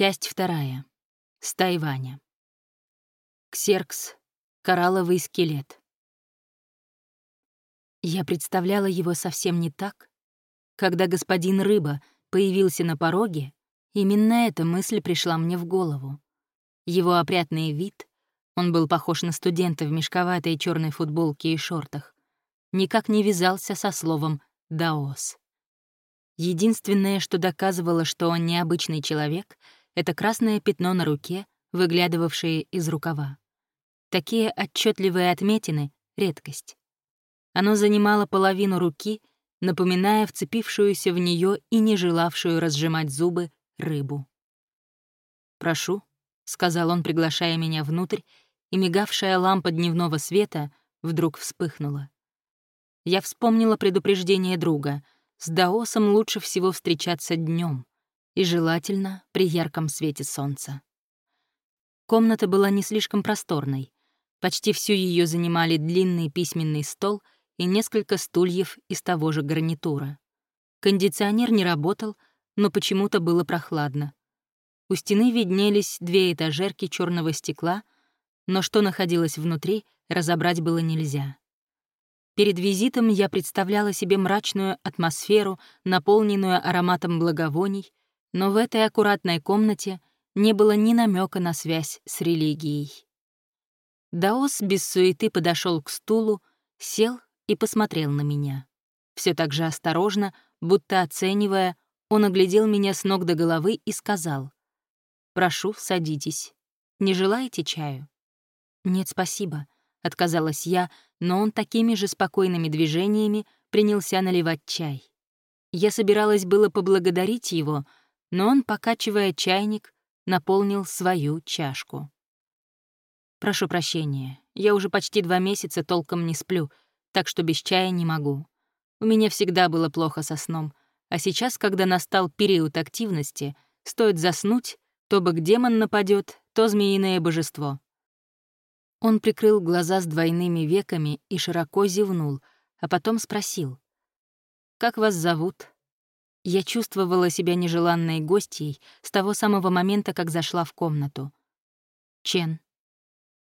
Часть вторая. С Тайваня. Ксеркс. Коралловый скелет. Я представляла его совсем не так. Когда господин Рыба появился на пороге, именно эта мысль пришла мне в голову. Его опрятный вид, он был похож на студента в мешковатой черной футболке и шортах, никак не вязался со словом «даос». Единственное, что доказывало, что он необычный человек — это красное пятно на руке, выглядывавшее из рукава. Такие отчетливые отметины — редкость. Оно занимало половину руки, напоминая вцепившуюся в нее и не желавшую разжимать зубы рыбу. «Прошу», — сказал он, приглашая меня внутрь, и мигавшая лампа дневного света вдруг вспыхнула. Я вспомнила предупреждение друга. С Даосом лучше всего встречаться днем и желательно при ярком свете солнца. Комната была не слишком просторной. Почти всю ее занимали длинный письменный стол и несколько стульев из того же гарнитура. Кондиционер не работал, но почему-то было прохладно. У стены виднелись две этажерки черного стекла, но что находилось внутри, разобрать было нельзя. Перед визитом я представляла себе мрачную атмосферу, наполненную ароматом благовоний, но в этой аккуратной комнате не было ни намека на связь с религией. Даос без суеты подошел к стулу, сел и посмотрел на меня. Все так же осторожно, будто оценивая, он оглядел меня с ног до головы и сказал, «Прошу, садитесь. Не желаете чаю?» «Нет, спасибо», — отказалась я, но он такими же спокойными движениями принялся наливать чай. Я собиралась было поблагодарить его, но он, покачивая чайник, наполнил свою чашку. «Прошу прощения, я уже почти два месяца толком не сплю, так что без чая не могу. У меня всегда было плохо со сном, а сейчас, когда настал период активности, стоит заснуть, то бок демон нападет, то змеиное божество». Он прикрыл глаза с двойными веками и широко зевнул, а потом спросил. «Как вас зовут?» Я чувствовала себя нежеланной гостьей с того самого момента, как зашла в комнату. «Чен».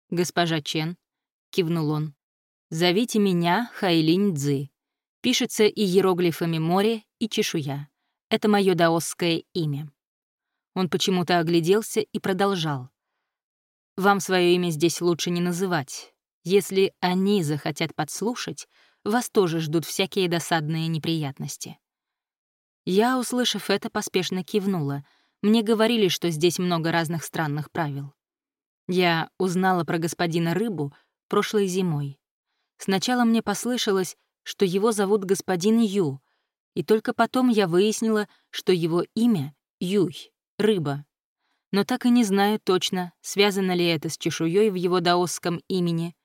«Госпожа Чен», — кивнул он, — «зовите меня Хайлинь Цзы. Пишется и иероглифами море, и чешуя. Это мое даосское имя». Он почему-то огляделся и продолжал. «Вам свое имя здесь лучше не называть. Если они захотят подслушать, вас тоже ждут всякие досадные неприятности». Я, услышав это, поспешно кивнула. Мне говорили, что здесь много разных странных правил. Я узнала про господина Рыбу прошлой зимой. Сначала мне послышалось, что его зовут господин Ю, и только потом я выяснила, что его имя — Юй, рыба. Но так и не знаю точно, связано ли это с чешуей в его даосском имени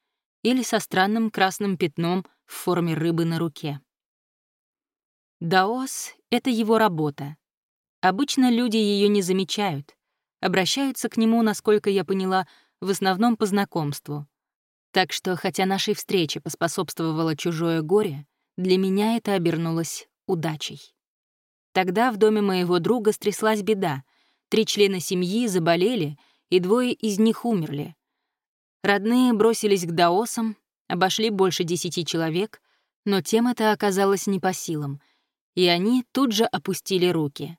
или со странным красным пятном в форме рыбы на руке. Даос — это его работа. Обычно люди ее не замечают, обращаются к нему, насколько я поняла, в основном по знакомству. Так что, хотя нашей встрече поспособствовало чужое горе, для меня это обернулось удачей. Тогда в доме моего друга стряслась беда. Три члена семьи заболели, и двое из них умерли. Родные бросились к даосам, обошли больше десяти человек, но тем это оказалось не по силам — и они тут же опустили руки.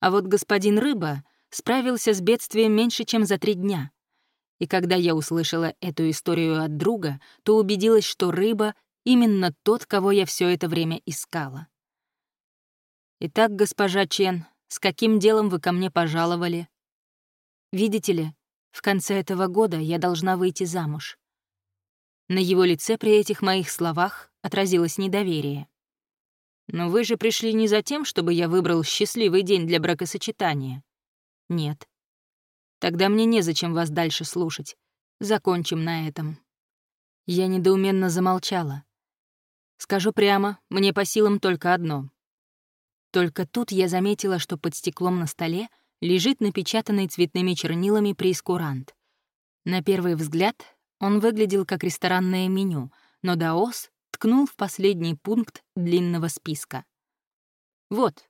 А вот господин Рыба справился с бедствием меньше, чем за три дня. И когда я услышала эту историю от друга, то убедилась, что Рыба — именно тот, кого я все это время искала. «Итак, госпожа Чен, с каким делом вы ко мне пожаловали?» «Видите ли, в конце этого года я должна выйти замуж». На его лице при этих моих словах отразилось недоверие. Но вы же пришли не за тем, чтобы я выбрал счастливый день для бракосочетания. Нет. Тогда мне незачем вас дальше слушать. Закончим на этом. Я недоуменно замолчала. Скажу прямо, мне по силам только одно. Только тут я заметила, что под стеклом на столе лежит напечатанный цветными чернилами прейскурант. На первый взгляд он выглядел как ресторанное меню, но Даос ткнул в последний пункт длинного списка. «Вот».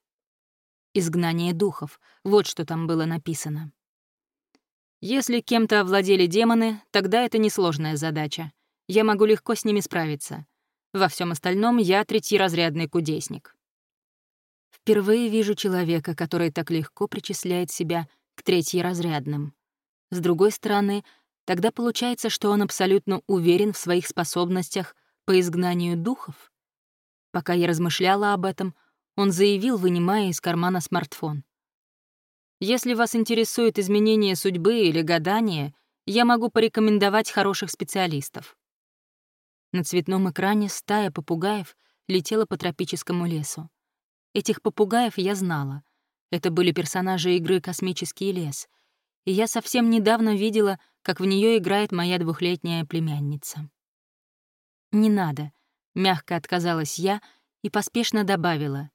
изгнание духов. Вот что там было написано. Если кем-то овладели демоны, тогда это несложная задача. Я могу легко с ними справиться. Во всем остальном я третьеразрядный кудесник. Впервые вижу человека, который так легко причисляет себя к третьеразрядным. С другой стороны, тогда получается, что он абсолютно уверен в своих способностях по изгнанию духов. Пока я размышляла об этом, он заявил, вынимая из кармана смартфон. «Если вас интересует изменение судьбы или гадание, я могу порекомендовать хороших специалистов». На цветном экране стая попугаев летела по тропическому лесу. Этих попугаев я знала. Это были персонажи игры «Космический лес», и я совсем недавно видела, как в нее играет моя двухлетняя племянница. «Не надо», — мягко отказалась я и поспешно добавила.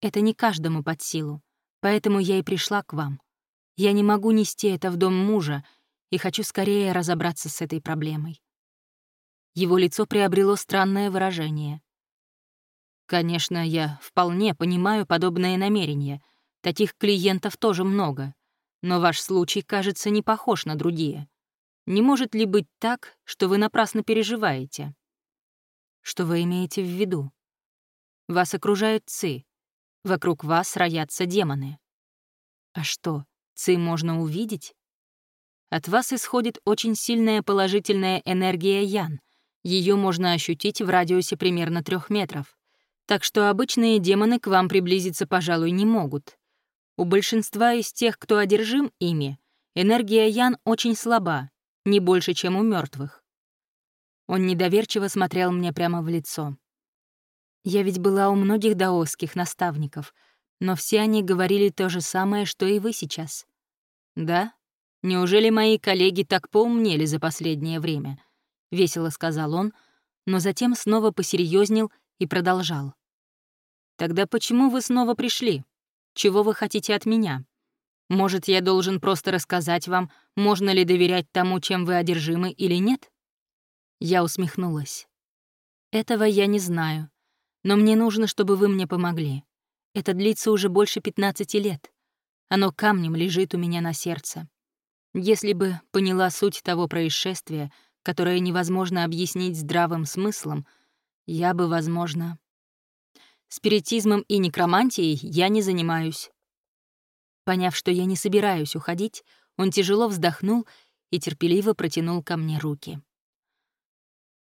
«Это не каждому под силу, поэтому я и пришла к вам. Я не могу нести это в дом мужа и хочу скорее разобраться с этой проблемой». Его лицо приобрело странное выражение. «Конечно, я вполне понимаю подобные намерения. Таких клиентов тоже много. Но ваш случай, кажется, не похож на другие. Не может ли быть так, что вы напрасно переживаете?» Что вы имеете в виду? Вас окружают ци. Вокруг вас роятся демоны. А что, ци можно увидеть? От вас исходит очень сильная положительная энергия ян. Ее можно ощутить в радиусе примерно трех метров. Так что обычные демоны к вам приблизиться, пожалуй, не могут. У большинства из тех, кто одержим ими, энергия ян очень слаба, не больше, чем у мертвых. Он недоверчиво смотрел мне прямо в лицо. Я ведь была у многих даосских наставников, но все они говорили то же самое, что и вы сейчас. Да? Неужели мои коллеги так поумнели за последнее время? Весело сказал он, но затем снова посерьезнел и продолжал. Тогда почему вы снова пришли? Чего вы хотите от меня? Может, я должен просто рассказать вам, можно ли доверять тому, чем вы одержимы или нет? Я усмехнулась. «Этого я не знаю, но мне нужно, чтобы вы мне помогли. Это длится уже больше 15 лет. Оно камнем лежит у меня на сердце. Если бы поняла суть того происшествия, которое невозможно объяснить здравым смыслом, я бы, возможно... Спиритизмом и некромантией я не занимаюсь. Поняв, что я не собираюсь уходить, он тяжело вздохнул и терпеливо протянул ко мне руки.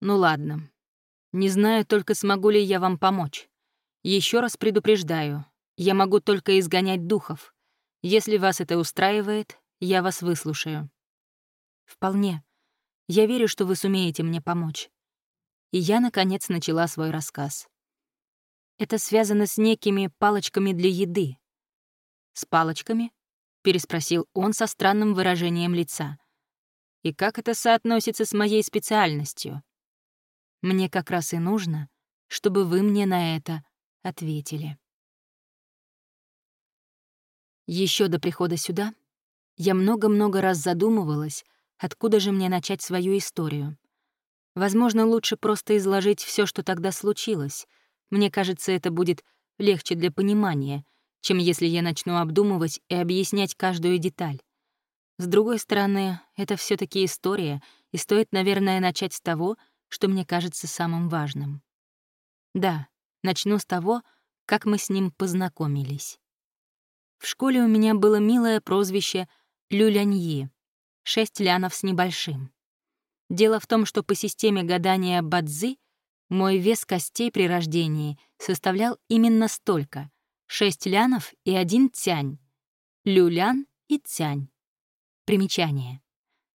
Ну ладно. Не знаю только, смогу ли я вам помочь. Еще раз предупреждаю, я могу только изгонять духов. Если вас это устраивает, я вас выслушаю. Вполне. Я верю, что вы сумеете мне помочь. И я, наконец, начала свой рассказ. Это связано с некими палочками для еды. «С палочками?» — переспросил он со странным выражением лица. «И как это соотносится с моей специальностью?» Мне как раз и нужно, чтобы вы мне на это ответили. Еще до прихода сюда я много-много раз задумывалась, откуда же мне начать свою историю. Возможно, лучше просто изложить все, что тогда случилось. Мне кажется, это будет легче для понимания, чем если я начну обдумывать и объяснять каждую деталь. С другой стороны, это все таки история, и стоит, наверное, начать с того, что мне кажется самым важным. Да, начну с того, как мы с ним познакомились. В школе у меня было милое прозвище Люляньи — шесть лянов с небольшим. Дело в том, что по системе гадания Бадзи мой вес костей при рождении составлял именно столько — шесть лянов и один тянь, люлян и тянь. Примечание.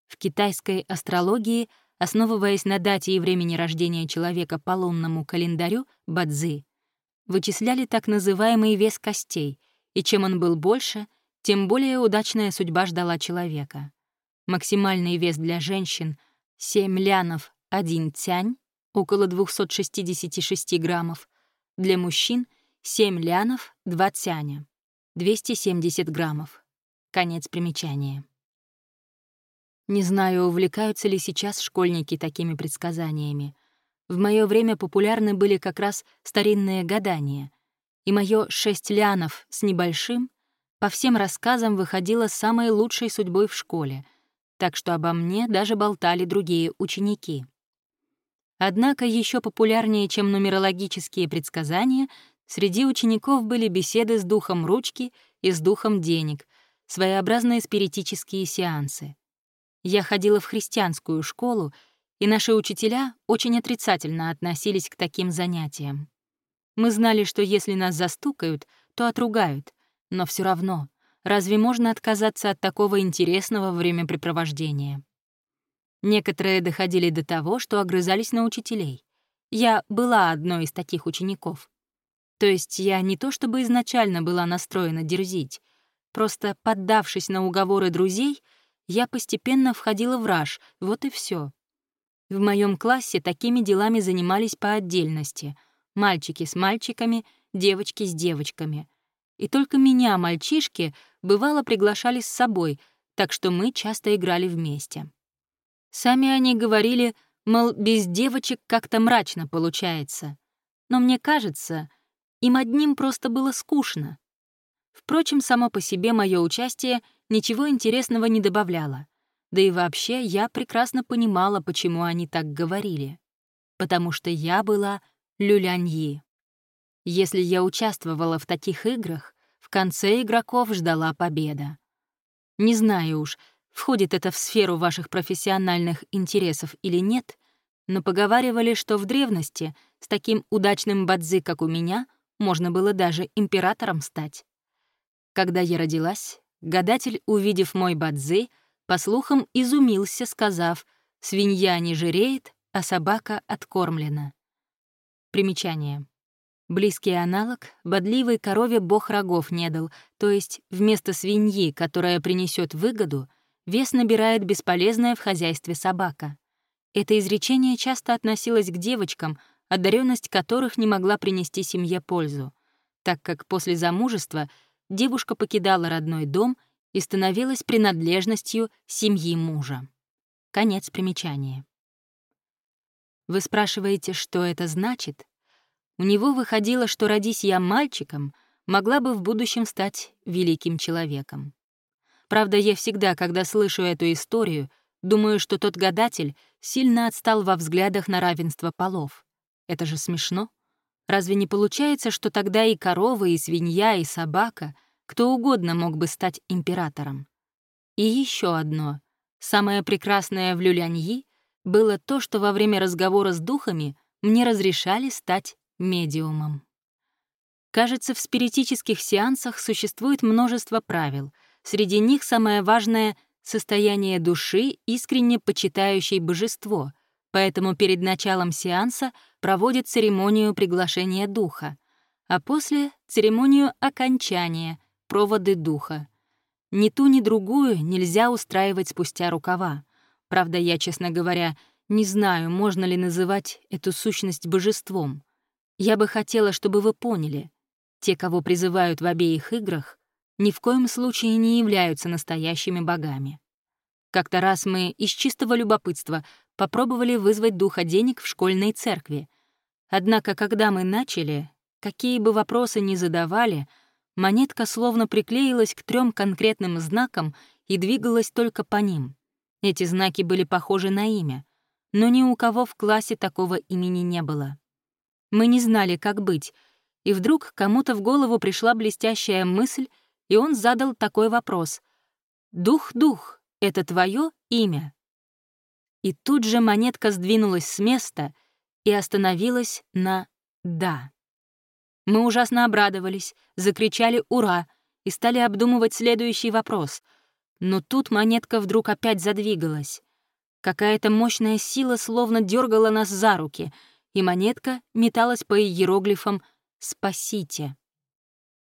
В китайской астрологии — основываясь на дате и времени рождения человека по лунному календарю Бадзи, вычисляли так называемый вес костей, и чем он был больше, тем более удачная судьба ждала человека. Максимальный вес для женщин — 7 лянов 1 тянь, около 266 граммов, для мужчин — 7 лянов 2 тяня, 270 граммов. Конец примечания. Не знаю, увлекаются ли сейчас школьники такими предсказаниями. В мое время популярны были как раз старинные гадания. и мое шесть лянов с небольшим по всем рассказам выходило самой лучшей судьбой в школе, так что обо мне даже болтали другие ученики. Однако еще популярнее, чем нумерологические предсказания, среди учеников были беседы с духом ручки и с духом денег, своеобразные спиритические сеансы. Я ходила в христианскую школу, и наши учителя очень отрицательно относились к таким занятиям. Мы знали, что если нас застукают, то отругают, но все равно, разве можно отказаться от такого интересного времяпрепровождения? Некоторые доходили до того, что огрызались на учителей. Я была одной из таких учеников. То есть я не то чтобы изначально была настроена дерзить, просто поддавшись на уговоры друзей, я постепенно входила в раж, вот и все. В моем классе такими делами занимались по отдельности. Мальчики с мальчиками, девочки с девочками. И только меня, мальчишки, бывало приглашали с собой, так что мы часто играли вместе. Сами они говорили, мол, без девочек как-то мрачно получается. Но мне кажется, им одним просто было скучно. Впрочем, само по себе мое участие ничего интересного не добавляло. Да и вообще я прекрасно понимала, почему они так говорили. Потому что я была люляньи. Если я участвовала в таких играх, в конце игроков ждала победа. Не знаю уж, входит это в сферу ваших профессиональных интересов или нет, но поговаривали, что в древности с таким удачным бадзи, как у меня, можно было даже императором стать. Когда я родилась, гадатель, увидев мой бадзи, по слухам, изумился, сказав «свинья не жиреет, а собака откормлена». Примечание. Близкий аналог — бодливой корове бог рогов не дал, то есть вместо свиньи, которая принесет выгоду, вес набирает бесполезная в хозяйстве собака. Это изречение часто относилось к девочкам, одаренность которых не могла принести семье пользу, так как после замужества девушка покидала родной дом — и становилась принадлежностью семьи мужа. Конец примечания. Вы спрашиваете, что это значит? У него выходило, что родись я мальчиком, могла бы в будущем стать великим человеком. Правда, я всегда, когда слышу эту историю, думаю, что тот гадатель сильно отстал во взглядах на равенство полов. Это же смешно. Разве не получается, что тогда и корова, и свинья, и собака — кто угодно мог бы стать императором. И еще одно. Самое прекрасное в Люляньи было то, что во время разговора с духами мне разрешали стать медиумом. Кажется, в спиритических сеансах существует множество правил. Среди них самое важное — состояние души, искренне почитающей божество, поэтому перед началом сеанса проводят церемонию приглашения духа, а после — церемонию окончания — проводы духа. Ни ту, ни другую нельзя устраивать спустя рукава. Правда, я, честно говоря, не знаю, можно ли называть эту сущность божеством. Я бы хотела, чтобы вы поняли, те, кого призывают в обеих играх, ни в коем случае не являются настоящими богами. Как-то раз мы из чистого любопытства попробовали вызвать духа денег в школьной церкви. Однако, когда мы начали, какие бы вопросы ни задавали — монетка словно приклеилась к трем конкретным знакам и двигалась только по ним. Эти знаки были похожи на имя, но ни у кого в классе такого имени не было. Мы не знали, как быть, и вдруг кому-то в голову пришла блестящая мысль, и он задал такой вопрос. «Дух, дух, это твое имя?» И тут же монетка сдвинулась с места и остановилась на «да». Мы ужасно обрадовались, закричали «Ура!» и стали обдумывать следующий вопрос. Но тут монетка вдруг опять задвигалась. Какая-то мощная сила словно дергала нас за руки, и монетка металась по иероглифам «Спасите».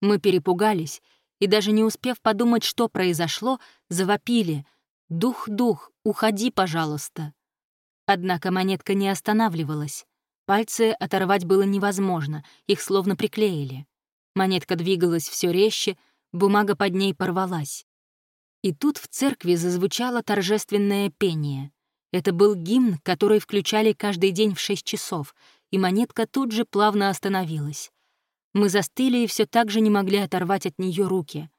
Мы перепугались, и даже не успев подумать, что произошло, завопили «Дух, дух, уходи, пожалуйста». Однако монетка не останавливалась. Пальцы оторвать было невозможно, их словно приклеили. Монетка двигалась все резче, бумага под ней порвалась. И тут в церкви зазвучало торжественное пение. Это был гимн, который включали каждый день в шесть часов, и монетка тут же плавно остановилась. Мы застыли и все так же не могли оторвать от нее руки.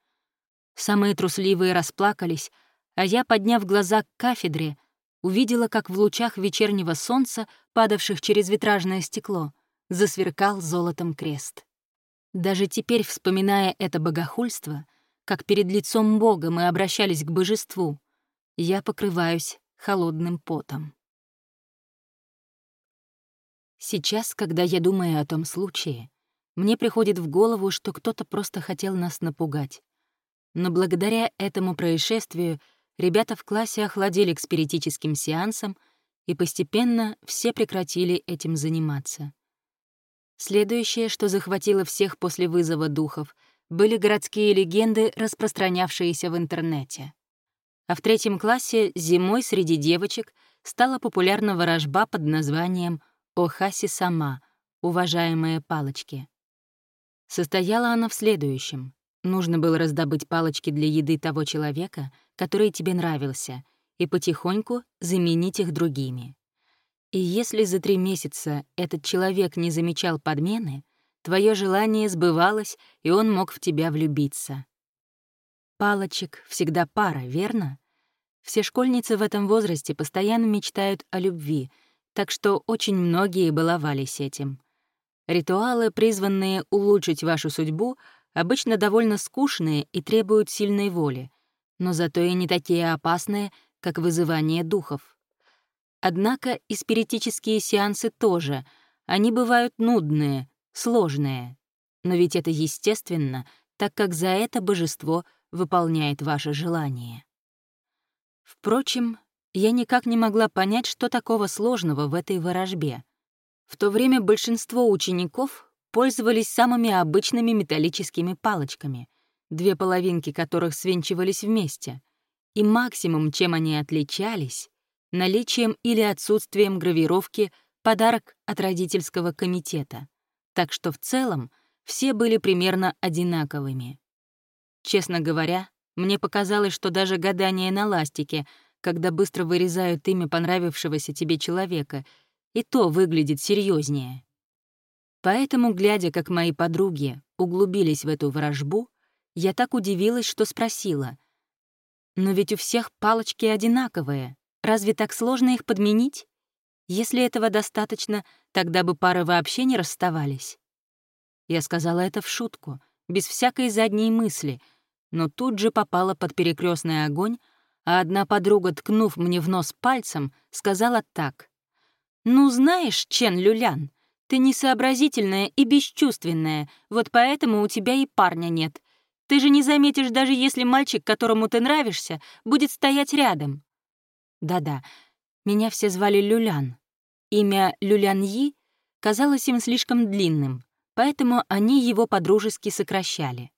Самые трусливые расплакались, а я, подняв глаза к кафедре, увидела, как в лучах вечернего солнца, падавших через витражное стекло, засверкал золотом крест. Даже теперь, вспоминая это богохульство, как перед лицом Бога мы обращались к божеству, я покрываюсь холодным потом. Сейчас, когда я думаю о том случае, мне приходит в голову, что кто-то просто хотел нас напугать. Но благодаря этому происшествию ребята в классе охладели к спиритическим сеансам, и постепенно все прекратили этим заниматься. Следующее, что захватило всех после вызова духов, были городские легенды, распространявшиеся в интернете. А в третьем классе зимой среди девочек стала популярна ворожба под названием «Охаси сама», уважаемые палочки. Состояла она в следующем. Нужно было раздобыть палочки для еды того человека, который тебе нравился, и потихоньку заменить их другими. И если за три месяца этот человек не замечал подмены, твое желание сбывалось, и он мог в тебя влюбиться. Палочек всегда пара, верно? Все школьницы в этом возрасте постоянно мечтают о любви, так что очень многие баловались этим. Ритуалы, призванные улучшить вашу судьбу, обычно довольно скучные и требуют сильной воли, но зато и не такие опасные, как вызывание духов. Однако и спиритические сеансы тоже, они бывают нудные, сложные. Но ведь это естественно, так как за это божество выполняет ваше желание. Впрочем, я никак не могла понять, что такого сложного в этой ворожбе. В то время большинство учеников пользовались самыми обычными металлическими палочками, две половинки которых свинчивались вместе. И максимум, чем они отличались, наличием или отсутствием гравировки «подарок от родительского комитета». Так что в целом все были примерно одинаковыми. Честно говоря, мне показалось, что даже гадание на ластике, когда быстро вырезают имя понравившегося тебе человека, и то выглядит серьезнее. Поэтому, глядя, как мои подруги углубились в эту ворожбу, я так удивилась, что спросила. «Но ведь у всех палочки одинаковые. Разве так сложно их подменить? Если этого достаточно, тогда бы пары вообще не расставались». Я сказала это в шутку, без всякой задней мысли, но тут же попала под перекрестный огонь, а одна подруга, ткнув мне в нос пальцем, сказала так. «Ну знаешь, Чен Люлян, ты несообразительная и бесчувственная, вот поэтому у тебя и парня нет. Ты же не заметишь, даже если мальчик, которому ты нравишься, будет стоять рядом. Да-да, меня все звали Люлян. Имя Люлян Yi казалось им слишком длинным, поэтому они его подружески сокращали.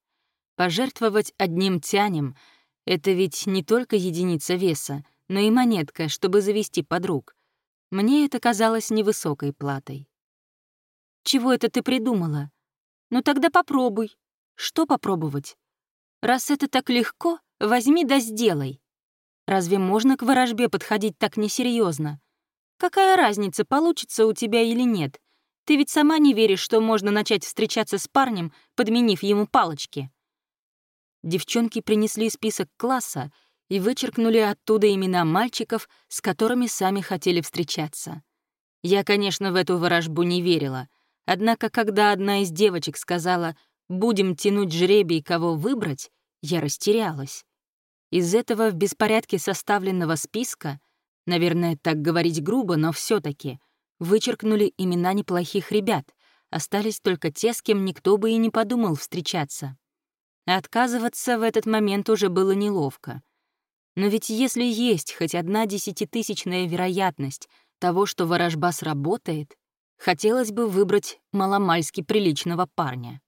Пожертвовать одним тянем — это ведь не только единица веса, но и монетка, чтобы завести подруг. Мне это казалось невысокой платой. Чего это ты придумала? Ну тогда попробуй. Что попробовать? Раз это так легко, возьми да сделай. Разве можно к ворожбе подходить так несерьезно? Какая разница, получится у тебя или нет? Ты ведь сама не веришь, что можно начать встречаться с парнем, подменив ему палочки. Девчонки принесли список класса и вычеркнули оттуда имена мальчиков, с которыми сами хотели встречаться. Я, конечно, в эту ворожбу не верила, Однако, когда одна из девочек сказала «будем тянуть жребий, кого выбрать», я растерялась. Из этого в беспорядке составленного списка, наверное, так говорить грубо, но все таки вычеркнули имена неплохих ребят, остались только те, с кем никто бы и не подумал встречаться. Отказываться в этот момент уже было неловко. Но ведь если есть хоть одна десятитысячная вероятность того, что ворожба сработает, Хотелось бы выбрать маломальски приличного парня.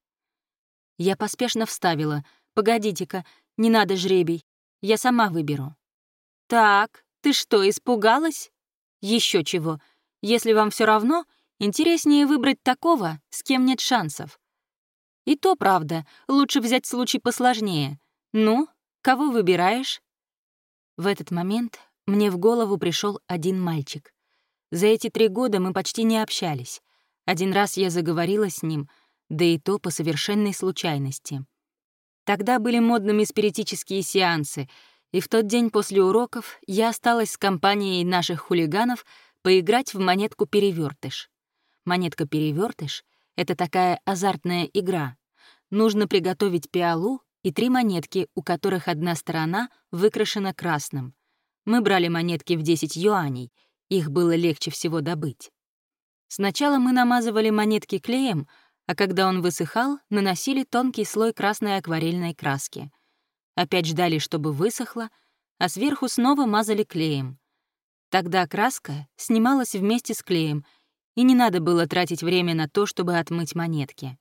Я поспешно вставила. «Погодите-ка, не надо жребий. Я сама выберу». «Так, ты что, испугалась?» Еще чего. Если вам все равно, интереснее выбрать такого, с кем нет шансов. И то правда, лучше взять случай посложнее. Ну, кого выбираешь?» В этот момент мне в голову пришел один мальчик. За эти три года мы почти не общались. Один раз я заговорила с ним, да и то по совершенной случайности. Тогда были модными спиритические сеансы, и в тот день после уроков я осталась с компанией наших хулиганов поиграть в монетку перевертыш. Монетка перевертыш — это такая азартная игра. Нужно приготовить пиалу и три монетки, у которых одна сторона выкрашена красным. Мы брали монетки в 10 юаней, их было легче всего добыть. Сначала мы намазывали монетки клеем, а когда он высыхал, наносили тонкий слой красной акварельной краски. Опять ждали, чтобы высохло, а сверху снова мазали клеем. Тогда краска снималась вместе с клеем, и не надо было тратить время на то, чтобы отмыть монетки.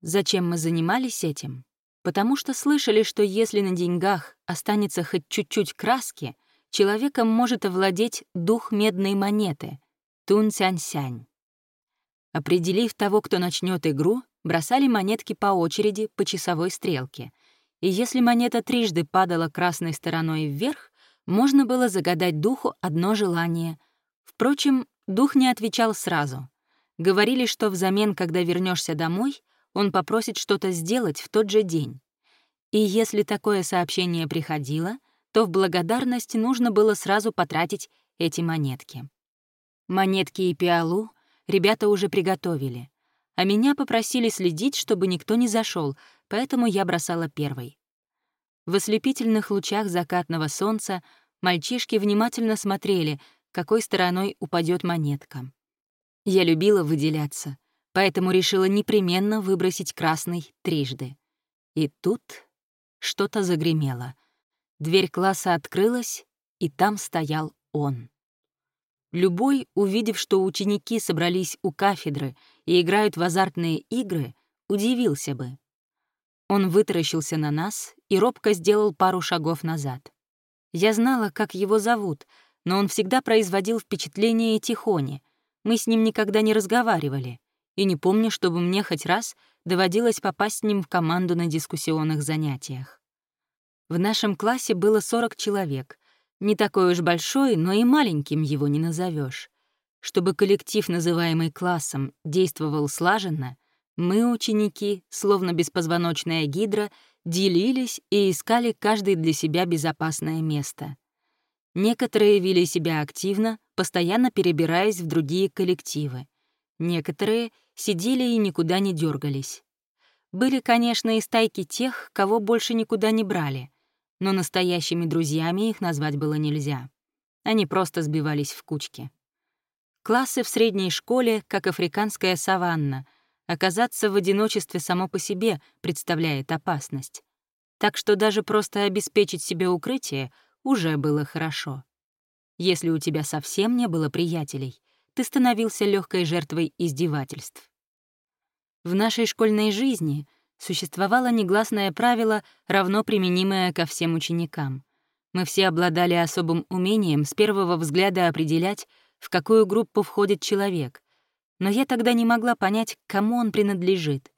Зачем мы занимались этим? Потому что слышали, что если на деньгах останется хоть чуть-чуть краски, человеком может овладеть дух медной монеты — тун-сянь-сянь. Определив того, кто начнет игру, бросали монетки по очереди по часовой стрелке. И если монета трижды падала красной стороной вверх, можно было загадать духу одно желание. Впрочем, дух не отвечал сразу. Говорили, что взамен, когда вернешься домой, он попросит что-то сделать в тот же день. И если такое сообщение приходило, то в благодарность нужно было сразу потратить эти монетки. Монетки и пиалу — ребята уже приготовили. А меня попросили следить, чтобы никто не зашел, поэтому я бросала первой. В ослепительных лучах закатного солнца мальчишки внимательно смотрели, какой стороной упадет монетка. Я любила выделяться, поэтому решила непременно выбросить красный трижды. И тут что-то загремело. Дверь класса открылась, и там стоял он. Любой, увидев, что ученики собрались у кафедры и играют в азартные игры, удивился бы. Он вытаращился на нас и робко сделал пару шагов назад. Я знала, как его зовут, но он всегда производил впечатление тихони. Мы с ним никогда не разговаривали, и не помню, чтобы мне хоть раз доводилось попасть с ним в команду на дискуссионных занятиях. В нашем классе было 40 человек, не такой уж большой, но и маленьким его не назовешь. Чтобы коллектив, называемый классом, действовал слаженно, мы, ученики, словно беспозвоночная гидра, делились и искали каждый для себя безопасное место. Некоторые вели себя активно, постоянно перебираясь в другие коллективы. Некоторые сидели и никуда не дергались. Были, конечно, и стайки тех, кого больше никуда не брали но настоящими друзьями их назвать было нельзя. Они просто сбивались в кучки. Классы в средней школе, как африканская саванна, оказаться в одиночестве само по себе представляет опасность. Так что даже просто обеспечить себе укрытие уже было хорошо. Если у тебя совсем не было приятелей, ты становился легкой жертвой издевательств. В нашей школьной жизни — существовало негласное правило, равно применимое ко всем ученикам. Мы все обладали особым умением с первого взгляда определять, в какую группу входит человек, но я тогда не могла понять, к кому он принадлежит.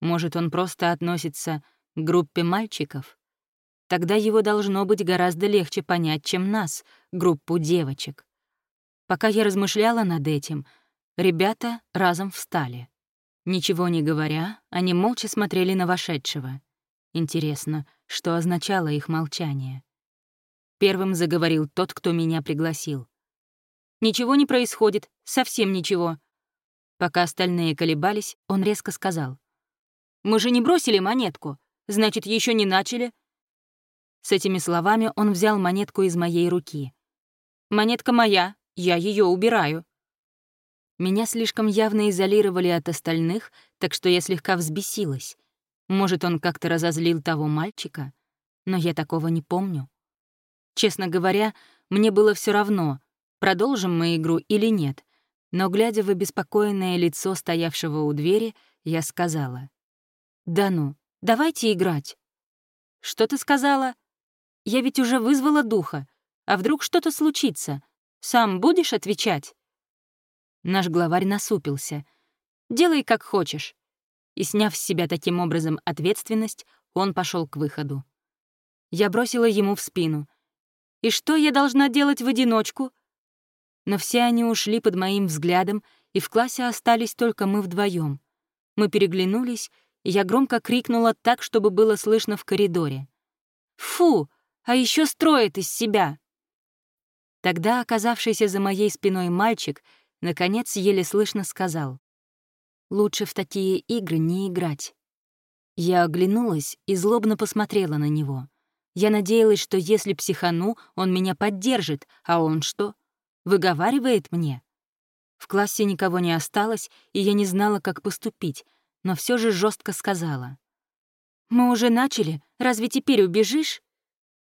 Может, он просто относится к группе мальчиков? Тогда его должно быть гораздо легче понять, чем нас, группу девочек. Пока я размышляла над этим, ребята разом встали. Ничего не говоря, они молча смотрели на вошедшего. Интересно, что означало их молчание? Первым заговорил тот, кто меня пригласил. «Ничего не происходит, совсем ничего». Пока остальные колебались, он резко сказал. «Мы же не бросили монетку, значит, еще не начали». С этими словами он взял монетку из моей руки. «Монетка моя, я ее убираю». Меня слишком явно изолировали от остальных, так что я слегка взбесилась. Может, он как-то разозлил того мальчика? Но я такого не помню. Честно говоря, мне было все равно, продолжим мы игру или нет. Но, глядя в обеспокоенное лицо стоявшего у двери, я сказала. «Да ну, давайте играть». «Что ты сказала?» «Я ведь уже вызвала духа. А вдруг что-то случится? Сам будешь отвечать?» Наш главарь насупился. «Делай, как хочешь». И, сняв с себя таким образом ответственность, он пошел к выходу. Я бросила ему в спину. «И что я должна делать в одиночку?» Но все они ушли под моим взглядом, и в классе остались только мы вдвоем. Мы переглянулись, и я громко крикнула так, чтобы было слышно в коридоре. «Фу! А еще строит из себя!» Тогда оказавшийся за моей спиной мальчик наконец еле слышно сказал. «Лучше в такие игры не играть». Я оглянулась и злобно посмотрела на него. Я надеялась, что если психану, он меня поддержит, а он что? Выговаривает мне? В классе никого не осталось, и я не знала, как поступить, но все же жестко сказала. «Мы уже начали, разве теперь убежишь?»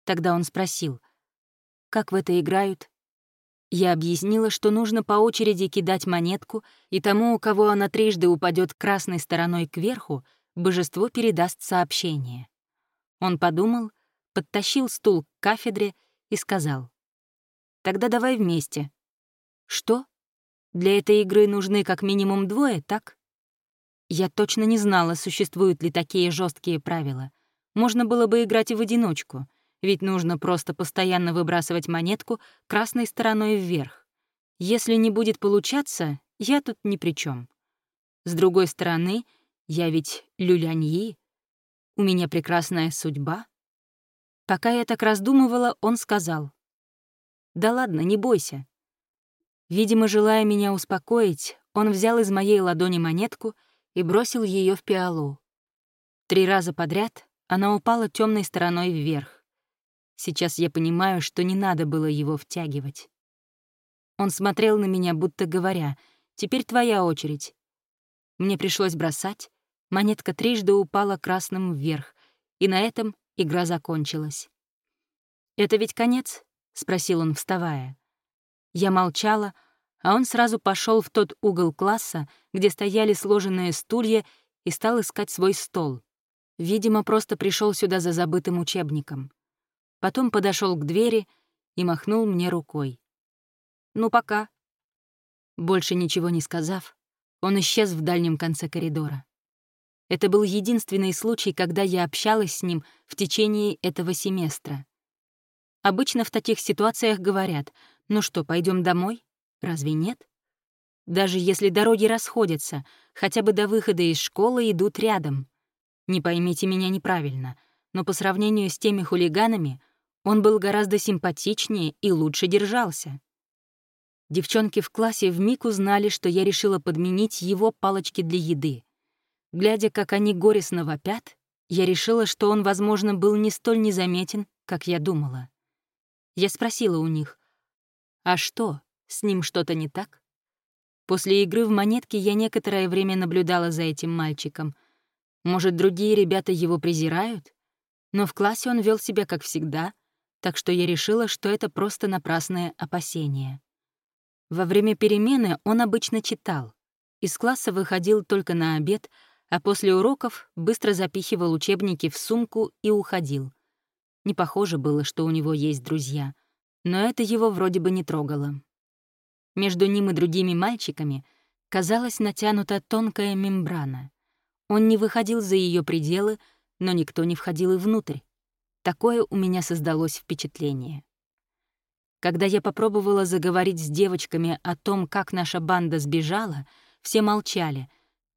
Тогда он спросил, «Как в это играют?» Я объяснила, что нужно по очереди кидать монетку, и тому, у кого она трижды упадет красной стороной кверху, божество передаст сообщение. Он подумал, подтащил стул к кафедре и сказал, «Тогда давай вместе». «Что? Для этой игры нужны как минимум двое, так?» Я точно не знала, существуют ли такие жесткие правила. Можно было бы играть и в одиночку — ведь нужно просто постоянно выбрасывать монетку красной стороной вверх. Если не будет получаться, я тут ни при чем. С другой стороны, я ведь люляньи, у меня прекрасная судьба. Пока я так раздумывала, он сказал. «Да ладно, не бойся». Видимо, желая меня успокоить, он взял из моей ладони монетку и бросил ее в пиалу. Три раза подряд она упала темной стороной вверх. Сейчас я понимаю, что не надо было его втягивать. Он смотрел на меня, будто говоря, «Теперь твоя очередь». Мне пришлось бросать. Монетка трижды упала красным вверх, и на этом игра закончилась. «Это ведь конец?» — спросил он, вставая. Я молчала, а он сразу пошел в тот угол класса, где стояли сложенные стулья, и стал искать свой стол. Видимо, просто пришел сюда за забытым учебником потом подошел к двери и махнул мне рукой. «Ну, пока». Больше ничего не сказав, он исчез в дальнем конце коридора. Это был единственный случай, когда я общалась с ним в течение этого семестра. Обычно в таких ситуациях говорят, ну что, пойдем домой? Разве нет? Даже если дороги расходятся, хотя бы до выхода из школы идут рядом. Не поймите меня неправильно, но по сравнению с теми хулиганами он был гораздо симпатичнее и лучше держался. Девчонки в классе вмиг узнали, что я решила подменить его палочки для еды. Глядя, как они горестно вопят, я решила, что он, возможно, был не столь незаметен, как я думала. Я спросила у них, «А что, с ним что-то не так?» После игры в монетки я некоторое время наблюдала за этим мальчиком. Может, другие ребята его презирают? Но в классе он вел себя как всегда, так что я решила, что это просто напрасное опасение. Во время перемены он обычно читал. Из класса выходил только на обед, а после уроков быстро запихивал учебники в сумку и уходил. Не похоже было, что у него есть друзья, но это его вроде бы не трогало. Между ним и другими мальчиками казалась натянута тонкая мембрана. Он не выходил за ее пределы, но никто не входил и внутрь. Такое у меня создалось впечатление. Когда я попробовала заговорить с девочками о том, как наша банда сбежала, все молчали,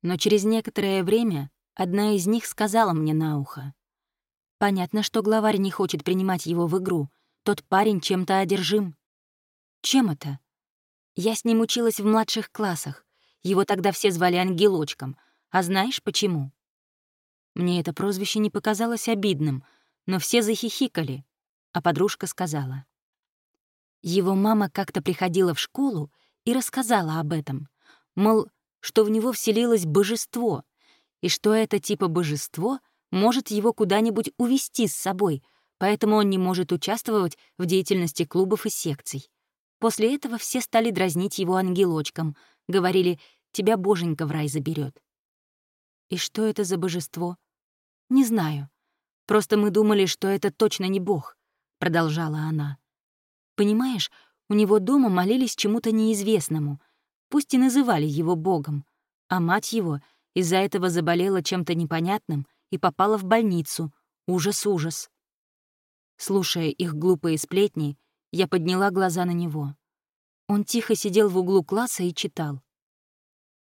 но через некоторое время одна из них сказала мне на ухо. «Понятно, что главарь не хочет принимать его в игру. Тот парень чем-то одержим». «Чем это?» «Я с ним училась в младших классах. Его тогда все звали Ангелочком. А знаешь, почему?» Мне это прозвище не показалось обидным — но все захихикали, а подружка сказала. Его мама как-то приходила в школу и рассказала об этом, мол, что в него вселилось божество, и что это типа божество может его куда-нибудь увести с собой, поэтому он не может участвовать в деятельности клубов и секций. После этого все стали дразнить его ангелочком, говорили «тебя боженька в рай заберет. И что это за божество? Не знаю. Просто мы думали, что это точно не Бог», — продолжала она. «Понимаешь, у него дома молились чему-то неизвестному, пусть и называли его Богом, а мать его из-за этого заболела чем-то непонятным и попала в больницу. Ужас-ужас». Слушая их глупые сплетни, я подняла глаза на него. Он тихо сидел в углу класса и читал.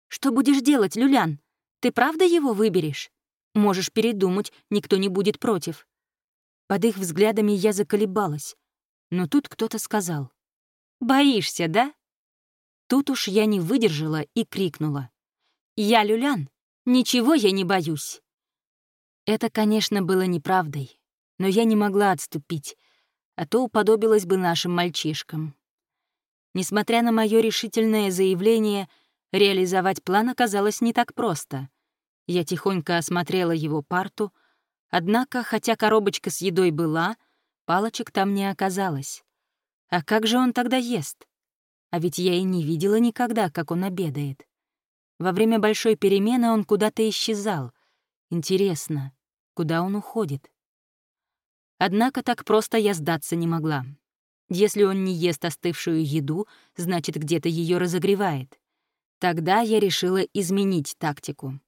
«Что будешь делать, Люлян?» — Ты правда его выберешь? Можешь передумать, никто не будет против». Под их взглядами я заколебалась. Но тут кто-то сказал. «Боишься, да?» Тут уж я не выдержала и крикнула. «Я Люлян, ничего я не боюсь». Это, конечно, было неправдой, но я не могла отступить, а то уподобилась бы нашим мальчишкам. Несмотря на мое решительное заявление, реализовать план оказалось не так просто. Я тихонько осмотрела его парту, однако, хотя коробочка с едой была, палочек там не оказалось. А как же он тогда ест? А ведь я и не видела никогда, как он обедает. Во время большой перемены он куда-то исчезал. Интересно, куда он уходит? Однако так просто я сдаться не могла. Если он не ест остывшую еду, значит, где-то ее разогревает. Тогда я решила изменить тактику.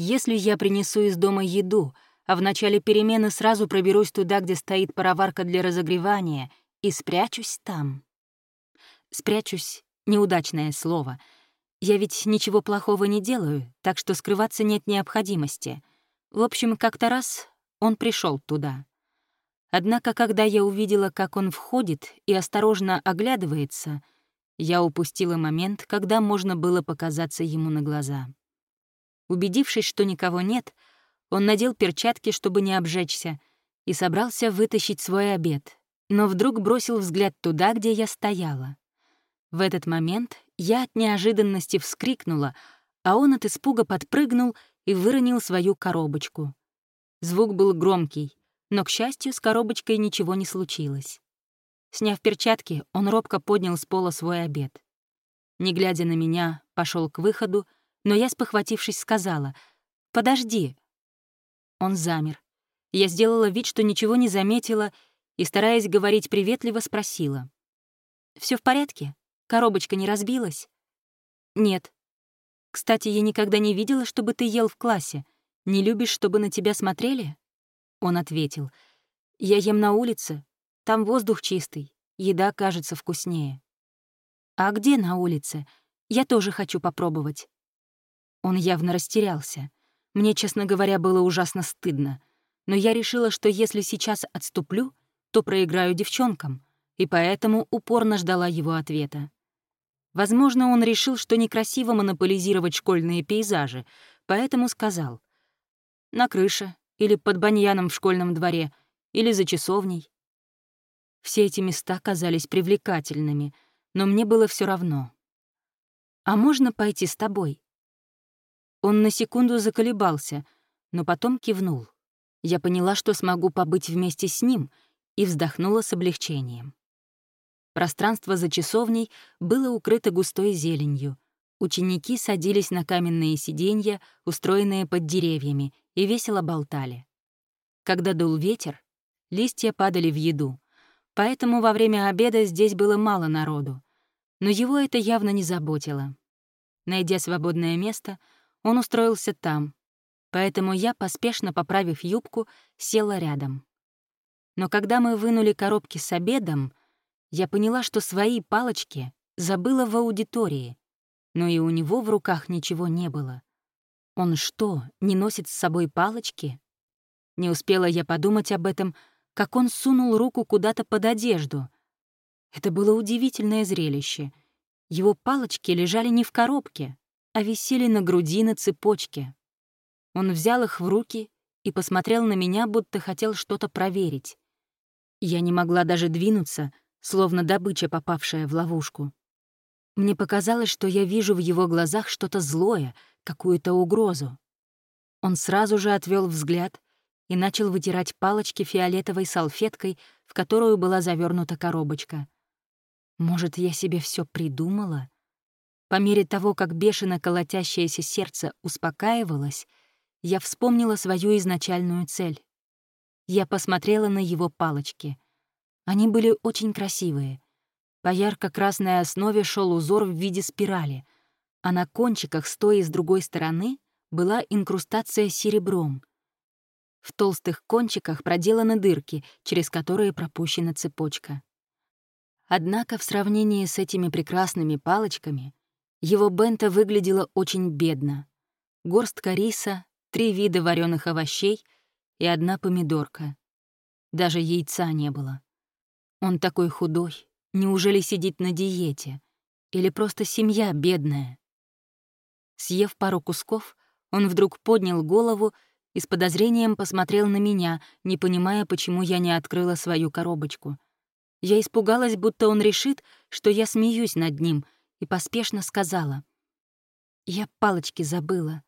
Если я принесу из дома еду, а в начале перемены сразу проберусь туда, где стоит пароварка для разогревания, и спрячусь там. Спрячусь — неудачное слово. Я ведь ничего плохого не делаю, так что скрываться нет необходимости. В общем, как-то раз он пришел туда. Однако, когда я увидела, как он входит и осторожно оглядывается, я упустила момент, когда можно было показаться ему на глаза. Убедившись, что никого нет, он надел перчатки, чтобы не обжечься, и собрался вытащить свой обед, но вдруг бросил взгляд туда, где я стояла. В этот момент я от неожиданности вскрикнула, а он от испуга подпрыгнул и выронил свою коробочку. Звук был громкий, но, к счастью, с коробочкой ничего не случилось. Сняв перчатки, он робко поднял с пола свой обед. Не глядя на меня, пошел к выходу, но я, спохватившись, сказала «Подожди». Он замер. Я сделала вид, что ничего не заметила, и, стараясь говорить приветливо, спросила. Все в порядке? Коробочка не разбилась?» «Нет. Кстати, я никогда не видела, чтобы ты ел в классе. Не любишь, чтобы на тебя смотрели?» Он ответил, «Я ем на улице, там воздух чистый, еда кажется вкуснее». «А где на улице? Я тоже хочу попробовать». Он явно растерялся. Мне, честно говоря, было ужасно стыдно. Но я решила, что если сейчас отступлю, то проиграю девчонкам, и поэтому упорно ждала его ответа. Возможно, он решил, что некрасиво монополизировать школьные пейзажи, поэтому сказал. «На крыше, или под баньяном в школьном дворе, или за часовней. Все эти места казались привлекательными, но мне было все равно. «А можно пойти с тобой?» Он на секунду заколебался, но потом кивнул. Я поняла, что смогу побыть вместе с ним, и вздохнула с облегчением. Пространство за часовней было укрыто густой зеленью. Ученики садились на каменные сиденья, устроенные под деревьями, и весело болтали. Когда дул ветер, листья падали в еду, поэтому во время обеда здесь было мало народу. Но его это явно не заботило. Найдя свободное место, он устроился там, поэтому я, поспешно поправив юбку, села рядом. Но когда мы вынули коробки с обедом, я поняла, что свои палочки забыла в аудитории, но и у него в руках ничего не было. Он что, не носит с собой палочки? Не успела я подумать об этом, как он сунул руку куда-то под одежду. Это было удивительное зрелище. Его палочки лежали не в коробке, а висели на груди на цепочке. Он взял их в руки и посмотрел на меня, будто хотел что-то проверить. Я не могла даже двинуться, словно добыча, попавшая в ловушку. Мне показалось, что я вижу в его глазах что-то злое, какую-то угрозу. Он сразу же отвел взгляд и начал вытирать палочки фиолетовой салфеткой, в которую была завернута коробочка. Может, я себе все придумала? По мере того, как бешено колотящееся сердце успокаивалось, я вспомнила свою изначальную цель. Я посмотрела на его палочки. Они были очень красивые. По ярко-красной основе шел узор в виде спирали — а на кончиках с той с другой стороны была инкрустация серебром. В толстых кончиках проделаны дырки, через которые пропущена цепочка. Однако в сравнении с этими прекрасными палочками его бента выглядела очень бедно. горстка риса, три вида вареных овощей и одна помидорка. Даже яйца не было. Он такой худой. Неужели сидит на диете? Или просто семья бедная? Съев пару кусков, он вдруг поднял голову и с подозрением посмотрел на меня, не понимая, почему я не открыла свою коробочку. Я испугалась, будто он решит, что я смеюсь над ним, и поспешно сказала. «Я палочки забыла.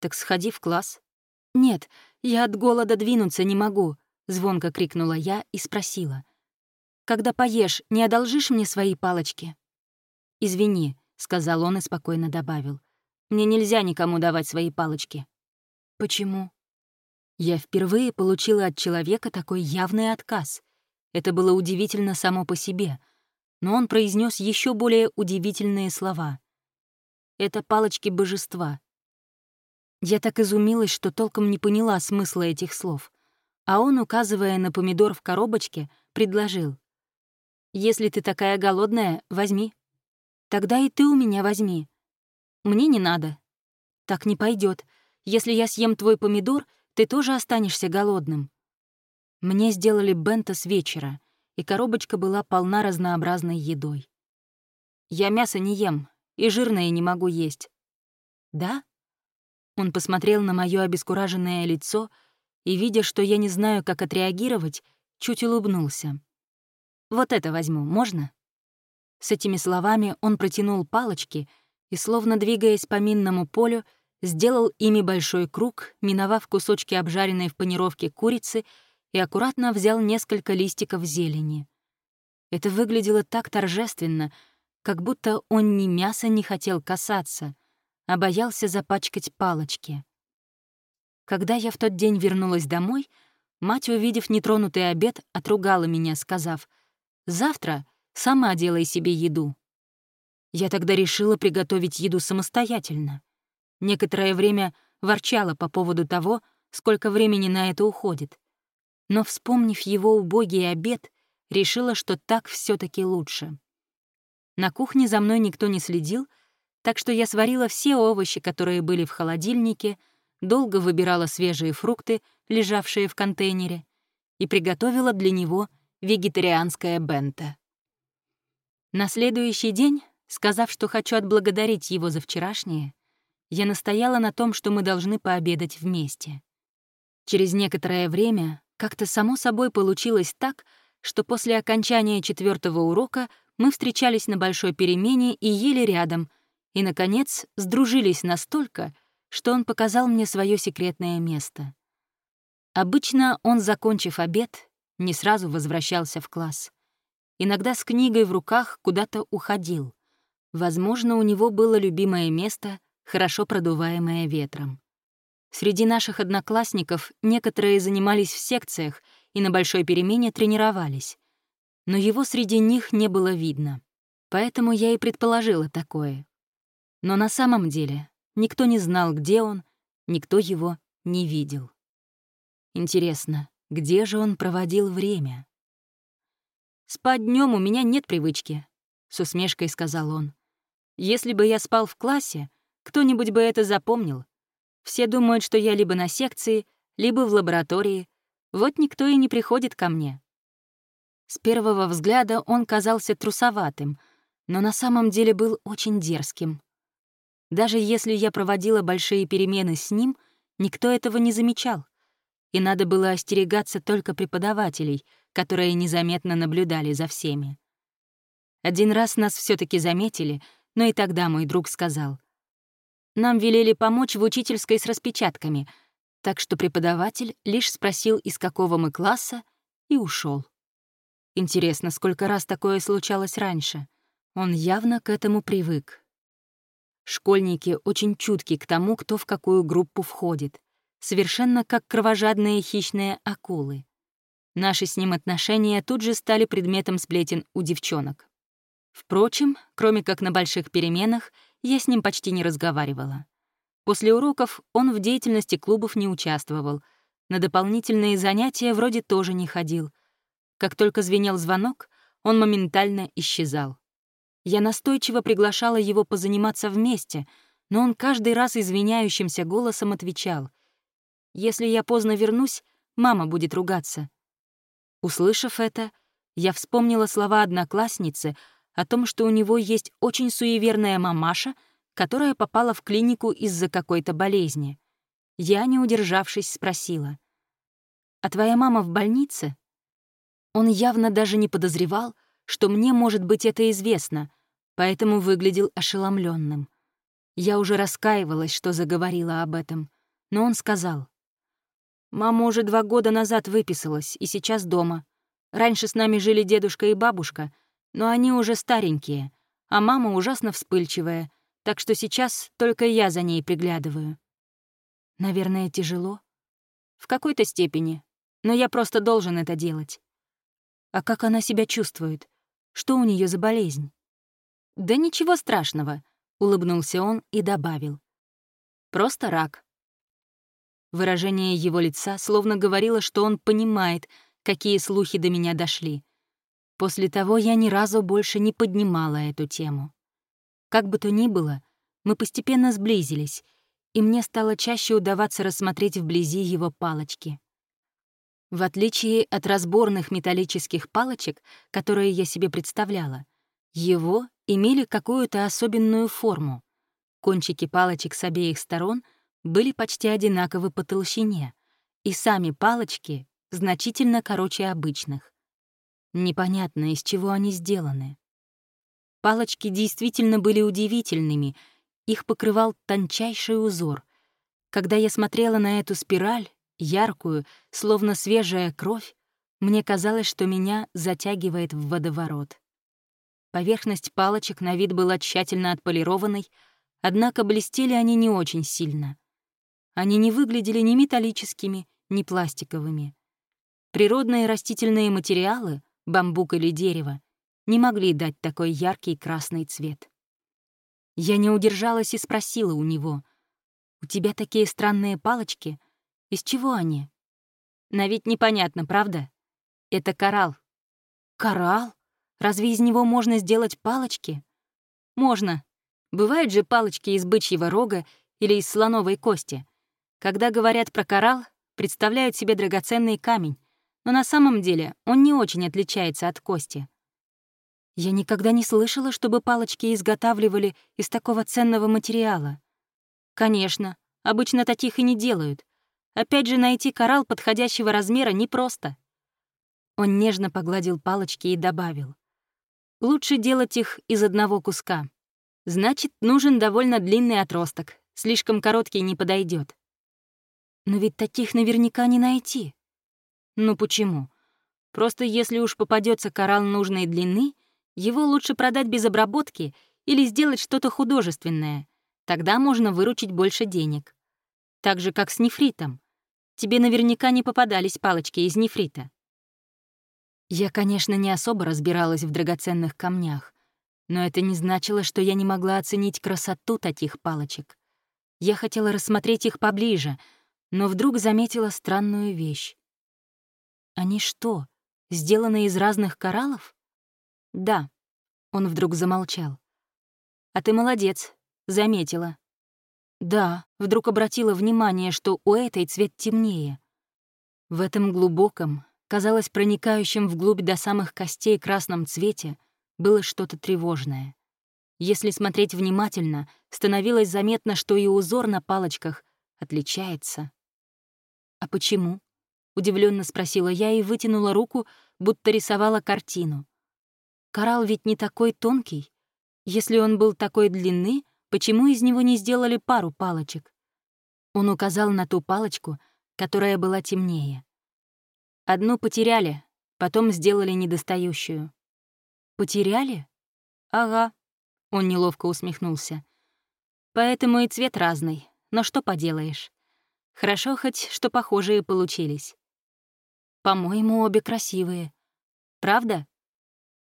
Так сходи в класс». «Нет, я от голода двинуться не могу», — звонко крикнула я и спросила. «Когда поешь, не одолжишь мне свои палочки?» «Извини», — сказал он и спокойно добавил. «Мне нельзя никому давать свои палочки». «Почему?» Я впервые получила от человека такой явный отказ. Это было удивительно само по себе, но он произнес еще более удивительные слова. «Это палочки божества». Я так изумилась, что толком не поняла смысла этих слов, а он, указывая на помидор в коробочке, предложил. «Если ты такая голодная, возьми». Тогда и ты у меня возьми. Мне не надо. Так не пойдет. Если я съем твой помидор, ты тоже останешься голодным. Мне сделали бента с вечера, и коробочка была полна разнообразной едой. Я мясо не ем, и жирное не могу есть. Да? Он посмотрел на мое обескураженное лицо и, видя, что я не знаю, как отреагировать, чуть улыбнулся. «Вот это возьму, можно?» С этими словами он протянул палочки и, словно двигаясь по минному полю, сделал ими большой круг, миновав кусочки обжаренной в панировке курицы и аккуратно взял несколько листиков зелени. Это выглядело так торжественно, как будто он ни мяса не хотел касаться, а боялся запачкать палочки. Когда я в тот день вернулась домой, мать, увидев нетронутый обед, отругала меня, сказав, «Завтра Сама делай себе еду». Я тогда решила приготовить еду самостоятельно. Некоторое время ворчала по поводу того, сколько времени на это уходит. Но, вспомнив его убогий обед, решила, что так все таки лучше. На кухне за мной никто не следил, так что я сварила все овощи, которые были в холодильнике, долго выбирала свежие фрукты, лежавшие в контейнере, и приготовила для него вегетарианское бенто. На следующий день, сказав, что хочу отблагодарить его за вчерашнее, я настояла на том, что мы должны пообедать вместе. Через некоторое время как-то само собой получилось так, что после окончания четвертого урока мы встречались на большой перемене и ели рядом, и, наконец, сдружились настолько, что он показал мне свое секретное место. Обычно он, закончив обед, не сразу возвращался в класс иногда с книгой в руках куда-то уходил. Возможно, у него было любимое место, хорошо продуваемое ветром. Среди наших одноклассников некоторые занимались в секциях и на большой перемене тренировались. Но его среди них не было видно. Поэтому я и предположила такое. Но на самом деле никто не знал, где он, никто его не видел. Интересно, где же он проводил время? «Спать днем у меня нет привычки», — с усмешкой сказал он. «Если бы я спал в классе, кто-нибудь бы это запомнил. Все думают, что я либо на секции, либо в лаборатории. Вот никто и не приходит ко мне». С первого взгляда он казался трусоватым, но на самом деле был очень дерзким. Даже если я проводила большие перемены с ним, никто этого не замечал. И надо было остерегаться только преподавателей — которые незаметно наблюдали за всеми. Один раз нас все таки заметили, но и тогда мой друг сказал. «Нам велели помочь в учительской с распечатками», так что преподаватель лишь спросил, из какого мы класса, и ушел. Интересно, сколько раз такое случалось раньше. Он явно к этому привык. Школьники очень чутки к тому, кто в какую группу входит, совершенно как кровожадные хищные акулы. Наши с ним отношения тут же стали предметом сплетен у девчонок. Впрочем, кроме как на больших переменах, я с ним почти не разговаривала. После уроков он в деятельности клубов не участвовал, на дополнительные занятия вроде тоже не ходил. Как только звенел звонок, он моментально исчезал. Я настойчиво приглашала его позаниматься вместе, но он каждый раз извиняющимся голосом отвечал. «Если я поздно вернусь, мама будет ругаться». Услышав это, я вспомнила слова одноклассницы о том, что у него есть очень суеверная мамаша, которая попала в клинику из-за какой-то болезни. Я, не удержавшись, спросила. «А твоя мама в больнице?» Он явно даже не подозревал, что мне, может быть, это известно, поэтому выглядел ошеломленным. Я уже раскаивалась, что заговорила об этом, но он сказал. «Мама уже два года назад выписалась и сейчас дома. Раньше с нами жили дедушка и бабушка, но они уже старенькие, а мама ужасно вспыльчивая, так что сейчас только я за ней приглядываю. Наверное, тяжело? В какой-то степени, но я просто должен это делать. А как она себя чувствует? Что у нее за болезнь? Да ничего страшного, улыбнулся он и добавил. Просто рак. Выражение его лица словно говорило, что он понимает, какие слухи до меня дошли. После того я ни разу больше не поднимала эту тему. Как бы то ни было, мы постепенно сблизились, и мне стало чаще удаваться рассмотреть вблизи его палочки. В отличие от разборных металлических палочек, которые я себе представляла, его имели какую-то особенную форму. Кончики палочек с обеих сторон были почти одинаковы по толщине, и сами палочки значительно короче обычных. Непонятно, из чего они сделаны. Палочки действительно были удивительными, их покрывал тончайший узор. Когда я смотрела на эту спираль, яркую, словно свежая кровь, мне казалось, что меня затягивает в водоворот. Поверхность палочек на вид была тщательно отполированной, однако блестели они не очень сильно. Они не выглядели ни металлическими, ни пластиковыми. Природные растительные материалы, бамбук или дерево, не могли дать такой яркий красный цвет. Я не удержалась и спросила у него, «У тебя такие странные палочки? Из чего они?» На вид непонятно, правда? Это коралл. Коралл? Разве из него можно сделать палочки? Можно. Бывают же палочки из бычьего рога или из слоновой кости. Когда говорят про коралл, представляют себе драгоценный камень, но на самом деле он не очень отличается от кости. Я никогда не слышала, чтобы палочки изготавливали из такого ценного материала. Конечно, обычно таких и не делают. Опять же, найти коралл подходящего размера непросто. Он нежно погладил палочки и добавил. Лучше делать их из одного куска. Значит, нужен довольно длинный отросток, слишком короткий не подойдет. Но ведь таких наверняка не найти. Ну почему? Просто если уж попадется коралл нужной длины, его лучше продать без обработки или сделать что-то художественное. Тогда можно выручить больше денег. Так же, как с нефритом. Тебе наверняка не попадались палочки из нефрита. Я, конечно, не особо разбиралась в драгоценных камнях, но это не значило, что я не могла оценить красоту таких палочек. Я хотела рассмотреть их поближе, но вдруг заметила странную вещь. Они что, сделаны из разных кораллов? Да. Он вдруг замолчал. А ты молодец, заметила. Да, вдруг обратила внимание, что у этой цвет темнее. В этом глубоком, казалось проникающим вглубь до самых костей красном цвете, было что-то тревожное. Если смотреть внимательно, становилось заметно, что и узор на палочках отличается. «А почему?» — удивленно спросила я и вытянула руку, будто рисовала картину. «Коралл ведь не такой тонкий. Если он был такой длины, почему из него не сделали пару палочек?» Он указал на ту палочку, которая была темнее. Одну потеряли, потом сделали недостающую. «Потеряли?» «Ага», — он неловко усмехнулся. «Поэтому и цвет разный, но что поделаешь. Хорошо хоть, что похожие получились. По-моему, обе красивые. Правда?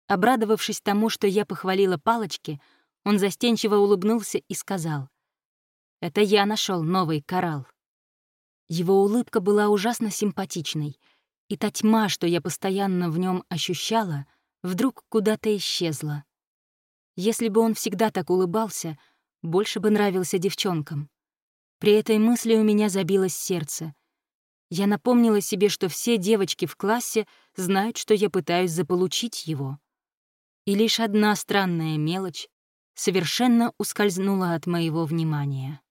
Обрадовавшись тому, что я похвалила палочки, он застенчиво улыбнулся и сказал. «Это я нашел новый коралл». Его улыбка была ужасно симпатичной, и та тьма, что я постоянно в нем ощущала, вдруг куда-то исчезла. Если бы он всегда так улыбался, больше бы нравился девчонкам. При этой мысли у меня забилось сердце. Я напомнила себе, что все девочки в классе знают, что я пытаюсь заполучить его. И лишь одна странная мелочь совершенно ускользнула от моего внимания.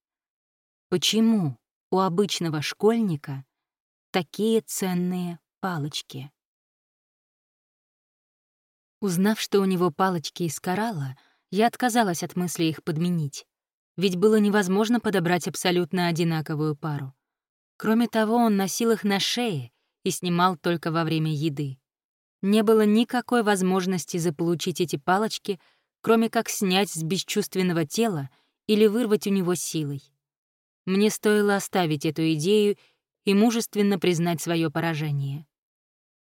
Почему у обычного школьника такие ценные палочки? Узнав, что у него палочки из коралла, я отказалась от мысли их подменить, ведь было невозможно подобрать абсолютно одинаковую пару. Кроме того, он носил их на шее и снимал только во время еды. Не было никакой возможности заполучить эти палочки, кроме как снять с бесчувственного тела или вырвать у него силой. Мне стоило оставить эту идею и мужественно признать свое поражение.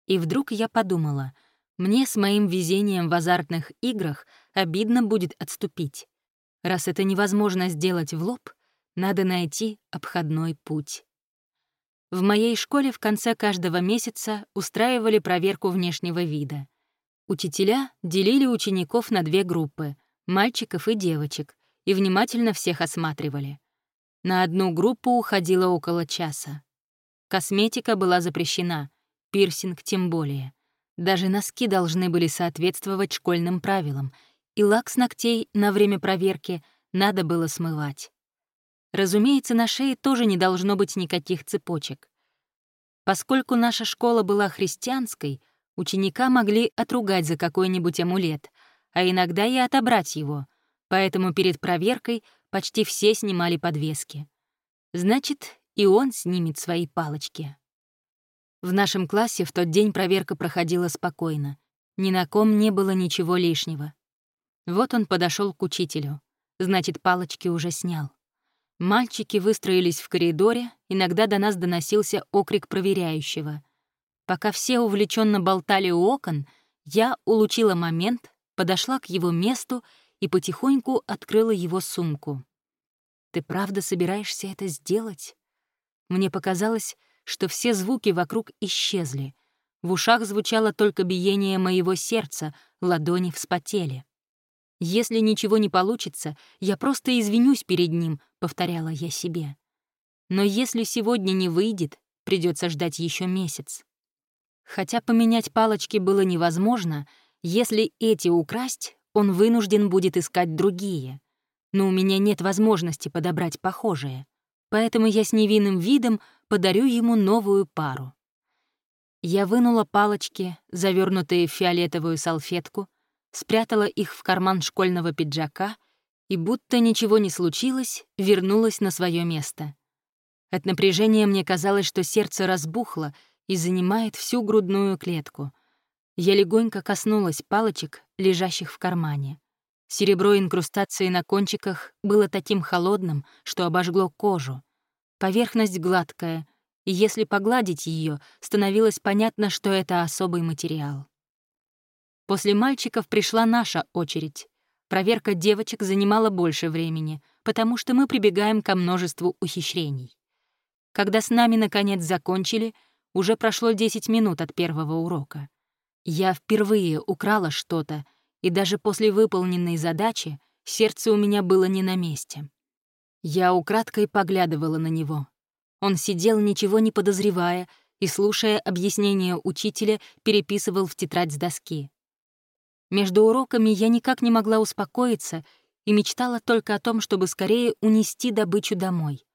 И вдруг я подумала — мне с моим везением в азартных играх обидно будет отступить. Раз это невозможно сделать в лоб, надо найти обходной путь. В моей школе в конце каждого месяца устраивали проверку внешнего вида. Учителя делили учеников на две группы — мальчиков и девочек, и внимательно всех осматривали. На одну группу уходило около часа. Косметика была запрещена, пирсинг тем более. Даже носки должны были соответствовать школьным правилам, и лак с ногтей на время проверки надо было смывать. Разумеется, на шее тоже не должно быть никаких цепочек. Поскольку наша школа была христианской, ученика могли отругать за какой-нибудь амулет, а иногда и отобрать его, поэтому перед проверкой почти все снимали подвески. Значит, и он снимет свои палочки. В нашем классе в тот день проверка проходила спокойно. Ни на ком не было ничего лишнего. Вот он подошел к учителю. Значит, палочки уже снял. Мальчики выстроились в коридоре, иногда до нас доносился окрик проверяющего. Пока все увлеченно болтали у окон, я улучила момент, подошла к его месту и потихоньку открыла его сумку. «Ты правда собираешься это сделать?» Мне показалось, что все звуки вокруг исчезли. В ушах звучало только биение моего сердца, ладони вспотели. «Если ничего не получится, я просто извинюсь перед ним», — повторяла я себе. «Но если сегодня не выйдет, придется ждать еще месяц». Хотя поменять палочки было невозможно, если эти украсть, он вынужден будет искать другие. Но у меня нет возможности подобрать похожие. Поэтому я с невинным видом подарю ему новую пару. Я вынула палочки, завернутые в фиолетовую салфетку, спрятала их в карман школьного пиджака и, будто ничего не случилось, вернулась на свое место. От напряжения мне казалось, что сердце разбухло и занимает всю грудную клетку. Я легонько коснулась палочек, лежащих в кармане. Серебро инкрустации на кончиках было таким холодным, что обожгло кожу. Поверхность гладкая, и если погладить ее, становилось понятно, что это особый материал. После мальчиков пришла наша очередь. Проверка девочек занимала больше времени, потому что мы прибегаем ко множеству ухищрений. Когда с нами, наконец, закончили, уже прошло 10 минут от первого урока. Я впервые украла что-то, и даже после выполненной задачи сердце у меня было не на месте. Я украдкой поглядывала на него. Он сидел, ничего не подозревая, и, слушая объяснения учителя, переписывал в тетрадь с доски. Между уроками я никак не могла успокоиться и мечтала только о том, чтобы скорее унести добычу домой.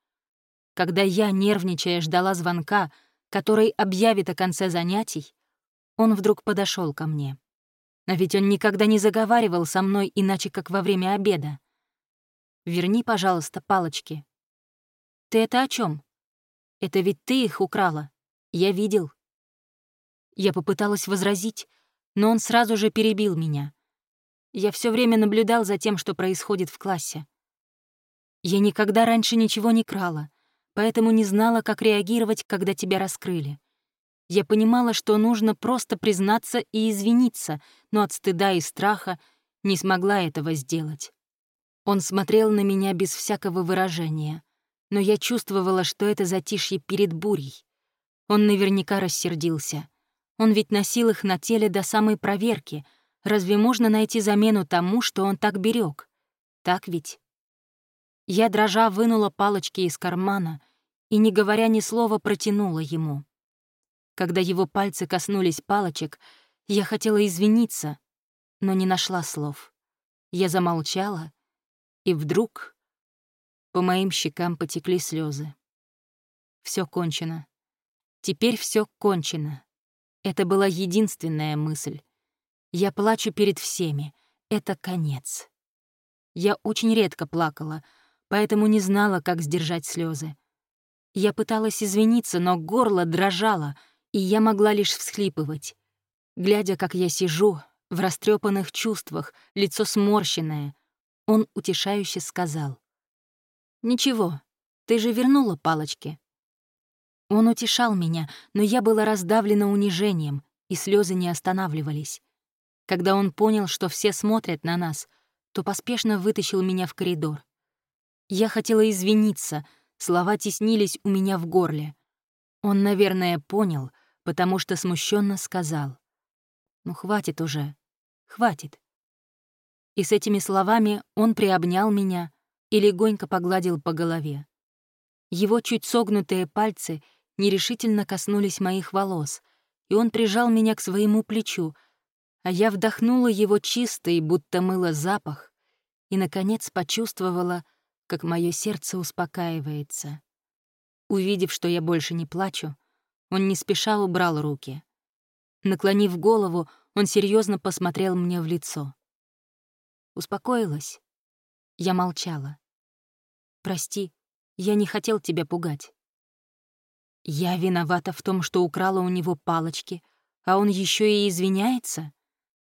Когда я, нервничая, ждала звонка, который объявит о конце занятий, он вдруг подошел ко мне. А ведь он никогда не заговаривал со мной иначе, как во время обеда. Верни, пожалуйста, палочки. Ты это о чем? Это ведь ты их украла. Я видел. Я попыталась возразить, но он сразу же перебил меня. Я все время наблюдал за тем, что происходит в классе. Я никогда раньше ничего не крала, поэтому не знала, как реагировать, когда тебя раскрыли. Я понимала, что нужно просто признаться и извиниться, но от стыда и страха не смогла этого сделать. Он смотрел на меня без всякого выражения, но я чувствовала, что это затишье перед бурей. Он наверняка рассердился. Он ведь носил их на теле до самой проверки. Разве можно найти замену тому, что он так берег? Так ведь? Я, дрожа, вынула палочки из кармана и, не говоря ни слова, протянула ему. Когда его пальцы коснулись палочек, я хотела извиниться, но не нашла слов. Я замолчала, и вдруг по моим щекам потекли слезы. Все кончено. Теперь все кончено. Это была единственная мысль. Я плачу перед всеми. Это конец. Я очень редко плакала, поэтому не знала, как сдержать слезы. Я пыталась извиниться, но горло дрожало, и я могла лишь всхлипывать. Глядя, как я сижу, в растрепанных чувствах, лицо сморщенное, он утешающе сказал. «Ничего, ты же вернула палочки». Он утешал меня, но я была раздавлена унижением, и слезы не останавливались. Когда он понял, что все смотрят на нас, то поспешно вытащил меня в коридор. Я хотела извиниться, слова теснились у меня в горле. Он, наверное, понял, потому что смущенно сказал. «Ну, хватит уже, хватит». И с этими словами он приобнял меня и легонько погладил по голове. Его чуть согнутые пальцы нерешительно коснулись моих волос, и он прижал меня к своему плечу, а я вдохнула его чистый, будто мыло запах, и, наконец, почувствовала, как мое сердце успокаивается. Увидев, что я больше не плачу, он не спеша убрал руки. Наклонив голову, он серьезно посмотрел мне в лицо. Успокоилась. Я молчала. «Прости, я не хотел тебя пугать». Я виновата в том, что украла у него палочки, а он еще и извиняется?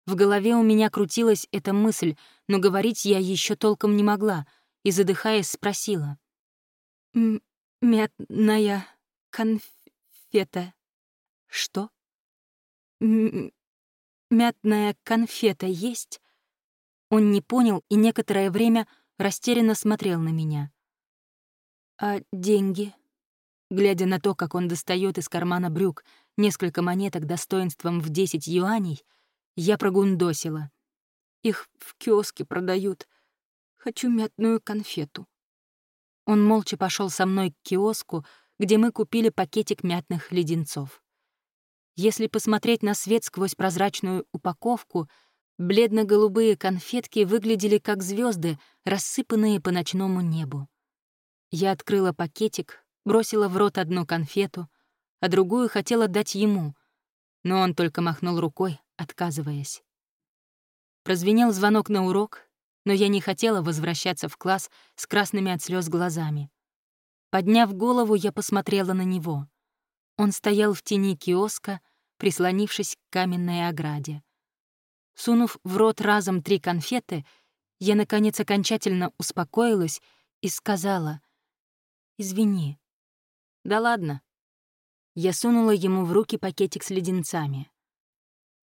В голове у меня крутилась эта мысль, но говорить я еще толком не могла, и, задыхаясь, спросила. «Мятная конфета». «Что?» «Мятная конфета есть?» Он не понял и некоторое время растерянно смотрел на меня. «А деньги?» Глядя на то, как он достает из кармана брюк несколько монеток достоинством в 10 юаней, я прогундосила. Их в киоске продают. Хочу мятную конфету. Он молча пошел со мной к киоску, где мы купили пакетик мятных леденцов. Если посмотреть на свет сквозь прозрачную упаковку, бледно-голубые конфетки выглядели как звезды, рассыпанные по ночному небу. Я открыла пакетик, бросила в рот одну конфету, а другую хотела дать ему, но он только махнул рукой, отказываясь. Прозвенел звонок на урок, но я не хотела возвращаться в класс с красными от слез глазами. Подняв голову, я посмотрела на него. Он стоял в тени киоска, прислонившись к каменной ограде. Сунув в рот разом три конфеты, я, наконец, окончательно успокоилась и сказала «Извини». «Да ладно». Я сунула ему в руки пакетик с леденцами.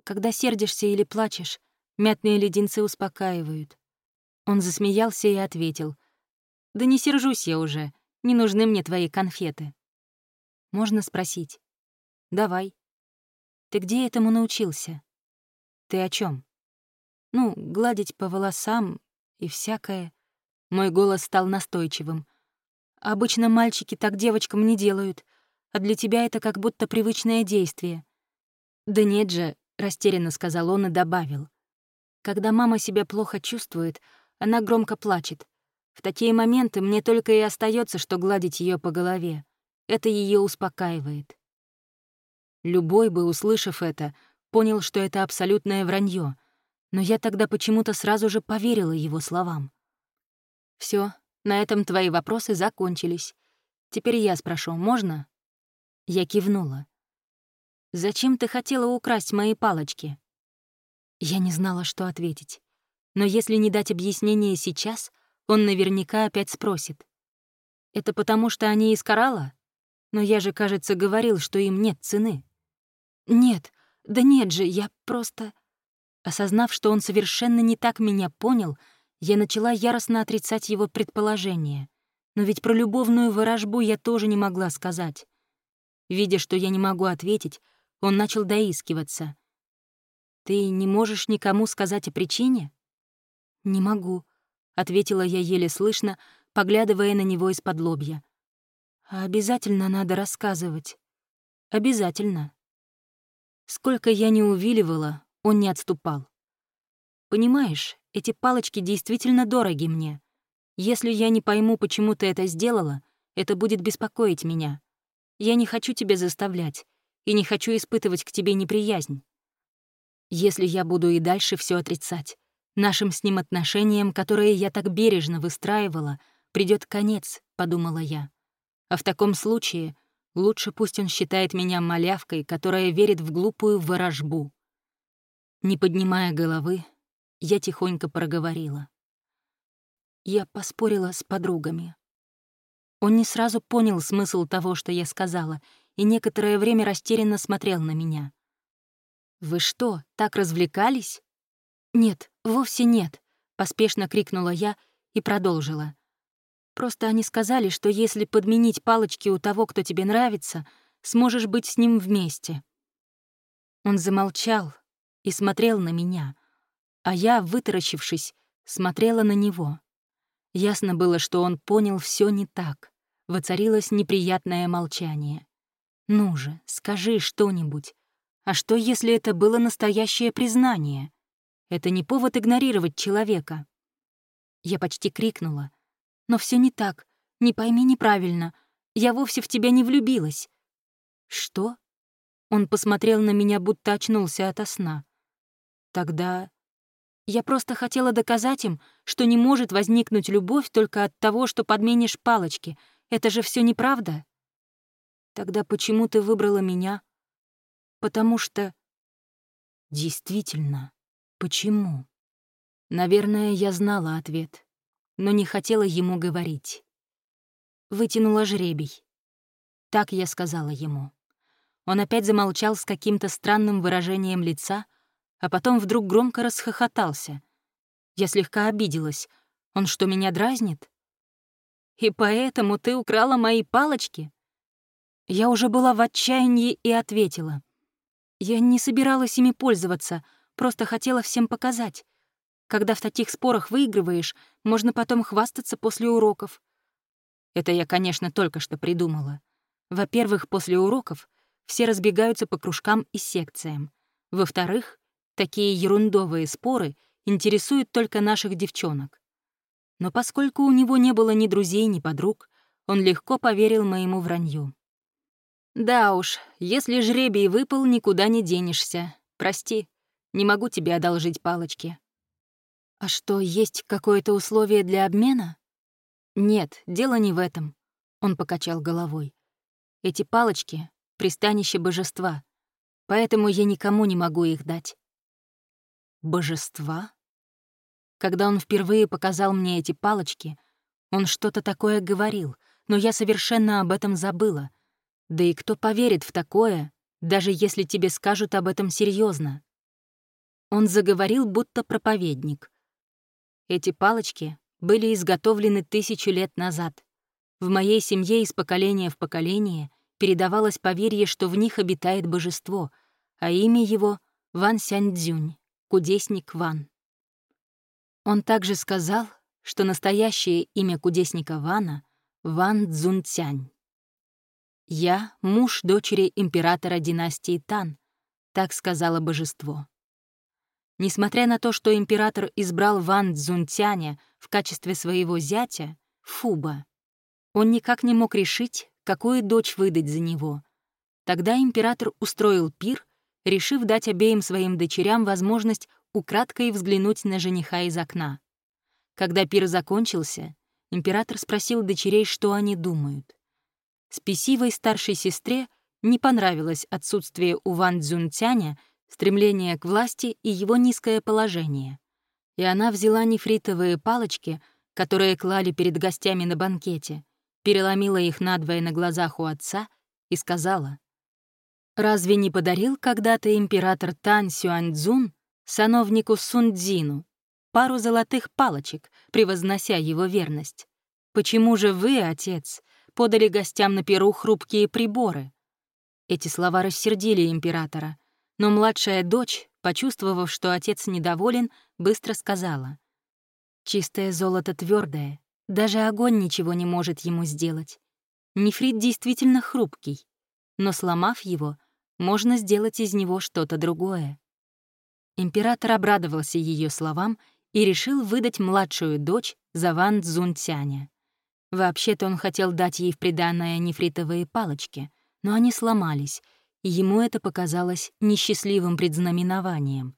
Когда сердишься или плачешь, мятные леденцы успокаивают. Он засмеялся и ответил. «Да не сержусь я уже, не нужны мне твои конфеты». «Можно спросить?» «Давай». «Ты где этому научился?» «Ты о чем? «Ну, гладить по волосам и всякое». Мой голос стал настойчивым. «Обычно мальчики так девочкам не делают, а для тебя это как будто привычное действие». «Да нет же, — растерянно сказал он и добавил. «Когда мама себя плохо чувствует, она громко плачет. В такие моменты мне только и остается, что гладить ее по голове. Это ее успокаивает». Любой бы, услышав это, понял, что это абсолютное вранье, но я тогда почему-то сразу же поверила его словам. Все, на этом твои вопросы закончились. Теперь я спрошу, можно?» Я кивнула. «Зачем ты хотела украсть мои палочки?» Я не знала, что ответить. Но если не дать объяснение сейчас, он наверняка опять спросит. «Это потому, что они из коралла? Но я же, кажется, говорил, что им нет цены». «Нет, да нет же, я просто...» Осознав, что он совершенно не так меня понял, я начала яростно отрицать его предположение. Но ведь про любовную ворожбу я тоже не могла сказать. Видя, что я не могу ответить, он начал доискиваться. «Ты не можешь никому сказать о причине?» «Не могу», — ответила я еле слышно, поглядывая на него из-под лобья. «А обязательно надо рассказывать. Обязательно». Сколько я не увиливала, он не отступал. «Понимаешь, эти палочки действительно дороги мне. Если я не пойму, почему ты это сделала, это будет беспокоить меня. Я не хочу тебя заставлять и не хочу испытывать к тебе неприязнь. Если я буду и дальше все отрицать, нашим с ним отношениям, которые я так бережно выстраивала, придет конец, подумала я. А в таком случае лучше пусть он считает меня малявкой, которая верит в глупую ворожбу. Не поднимая головы, я тихонько проговорила. Я поспорила с подругами. Он не сразу понял смысл того, что я сказала, и некоторое время растерянно смотрел на меня. «Вы что, так развлекались?» «Нет, вовсе нет», — поспешно крикнула я и продолжила. «Просто они сказали, что если подменить палочки у того, кто тебе нравится, сможешь быть с ним вместе». Он замолчал и смотрел на меня, а я, вытаращившись, смотрела на него. Ясно было, что он понял все не так. Воцарилось неприятное молчание. «Ну же, скажи что-нибудь. А что, если это было настоящее признание? Это не повод игнорировать человека». Я почти крикнула. «Но все не так. Не пойми неправильно. Я вовсе в тебя не влюбилась». «Что?» Он посмотрел на меня, будто очнулся ото сна. «Тогда я просто хотела доказать им, что не может возникнуть любовь только от того, что подменишь палочки. Это же все неправда. Тогда почему ты выбрала меня? Потому что... Действительно, почему? Наверное, я знала ответ, но не хотела ему говорить. Вытянула жребий. Так я сказала ему. Он опять замолчал с каким-то странным выражением лица, а потом вдруг громко расхохотался. Я слегка обиделась. Он что, меня дразнит? «И поэтому ты украла мои палочки?» Я уже была в отчаянии и ответила. Я не собиралась ими пользоваться, просто хотела всем показать. Когда в таких спорах выигрываешь, можно потом хвастаться после уроков. Это я, конечно, только что придумала. Во-первых, после уроков все разбегаются по кружкам и секциям. Во-вторых, Такие ерундовые споры интересуют только наших девчонок. Но поскольку у него не было ни друзей, ни подруг, он легко поверил моему вранью. «Да уж, если жребий выпал, никуда не денешься. Прости, не могу тебе одолжить палочки». «А что, есть какое-то условие для обмена?» «Нет, дело не в этом», — он покачал головой. «Эти палочки — пристанище божества, поэтому я никому не могу их дать божества? Когда он впервые показал мне эти палочки, он что-то такое говорил, но я совершенно об этом забыла. Да и кто поверит в такое, даже если тебе скажут об этом серьезно? Он заговорил, будто проповедник. Эти палочки были изготовлены тысячу лет назад. В моей семье из поколения в поколение передавалось поверье, что в них обитает божество, а имя его — Ван Сяньцзюнь кудесник Ван. Он также сказал, что настоящее имя кудесника Вана — Ван Цзунцянь. «Я — муж дочери императора династии Тан», — так сказала божество. Несмотря на то, что император избрал Ван Цзунцяня в качестве своего зятя, Фуба, он никак не мог решить, какую дочь выдать за него. Тогда император устроил пир решив дать обеим своим дочерям возможность украдкой взглянуть на жениха из окна. Когда пир закончился, император спросил дочерей, что они думают. Спесивой старшей сестре не понравилось отсутствие у Ван Цзунцяня, стремление к власти и его низкое положение. И она взяла нефритовые палочки, которые клали перед гостями на банкете, переломила их надвое на глазах у отца и сказала, Разве не подарил когда-то император Тан Сюаньцзун сановнику Сундзину пару золотых палочек, превознося его верность? Почему же вы, отец, подали гостям на перу хрупкие приборы? Эти слова рассердили императора, но младшая дочь, почувствовав, что отец недоволен, быстро сказала. «Чистое золото твердое, Даже огонь ничего не может ему сделать. Нефрит действительно хрупкий, но сломав его, можно сделать из него что-то другое. Император обрадовался ее словам и решил выдать младшую дочь за Ван Цзунтяня. Вообще-то он хотел дать ей в приданное нефритовые палочки, но они сломались, и ему это показалось несчастливым предзнаменованием.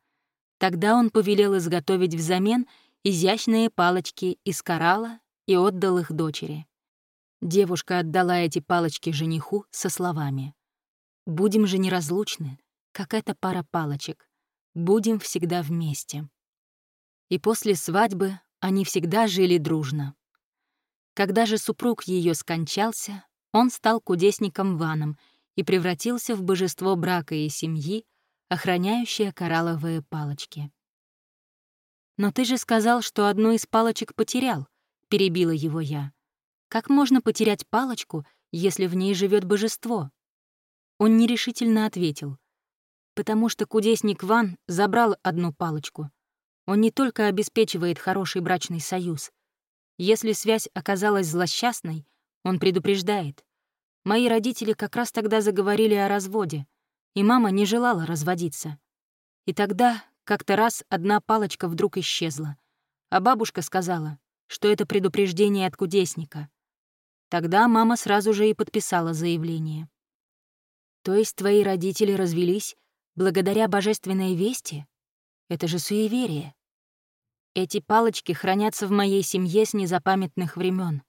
Тогда он повелел изготовить взамен изящные палочки из коралла и отдал их дочери. Девушка отдала эти палочки жениху со словами «Будем же неразлучны, как эта пара палочек. Будем всегда вместе». И после свадьбы они всегда жили дружно. Когда же супруг ее скончался, он стал кудесником Ваном и превратился в божество брака и семьи, охраняющее коралловые палочки. «Но ты же сказал, что одну из палочек потерял», — перебила его я. «Как можно потерять палочку, если в ней живет божество?» Он нерешительно ответил. «Потому что кудесник Ван забрал одну палочку. Он не только обеспечивает хороший брачный союз. Если связь оказалась злосчастной, он предупреждает. Мои родители как раз тогда заговорили о разводе, и мама не желала разводиться. И тогда как-то раз одна палочка вдруг исчезла, а бабушка сказала, что это предупреждение от кудесника. Тогда мама сразу же и подписала заявление. То есть твои родители развелись благодаря божественной вести? Это же суеверие. Эти палочки хранятся в моей семье с незапамятных времен,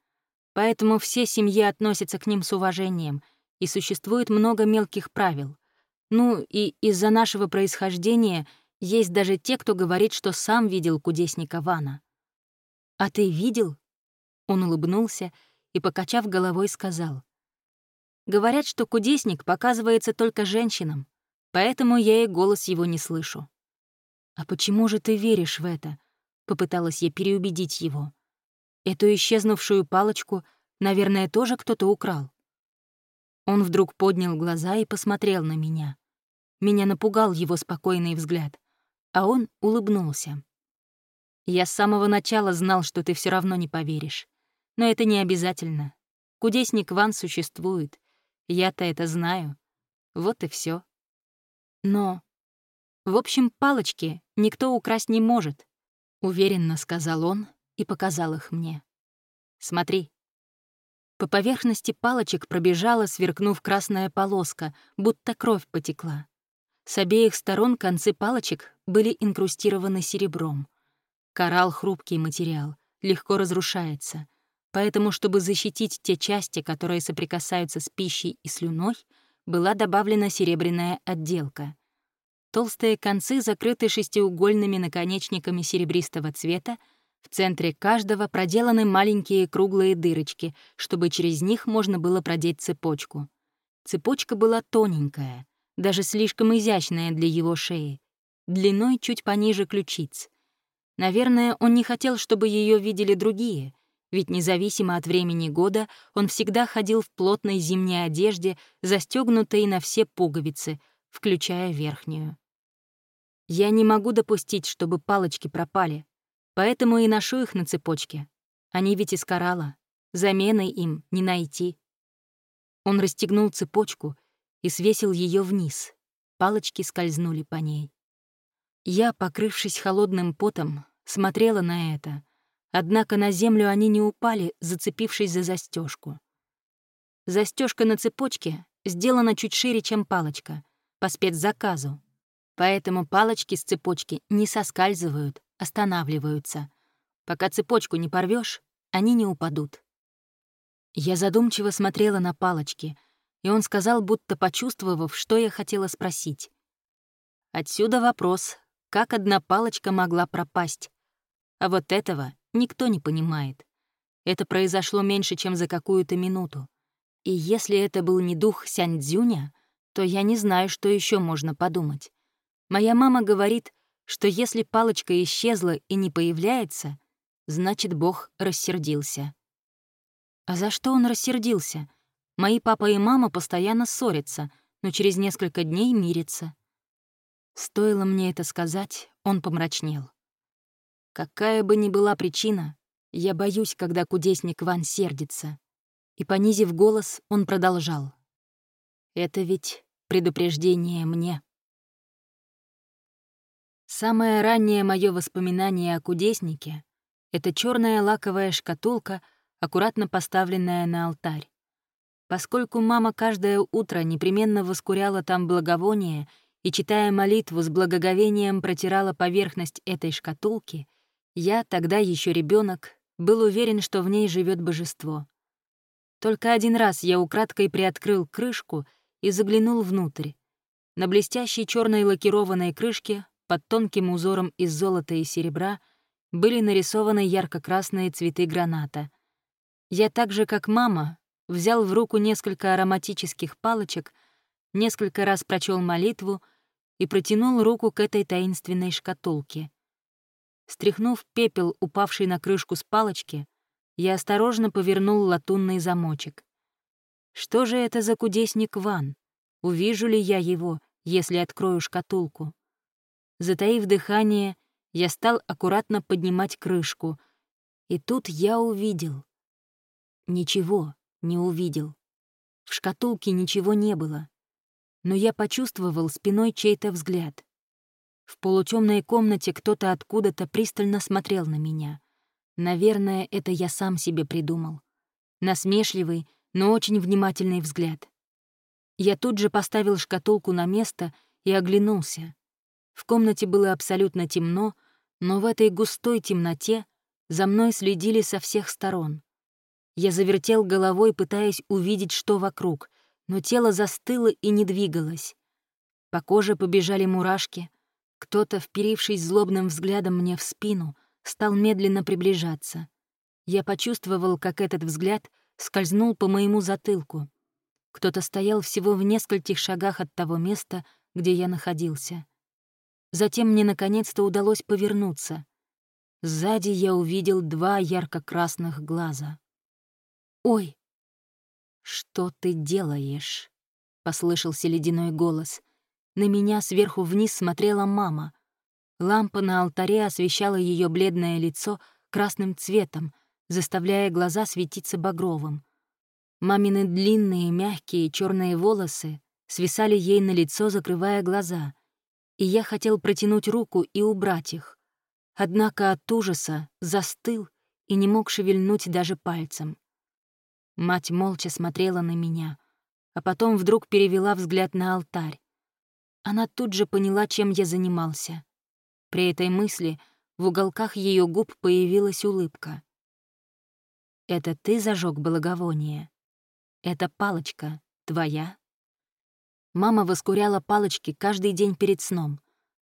поэтому все семьи относятся к ним с уважением, и существует много мелких правил. Ну и из-за нашего происхождения есть даже те, кто говорит, что сам видел кудесника Вана. «А ты видел?» Он улыбнулся и, покачав головой, сказал. «Говорят, что кудесник показывается только женщинам, поэтому я и голос его не слышу». «А почему же ты веришь в это?» — попыталась я переубедить его. «Эту исчезнувшую палочку, наверное, тоже кто-то украл». Он вдруг поднял глаза и посмотрел на меня. Меня напугал его спокойный взгляд а он улыбнулся. «Я с самого начала знал, что ты все равно не поверишь. Но это не обязательно. Кудесник Ван существует. Я-то это знаю. Вот и все. Но... В общем, палочки никто украсть не может», — уверенно сказал он и показал их мне. «Смотри». По поверхности палочек пробежала, сверкнув красная полоска, будто кровь потекла. С обеих сторон концы палочек были инкрустированы серебром. Коралл — хрупкий материал, легко разрушается. Поэтому, чтобы защитить те части, которые соприкасаются с пищей и слюной, была добавлена серебряная отделка. Толстые концы закрыты шестиугольными наконечниками серебристого цвета, в центре каждого проделаны маленькие круглые дырочки, чтобы через них можно было продеть цепочку. Цепочка была тоненькая, даже слишком изящная для его шеи, длиной чуть пониже ключиц. Наверное, он не хотел, чтобы ее видели другие, ведь независимо от времени года он всегда ходил в плотной зимней одежде, застегнутой на все пуговицы, включая верхнюю. Я не могу допустить, чтобы палочки пропали, поэтому и ношу их на цепочке. Они ведь из коралла, замены им не найти. Он расстегнул цепочку — и свесил ее вниз. Палочки скользнули по ней. Я, покрывшись холодным потом, смотрела на это, однако на землю они не упали, зацепившись за застежку. Застежка на цепочке сделана чуть шире, чем палочка, по спецзаказу, поэтому палочки с цепочки не соскальзывают, останавливаются. Пока цепочку не порвешь, они не упадут. Я задумчиво смотрела на палочки — и он сказал, будто почувствовав, что я хотела спросить. Отсюда вопрос, как одна палочка могла пропасть. А вот этого никто не понимает. Это произошло меньше, чем за какую-то минуту. И если это был не дух Сяньцзюня, то я не знаю, что еще можно подумать. Моя мама говорит, что если палочка исчезла и не появляется, значит, Бог рассердился. А за что он рассердился? Мои папа и мама постоянно ссорятся, но через несколько дней мирятся. Стоило мне это сказать, он помрачнел. Какая бы ни была причина, Я боюсь, когда кудесник Ван сердится. И, понизив голос, он продолжал. Это ведь предупреждение мне. Самое раннее мое воспоминание о кудеснике — это черная лаковая шкатулка, аккуратно поставленная на алтарь. Поскольку мама каждое утро непременно воскуряла там благовоние и, читая молитву, с благоговением протирала поверхность этой шкатулки, я, тогда еще ребенок, был уверен, что в ней живет божество. Только один раз я украдкой приоткрыл крышку и заглянул внутрь. На блестящей черной лакированной крышке под тонким узором из золота и серебра были нарисованы ярко-красные цветы граната. Я так же, как мама, взял в руку несколько ароматических палочек, несколько раз прочел молитву и протянул руку к этой таинственной шкатулке. Стряхнув пепел, упавший на крышку с палочки, я осторожно повернул латунный замочек. Что же это за кудесник Ван? Увижу ли я его, если открою шкатулку? Затаив дыхание, я стал аккуратно поднимать крышку, и тут я увидел. Ничего не увидел. В шкатулке ничего не было. Но я почувствовал спиной чей-то взгляд. В полутемной комнате кто-то откуда-то пристально смотрел на меня. Наверное, это я сам себе придумал. Насмешливый, но очень внимательный взгляд. Я тут же поставил шкатулку на место и оглянулся. В комнате было абсолютно темно, но в этой густой темноте за мной следили со всех сторон. Я завертел головой, пытаясь увидеть, что вокруг, но тело застыло и не двигалось. По коже побежали мурашки. Кто-то, вперившись злобным взглядом мне в спину, стал медленно приближаться. Я почувствовал, как этот взгляд скользнул по моему затылку. Кто-то стоял всего в нескольких шагах от того места, где я находился. Затем мне наконец-то удалось повернуться. Сзади я увидел два ярко-красных глаза. «Ой!» «Что ты делаешь?» — послышался ледяной голос. На меня сверху вниз смотрела мама. Лампа на алтаре освещала ее бледное лицо красным цветом, заставляя глаза светиться багровым. Мамины длинные, мягкие черные волосы свисали ей на лицо, закрывая глаза, и я хотел протянуть руку и убрать их. Однако от ужаса застыл и не мог шевельнуть даже пальцем. Мать молча смотрела на меня, а потом вдруг перевела взгляд на алтарь. Она тут же поняла, чем я занимался. При этой мысли в уголках ее губ появилась улыбка. «Это ты зажег благовоние? Эта палочка твоя?» Мама воскуряла палочки каждый день перед сном,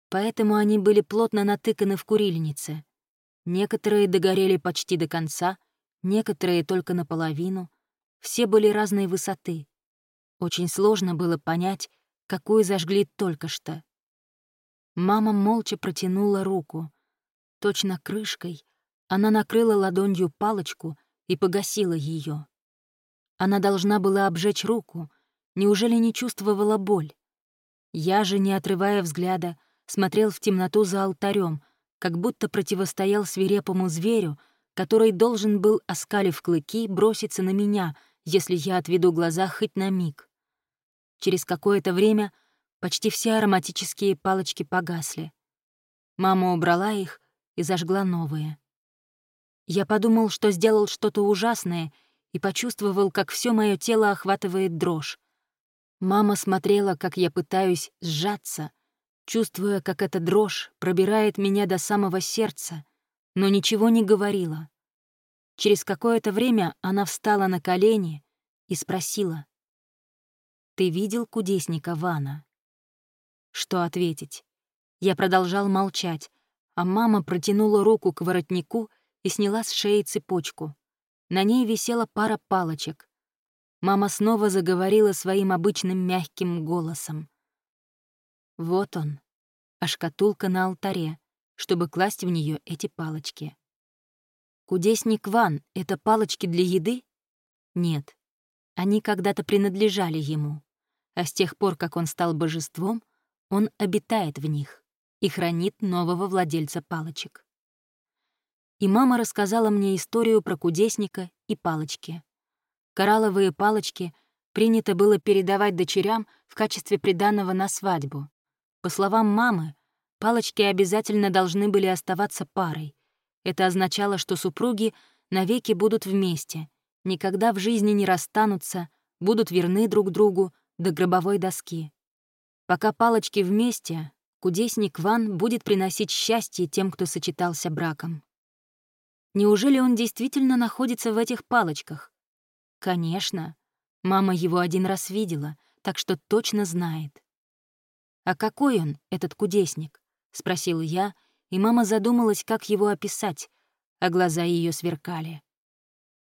поэтому они были плотно натыканы в курильнице. Некоторые догорели почти до конца, некоторые только наполовину. Все были разной высоты. Очень сложно было понять, какую зажгли только что. Мама молча протянула руку. Точно крышкой она накрыла ладонью палочку и погасила ее. Она должна была обжечь руку, неужели не чувствовала боль? Я же, не отрывая взгляда, смотрел в темноту за алтарем, как будто противостоял свирепому зверю, который должен был, оскалив клыки, броситься на меня, если я отведу глаза хоть на миг. Через какое-то время — Почти все ароматические палочки погасли. Мама убрала их и зажгла новые. Я подумал, что сделал что-то ужасное, и почувствовал, как все мое тело охватывает дрожь. Мама смотрела, как я пытаюсь сжаться, чувствуя, как эта дрожь пробирает меня до самого сердца, но ничего не говорила. Через какое-то время она встала на колени и спросила. «Ты видел кудесника Вана?» Что ответить? Я продолжал молчать, а мама протянула руку к воротнику и сняла с шеи цепочку. На ней висела пара палочек. Мама снова заговорила своим обычным мягким голосом. Вот он, а шкатулка на алтаре, чтобы класть в нее эти палочки. Кудесник Ван — это палочки для еды? Нет, они когда-то принадлежали ему. А с тех пор, как он стал божеством, он обитает в них и хранит нового владельца палочек. и мама рассказала мне историю про кудесника и палочки. Коралловые палочки принято было передавать дочерям в качестве приданного на свадьбу. По словам мамы, палочки обязательно должны были оставаться парой. Это означало, что супруги навеки будут вместе, никогда в жизни не расстанутся, будут верны друг другу до гробовой доски. Пока палочки вместе, кудесник Ван будет приносить счастье тем, кто сочетался браком. Неужели он действительно находится в этих палочках? Конечно. Мама его один раз видела, так что точно знает. «А какой он, этот кудесник?» — спросил я, и мама задумалась, как его описать, а глаза ее сверкали.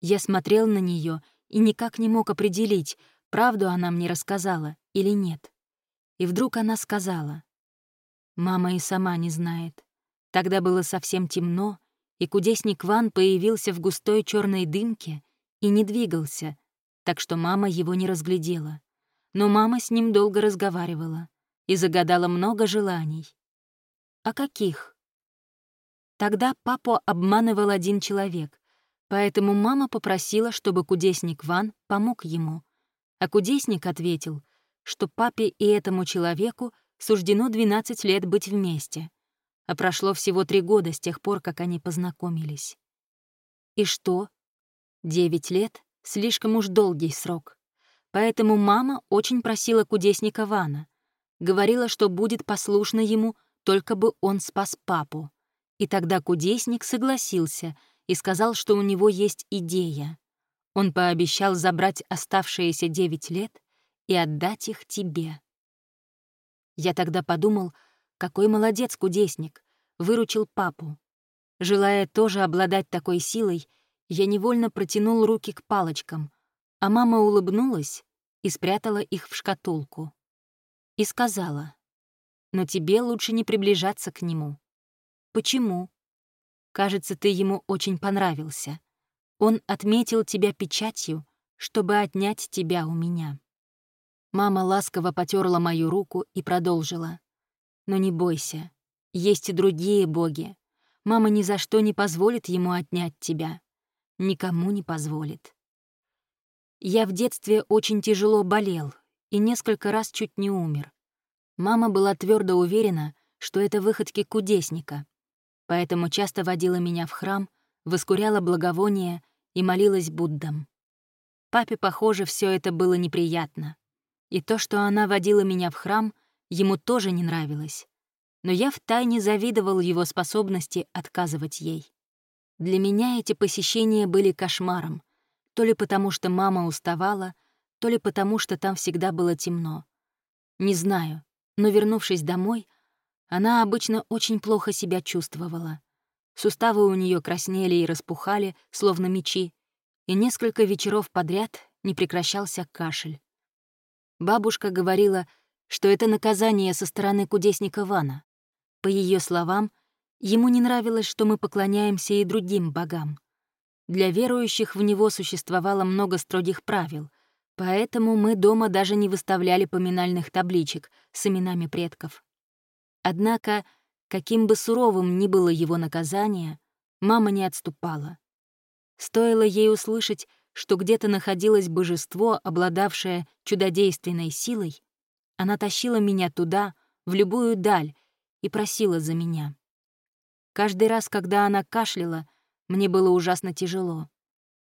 Я смотрел на нее и никак не мог определить, правду она мне рассказала или нет. И вдруг она сказала. Мама и сама не знает. Тогда было совсем темно, и кудесник Ван появился в густой черной дымке и не двигался, так что мама его не разглядела. Но мама с ним долго разговаривала и загадала много желаний. А каких? Тогда папу обманывал один человек, поэтому мама попросила, чтобы кудесник Ван помог ему. А кудесник ответил, что папе и этому человеку суждено 12 лет быть вместе, а прошло всего три года с тех пор, как они познакомились. И что? Девять лет — слишком уж долгий срок. Поэтому мама очень просила кудесника Вана. Говорила, что будет послушна ему, только бы он спас папу. И тогда кудесник согласился и сказал, что у него есть идея. Он пообещал забрать оставшиеся девять лет и отдать их тебе. Я тогда подумал, какой молодец кудесник, выручил папу. Желая тоже обладать такой силой, я невольно протянул руки к палочкам, а мама улыбнулась и спрятала их в шкатулку. И сказала, «Но тебе лучше не приближаться к нему». «Почему?» «Кажется, ты ему очень понравился. Он отметил тебя печатью, чтобы отнять тебя у меня». Мама ласково потерла мою руку и продолжила. «Но не бойся, есть и другие боги. Мама ни за что не позволит ему отнять тебя. Никому не позволит». Я в детстве очень тяжело болел и несколько раз чуть не умер. Мама была твердо уверена, что это выходки кудесника, поэтому часто водила меня в храм, воскуряла благовония и молилась Буддам. Папе, похоже, все это было неприятно. И то, что она водила меня в храм, ему тоже не нравилось. Но я втайне завидовал его способности отказывать ей. Для меня эти посещения были кошмаром, то ли потому, что мама уставала, то ли потому, что там всегда было темно. Не знаю, но, вернувшись домой, она обычно очень плохо себя чувствовала. Суставы у нее краснели и распухали, словно мечи, и несколько вечеров подряд не прекращался кашель. Бабушка говорила, что это наказание со стороны кудесника Вана. По ее словам, ему не нравилось, что мы поклоняемся и другим богам. Для верующих в него существовало много строгих правил, поэтому мы дома даже не выставляли поминальных табличек с именами предков. Однако, каким бы суровым ни было его наказание, мама не отступала. Стоило ей услышать, что где-то находилось божество, обладавшее чудодейственной силой, она тащила меня туда, в любую даль, и просила за меня. Каждый раз, когда она кашляла, мне было ужасно тяжело.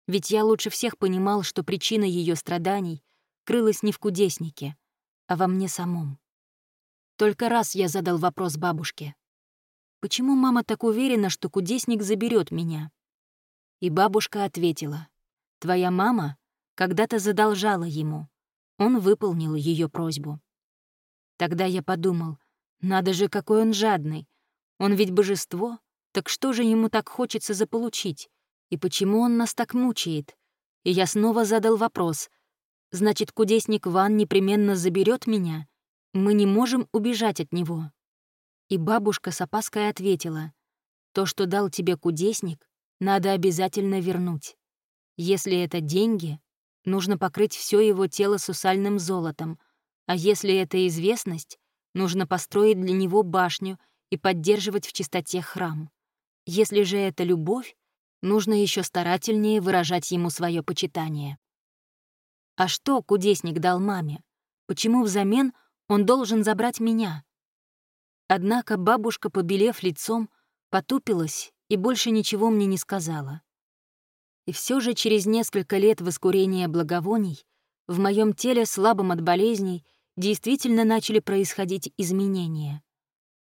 Ведь я лучше всех понимал, что причина ее страданий крылась не в кудеснике, а во мне самом. Только раз я задал вопрос бабушке. «Почему мама так уверена, что кудесник заберет меня?» И бабушка ответила. Твоя мама когда-то задолжала ему. Он выполнил ее просьбу. Тогда я подумал, надо же, какой он жадный. Он ведь божество, так что же ему так хочется заполучить? И почему он нас так мучает? И я снова задал вопрос. Значит, кудесник Ван непременно заберет меня? Мы не можем убежать от него. И бабушка с опаской ответила. То, что дал тебе кудесник, надо обязательно вернуть. Если это деньги, нужно покрыть все его тело сусальным золотом, а если это известность, нужно построить для него башню и поддерживать в чистоте храм. Если же это любовь, нужно еще старательнее выражать ему свое почитание. А что кудесник дал маме? Почему взамен он должен забрать меня? Однако бабушка, побелев лицом, потупилась и больше ничего мне не сказала. И все же через несколько лет воскурения благовоний в моем теле, слабом от болезней, действительно начали происходить изменения.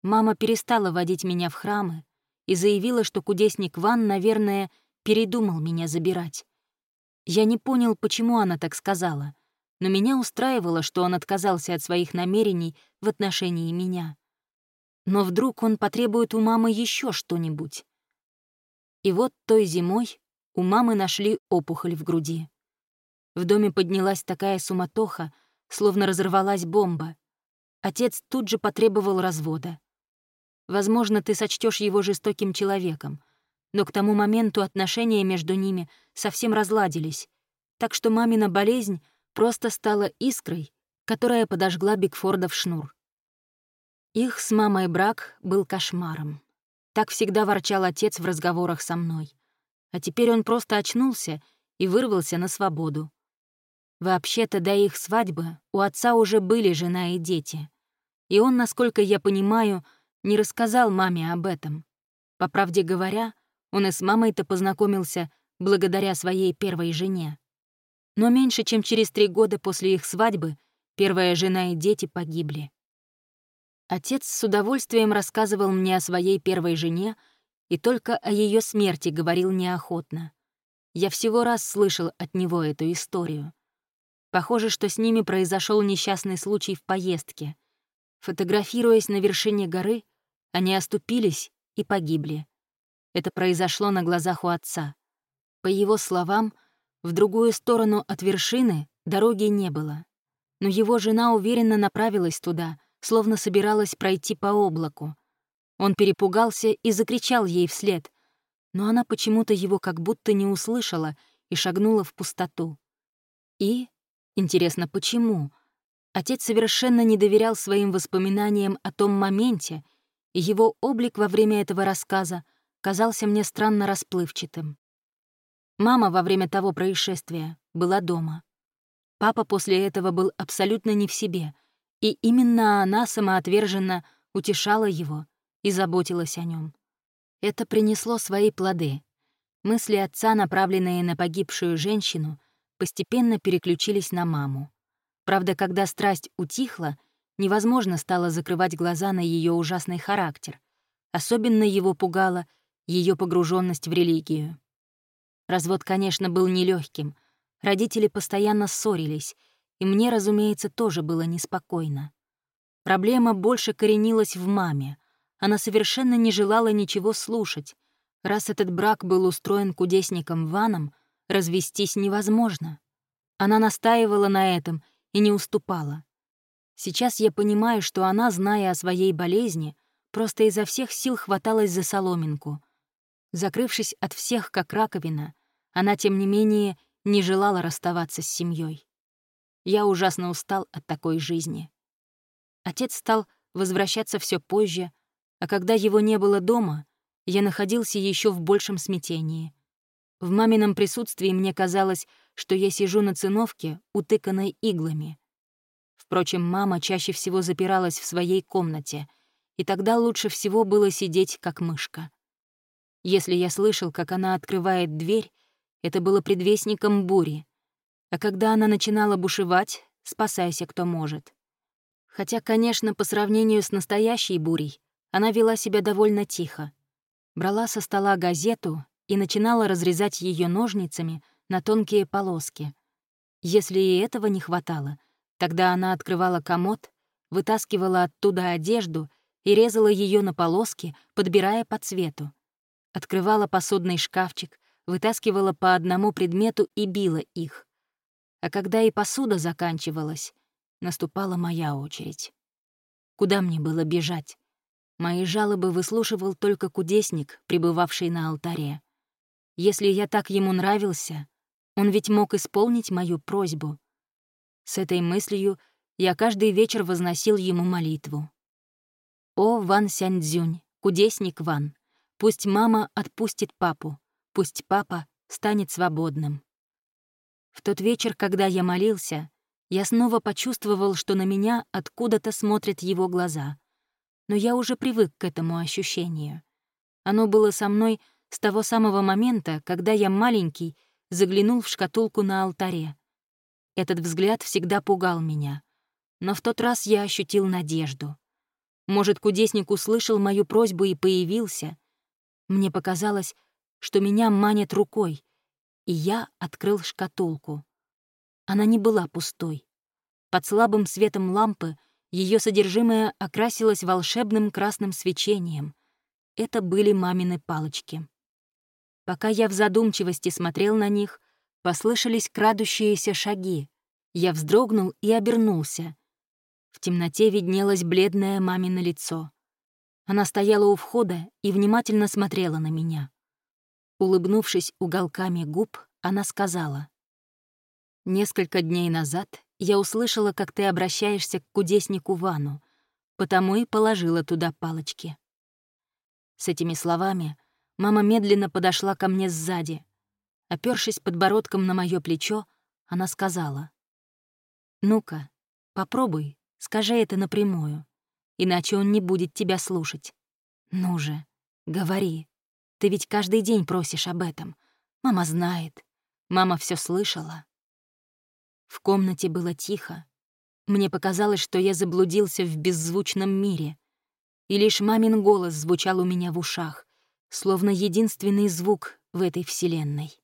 Мама перестала водить меня в храмы и заявила, что кудесник Ван, наверное, передумал меня забирать. Я не понял, почему она так сказала, но меня устраивало, что он отказался от своих намерений в отношении меня. Но вдруг он потребует у мамы еще что-нибудь. И вот той зимой у мамы нашли опухоль в груди. В доме поднялась такая суматоха, словно разорвалась бомба. Отец тут же потребовал развода. Возможно, ты сочтешь его жестоким человеком, но к тому моменту отношения между ними совсем разладились, так что мамина болезнь просто стала искрой, которая подожгла Бигфорда в шнур. Их с мамой брак был кошмаром. Так всегда ворчал отец в разговорах со мной. А теперь он просто очнулся и вырвался на свободу. Вообще-то до их свадьбы у отца уже были жена и дети. И он, насколько я понимаю, не рассказал маме об этом. По правде говоря, он и с мамой-то познакомился благодаря своей первой жене. Но меньше чем через три года после их свадьбы первая жена и дети погибли. Отец с удовольствием рассказывал мне о своей первой жене и только о ее смерти говорил неохотно. Я всего раз слышал от него эту историю. Похоже, что с ними произошел несчастный случай в поездке. Фотографируясь на вершине горы, они оступились и погибли. Это произошло на глазах у отца. По его словам, в другую сторону от вершины дороги не было. Но его жена уверенно направилась туда, словно собиралась пройти по облаку. Он перепугался и закричал ей вслед, но она почему-то его как будто не услышала и шагнула в пустоту. И Интересно, почему? Отец совершенно не доверял своим воспоминаниям о том моменте, и его облик во время этого рассказа казался мне странно расплывчатым. Мама во время того происшествия была дома. Папа после этого был абсолютно не в себе, и именно она самоотверженно утешала его и заботилась о нем. Это принесло свои плоды. Мысли отца, направленные на погибшую женщину, постепенно переключились на маму. Правда, когда страсть утихла, невозможно стало закрывать глаза на ее ужасный характер. Особенно его пугала ее погруженность в религию. Развод, конечно, был нелегким. Родители постоянно ссорились, и мне, разумеется, тоже было неспокойно. Проблема больше коренилась в маме. Она совершенно не желала ничего слушать. Раз этот брак был устроен кудесником Ваном, развестись невозможно. Она настаивала на этом и не уступала. Сейчас я понимаю, что она, зная о своей болезни, просто изо всех сил хваталась за соломинку. Закрывшись от всех, как раковина, она, тем не менее, не желала расставаться с семьей. Я ужасно устал от такой жизни. Отец стал возвращаться все позже, а когда его не было дома, я находился еще в большем смятении. В мамином присутствии мне казалось, что я сижу на циновке, утыканной иглами. Впрочем, мама чаще всего запиралась в своей комнате, и тогда лучше всего было сидеть как мышка. Если я слышал, как она открывает дверь, это было предвестником бури, а когда она начинала бушевать, спасайся, кто может. Хотя, конечно, по сравнению с настоящей бурей, она вела себя довольно тихо. Брала со стола газету и начинала разрезать ее ножницами на тонкие полоски. Если и этого не хватало, тогда она открывала комод, вытаскивала оттуда одежду и резала ее на полоски, подбирая по цвету. Открывала посудный шкафчик, вытаскивала по одному предмету и била их. А когда и посуда заканчивалась, наступала моя очередь. Куда мне было бежать? Мои жалобы выслушивал только кудесник, пребывавший на алтаре. Если я так ему нравился, он ведь мог исполнить мою просьбу. С этой мыслью я каждый вечер возносил ему молитву. «О, Ван Сяньцзюнь, кудесник Ван, Пусть мама отпустит папу, пусть папа станет свободным. В тот вечер, когда я молился, я снова почувствовал, что на меня откуда-то смотрят его глаза. Но я уже привык к этому ощущению. Оно было со мной с того самого момента, когда я маленький заглянул в шкатулку на алтаре. Этот взгляд всегда пугал меня. Но в тот раз я ощутил надежду. Может, кудесник услышал мою просьбу и появился. Мне показалось, что меня манят рукой, и я открыл шкатулку. Она не была пустой. Под слабым светом лампы ее содержимое окрасилось волшебным красным свечением. Это были мамины палочки. Пока я в задумчивости смотрел на них, послышались крадущиеся шаги. Я вздрогнул и обернулся. В темноте виднелось бледное мамино лицо. Она стояла у входа и внимательно смотрела на меня. Улыбнувшись уголками губ, она сказала. «Несколько дней назад я услышала, как ты обращаешься к кудеснику Вану, потому и положила туда палочки». С этими словами мама медленно подошла ко мне сзади. Опёршись подбородком на моё плечо, она сказала. «Ну-ка, попробуй Скажи это напрямую, иначе он не будет тебя слушать. Ну же, говори. Ты ведь каждый день просишь об этом. Мама знает. Мама все слышала. В комнате было тихо. Мне показалось, что я заблудился в беззвучном мире. И лишь мамин голос звучал у меня в ушах, словно единственный звук в этой вселенной.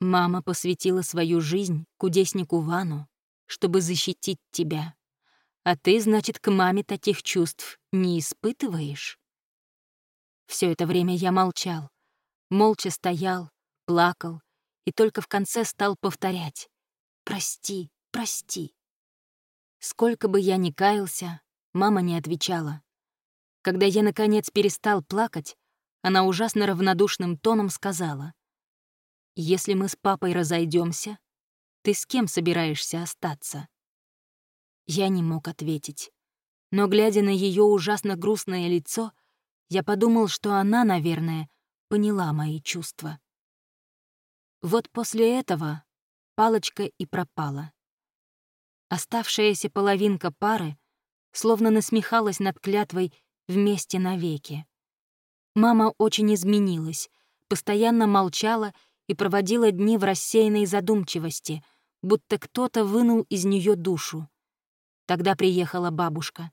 Мама посвятила свою жизнь кудеснику Вану, чтобы защитить тебя. А ты, значит, к маме таких чувств не испытываешь? Все это время я молчал, молча стоял, плакал и только в конце стал повторять «Прости, прости». Сколько бы я ни каялся, мама не отвечала. Когда я, наконец, перестал плакать, она ужасно равнодушным тоном сказала «Если мы с папой разойдемся, ты с кем собираешься остаться?» Я не мог ответить. Но, глядя на ее ужасно грустное лицо, я подумал, что она, наверное, поняла мои чувства. Вот после этого палочка и пропала. Оставшаяся половинка пары словно насмехалась над клятвой вместе навеки. Мама очень изменилась, постоянно молчала и проводила дни в рассеянной задумчивости, будто кто-то вынул из нее душу. Тогда приехала бабушка.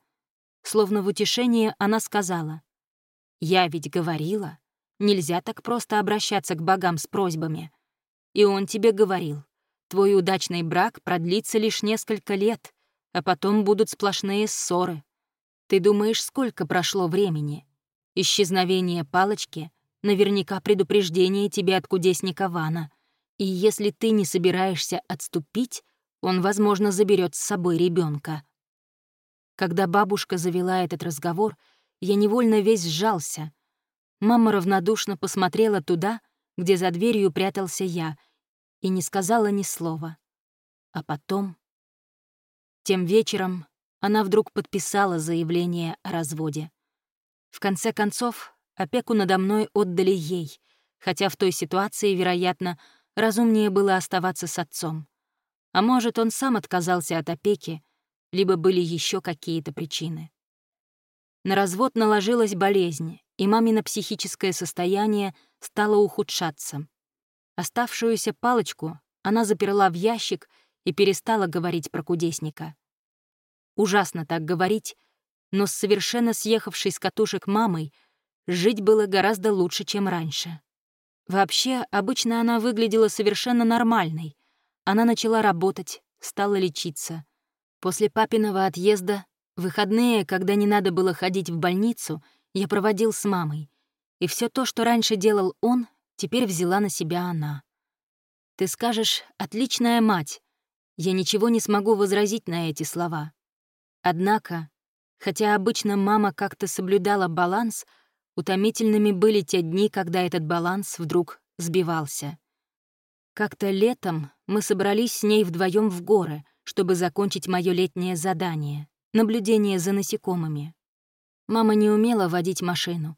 Словно в утешение она сказала, «Я ведь говорила, нельзя так просто обращаться к богам с просьбами. И он тебе говорил, твой удачный брак продлится лишь несколько лет, а потом будут сплошные ссоры. Ты думаешь, сколько прошло времени? Исчезновение палочки — наверняка предупреждение тебе от кудесника Вана. И если ты не собираешься отступить, он, возможно, заберет с собой ребенка. Когда бабушка завела этот разговор, я невольно весь сжался. Мама равнодушно посмотрела туда, где за дверью прятался я, и не сказала ни слова. А потом... Тем вечером она вдруг подписала заявление о разводе. В конце концов, опеку надо мной отдали ей, хотя в той ситуации, вероятно, разумнее было оставаться с отцом. А может, он сам отказался от опеки, либо были еще какие-то причины. На развод наложилась болезнь, и мамино психическое состояние стало ухудшаться. Оставшуюся палочку она заперла в ящик и перестала говорить про кудесника. Ужасно так говорить, но с совершенно съехавшей с катушек мамой жить было гораздо лучше, чем раньше. Вообще, обычно она выглядела совершенно нормальной. Она начала работать, стала лечиться — После папиного отъезда, выходные, когда не надо было ходить в больницу, я проводил с мамой. И все то, что раньше делал он, теперь взяла на себя она. Ты скажешь «отличная мать». Я ничего не смогу возразить на эти слова. Однако, хотя обычно мама как-то соблюдала баланс, утомительными были те дни, когда этот баланс вдруг сбивался. Как-то летом мы собрались с ней вдвоем в горы — чтобы закончить мое летнее задание — наблюдение за насекомыми. Мама не умела водить машину,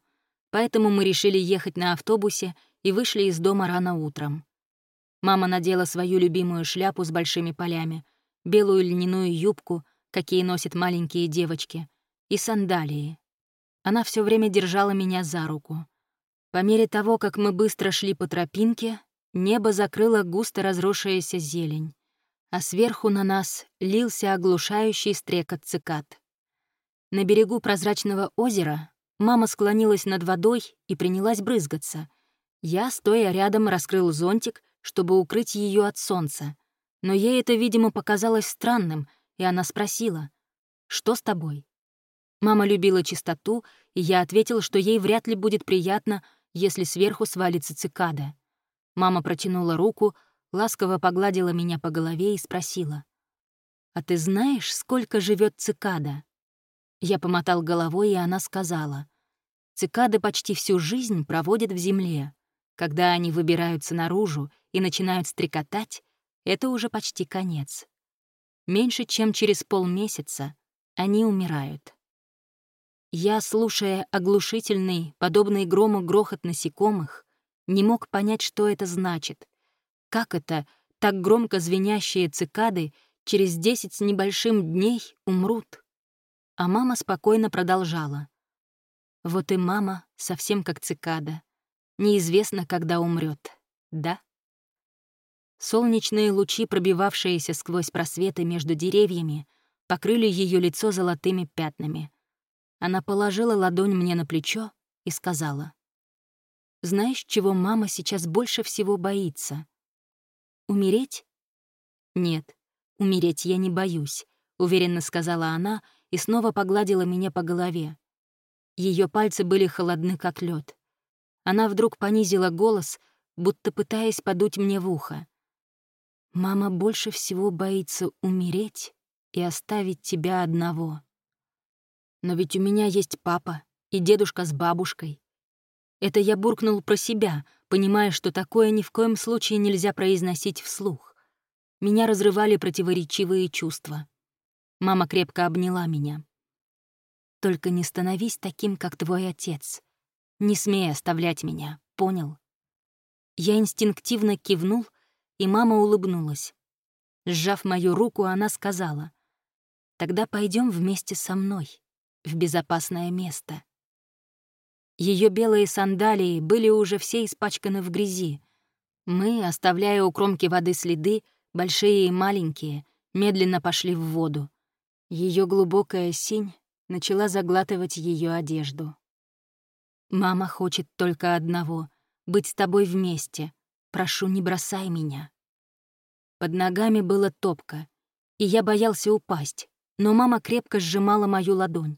поэтому мы решили ехать на автобусе и вышли из дома рано утром. Мама надела свою любимую шляпу с большими полями, белую льняную юбку, какие носят маленькие девочки, и сандалии. Она все время держала меня за руку. По мере того, как мы быстро шли по тропинке, небо закрыло густо разросшаяся зелень, а сверху на нас лился оглушающий стрекот цикад. На берегу прозрачного озера мама склонилась над водой и принялась брызгаться. Я, стоя рядом, раскрыл зонтик, чтобы укрыть ее от солнца. Но ей это, видимо, показалось странным, и она спросила, «Что с тобой?» Мама любила чистоту, и я ответил, что ей вряд ли будет приятно, если сверху свалится цикада. Мама протянула руку, ласково погладила меня по голове и спросила. «А ты знаешь, сколько живет цикада?» Я помотал головой, и она сказала. «Цикады почти всю жизнь проводят в земле. Когда они выбираются наружу и начинают стрекотать, это уже почти конец. Меньше чем через полмесяца они умирают». Я, слушая оглушительный, подобный грому грохот насекомых, не мог понять, что это значит. Как это, так громко звенящие цикады через десять с небольшим дней умрут? А мама спокойно продолжала. Вот и мама совсем как цикада. Неизвестно, когда умрет, да? Солнечные лучи, пробивавшиеся сквозь просветы между деревьями, покрыли ее лицо золотыми пятнами — она положила ладонь мне на плечо и сказала. «Знаешь, чего мама сейчас больше всего боится? Умереть?» «Нет, умереть я не боюсь», — уверенно сказала она и снова погладила меня по голове. Ее пальцы были холодны, как лед. Она вдруг понизила голос, будто пытаясь подуть мне в ухо. «Мама больше всего боится умереть и оставить тебя одного». Но ведь у меня есть папа и дедушка с бабушкой. Это я буркнул про себя, понимая, что такое ни в коем случае нельзя произносить вслух. Меня разрывали противоречивые чувства. Мама крепко обняла меня. «Только не становись таким, как твой отец. Не смей оставлять меня, понял?» Я инстинктивно кивнул, и мама улыбнулась. Сжав мою руку, она сказала, «Тогда пойдем вместе со мной» в безопасное место. Ее белые сандалии были уже все испачканы в грязи. Мы, оставляя у кромки воды следы, большие и маленькие, медленно пошли в воду. Ее глубокая синь начала заглатывать ее одежду. «Мама хочет только одного — быть с тобой вместе. Прошу, не бросай меня». Под ногами было топко, и я боялся упасть, но мама крепко сжимала мою ладонь.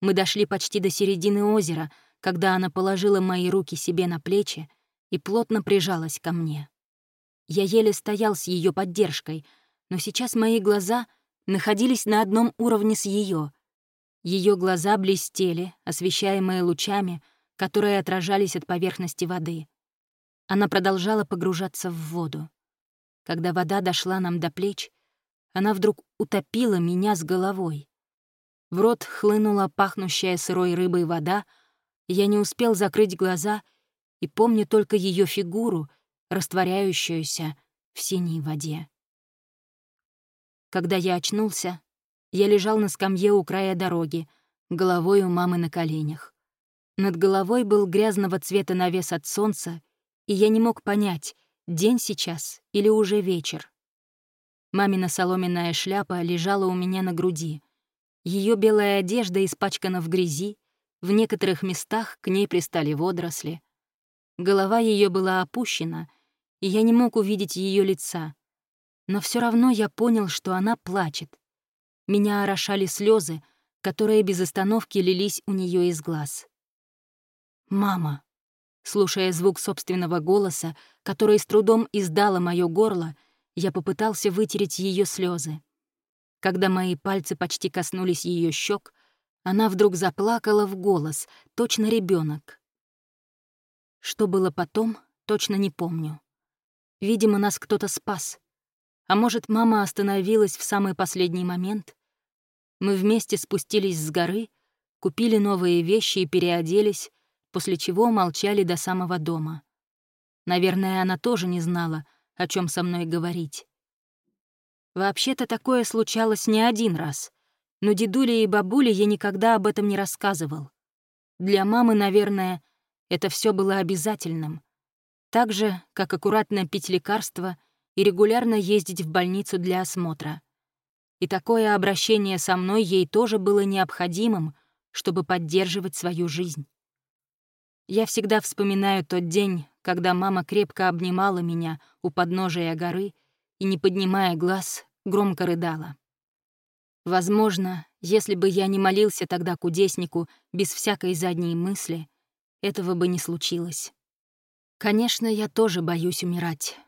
Мы дошли почти до середины озера, когда она положила мои руки себе на плечи и плотно прижалась ко мне. Я еле стоял с ее поддержкой, но сейчас мои глаза находились на одном уровне с ее. Ее глаза блестели, освещаемые лучами, которые отражались от поверхности воды. Она продолжала погружаться в воду. Когда вода дошла нам до плеч, она вдруг утопила меня с головой. В рот хлынула пахнущая сырой рыбой вода, я не успел закрыть глаза и помню только ее фигуру, растворяющуюся в синей воде. Когда я очнулся, я лежал на скамье у края дороги, головой у мамы на коленях. Над головой был грязного цвета навес от солнца, и я не мог понять, день сейчас или уже вечер. Мамина соломенная шляпа лежала у меня на груди. Ее белая одежда испачкана в грязи, в некоторых местах к ней пристали водоросли. Голова ее была опущена, и я не мог увидеть ее лица. Но все равно я понял, что она плачет. Меня орошали слезы, которые без остановки лились у нее из глаз. «Мама!» Слушая звук собственного голоса, который с трудом издало мое горло, я попытался вытереть ее слезы. Когда мои пальцы почти коснулись ее щек, она вдруг заплакала в голос, точно ребенок. Что было потом, точно не помню. Видимо, нас кто-то спас. А может, мама остановилась в самый последний момент? Мы вместе спустились с горы, купили новые вещи и переоделись, после чего молчали до самого дома. Наверное, она тоже не знала, о чем со мной говорить. Вообще-то такое случалось не один раз, но дедуле и бабуле я никогда об этом не рассказывал. Для мамы, наверное, это все было обязательным. Так же, как аккуратно пить лекарства и регулярно ездить в больницу для осмотра. И такое обращение со мной ей тоже было необходимым, чтобы поддерживать свою жизнь. Я всегда вспоминаю тот день, когда мама крепко обнимала меня у подножия горы и, не поднимая глаз, громко рыдала. Возможно, если бы я не молился тогда кудеснику без всякой задней мысли, этого бы не случилось. Конечно, я тоже боюсь умирать.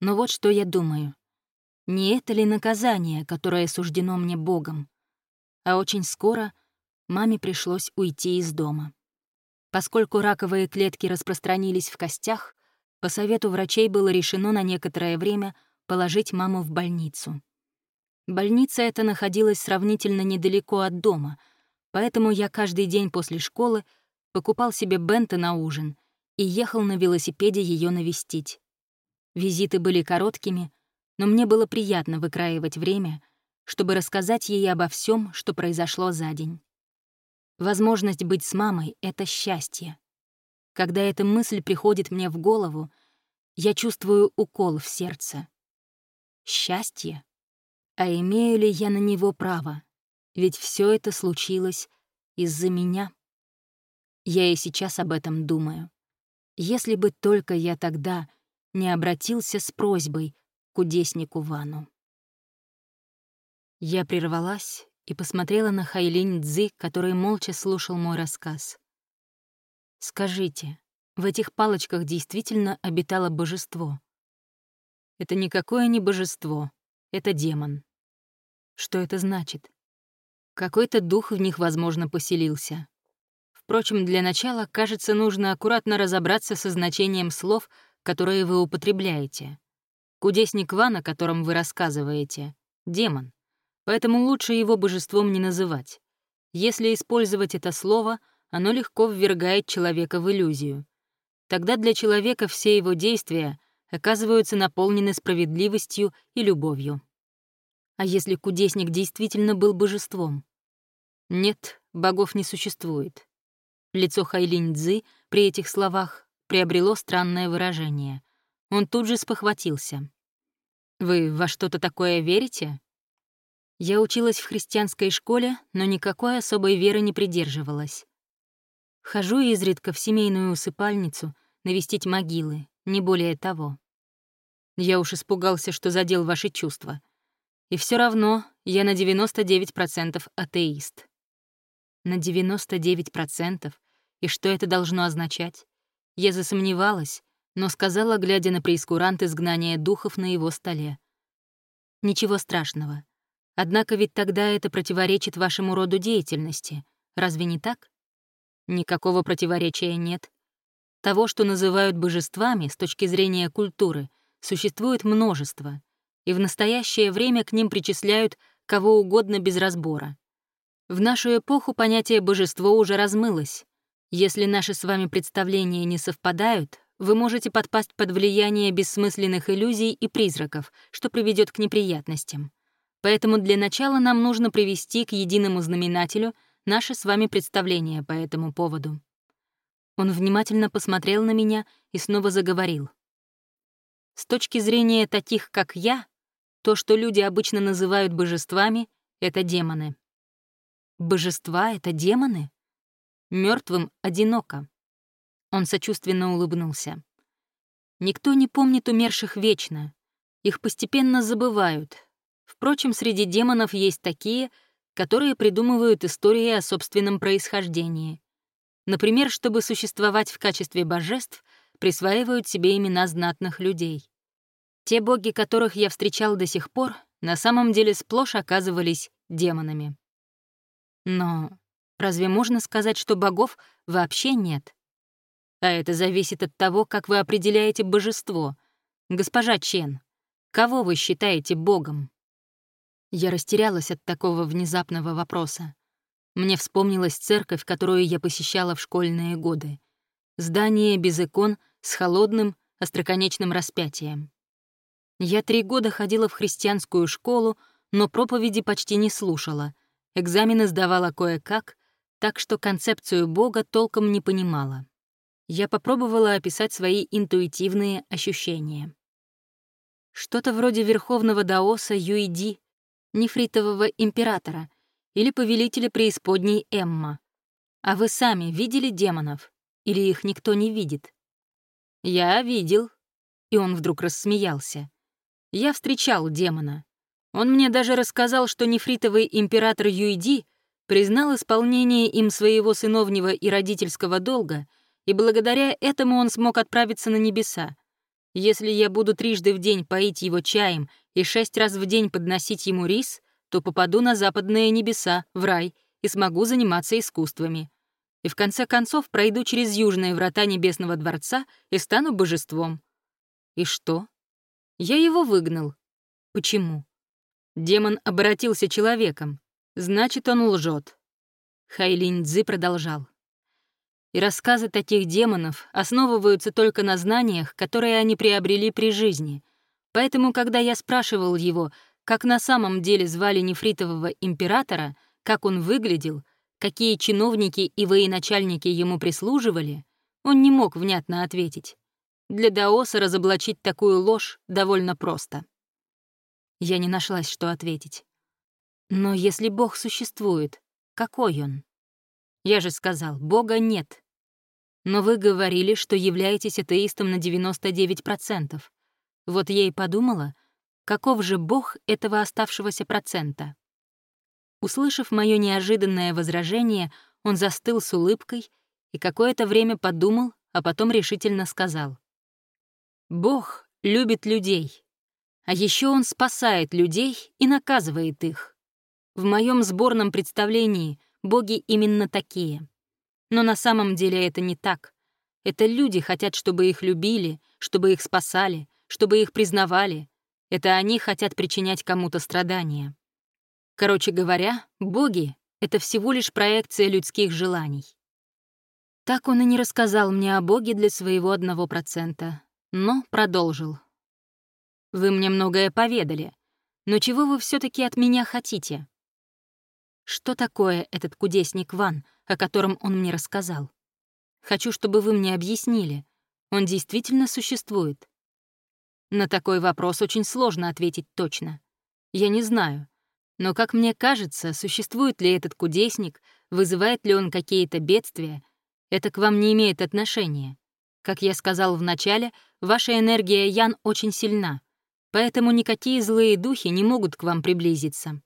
Но вот что я думаю. Не это ли наказание, которое суждено мне Богом? А очень скоро маме пришлось уйти из дома. Поскольку раковые клетки распространились в костях, по совету врачей было решено на некоторое время положить маму в больницу. Больница эта находилась сравнительно недалеко от дома, поэтому я каждый день после школы покупал себе бенты на ужин и ехал на велосипеде ее навестить. Визиты были короткими, но мне было приятно выкраивать время, чтобы рассказать ей обо всем, что произошло за день. Возможность быть с мамой — это счастье. Когда эта мысль приходит мне в голову, я чувствую укол в сердце. Счастье? А имею ли я на него право? Ведь все это случилось из-за меня. Я и сейчас об этом думаю. Если бы только я тогда не обратился с просьбой к кудеснику Вану. Я прервалась и посмотрела на Хайлинь Цзы, который молча слушал мой рассказ. «Скажите, в этих палочках действительно обитало божество?» «Это никакое не божество, это демон». «Что это значит?» «Какой-то дух в них, возможно, поселился». Впрочем, для начала, кажется, нужно аккуратно разобраться со значением слов, которые вы употребляете. Кудесник Ван, о котором вы рассказываете, — демон поэтому лучше его божеством не называть. Если использовать это слово, оно легко ввергает человека в иллюзию. Тогда для человека все его действия оказываются наполнены справедливостью и любовью. А если кудесник действительно был божеством? Нет, богов не существует. Лицо Хайлинь Цзы при этих словах приобрело странное выражение. Он тут же спохватился. «Вы во что-то такое верите?» Я училась в христианской школе, но никакой особой веры не придерживалась. Хожу изредка в семейную усыпальницу навестить могилы, не более того. Я уж испугался, что задел ваши чувства. И все равно я на 99% атеист. На 99%? И что это должно означать? Я засомневалась, но сказала, глядя на преискурант изгнания духов на его столе. Ничего страшного. Однако ведь тогда это противоречит вашему роду деятельности. Разве не так? Никакого противоречия нет. Того, что называют божествами с точки зрения культуры, существует множество, и в настоящее время к ним причисляют кого угодно без разбора. В нашу эпоху понятие божество уже размылось. Если наши с вами представления не совпадают, вы можете подпасть под влияние бессмысленных иллюзий и призраков, что приведет к неприятностям. Поэтому для начала нам нужно привести к единому знаменателю наше с вами представление по этому поводу. Он внимательно посмотрел на меня и снова заговорил. С точки зрения таких, как я, то, что люди обычно называют божествами, — это демоны. Божества — это демоны? Мертвым одиноко. Он сочувственно улыбнулся. Никто не помнит умерших вечно. Их постепенно забывают, Впрочем, среди демонов есть такие, которые придумывают истории о собственном происхождении. Например, чтобы существовать в качестве божеств, присваивают себе имена знатных людей. Те боги, которых я встречал до сих пор, на самом деле сплошь оказывались демонами. Но разве можно сказать, что богов вообще нет? А это зависит от того, как вы определяете божество. Госпожа Чен, кого вы считаете богом? Я растерялась от такого внезапного вопроса. Мне вспомнилась церковь, которую я посещала в школьные годы. Здание без икон с холодным, остроконечным распятием. Я три года ходила в христианскую школу, но проповеди почти не слушала. Экзамены сдавала кое-как, так что концепцию Бога толком не понимала. Я попробовала описать свои интуитивные ощущения. Что-то вроде верховного даоса Юиди, нефритового императора или повелителя преисподней Эмма. А вы сами видели демонов? Или их никто не видит? Я видел. И он вдруг рассмеялся. Я встречал демона. Он мне даже рассказал, что нефритовый император Юйди признал исполнение им своего сыновнего и родительского долга, и благодаря этому он смог отправиться на небеса. Если я буду трижды в день поить его чаем и шесть раз в день подносить ему рис, то попаду на западные небеса, в рай, и смогу заниматься искусствами. И в конце концов пройду через южные врата Небесного дворца и стану божеством. И что? Я его выгнал. Почему? Демон обратился человеком. Значит, он лжет. Хайлинь Цзы продолжал. И рассказы таких демонов основываются только на знаниях, которые они приобрели при жизни. Поэтому, когда я спрашивал его, как на самом деле звали нефритового императора, как он выглядел, какие чиновники и военачальники ему прислуживали, он не мог внятно ответить. Для Даоса разоблачить такую ложь довольно просто. Я не нашлась, что ответить. Но если Бог существует, какой он? Я же сказал, Бога нет. Но вы говорили, что являетесь атеистом на 99%. Вот я и подумала, каков же Бог этого оставшегося процента? Услышав мое неожиданное возражение, он застыл с улыбкой и какое-то время подумал, а потом решительно сказал. «Бог любит людей, а еще он спасает людей и наказывает их. В моем сборном представлении боги именно такие. Но на самом деле это не так. Это люди хотят, чтобы их любили, чтобы их спасали, чтобы их признавали. Это они хотят причинять кому-то страдания. Короче говоря, боги — это всего лишь проекция людских желаний. Так он и не рассказал мне о боге для своего одного процента, но продолжил. «Вы мне многое поведали, но чего вы все таки от меня хотите?» Что такое этот кудесник Ван, о котором он мне рассказал? Хочу, чтобы вы мне объяснили. Он действительно существует? На такой вопрос очень сложно ответить точно. Я не знаю. Но, как мне кажется, существует ли этот кудесник, вызывает ли он какие-то бедствия, это к вам не имеет отношения. Как я сказал в начале, ваша энергия Ян очень сильна, поэтому никакие злые духи не могут к вам приблизиться.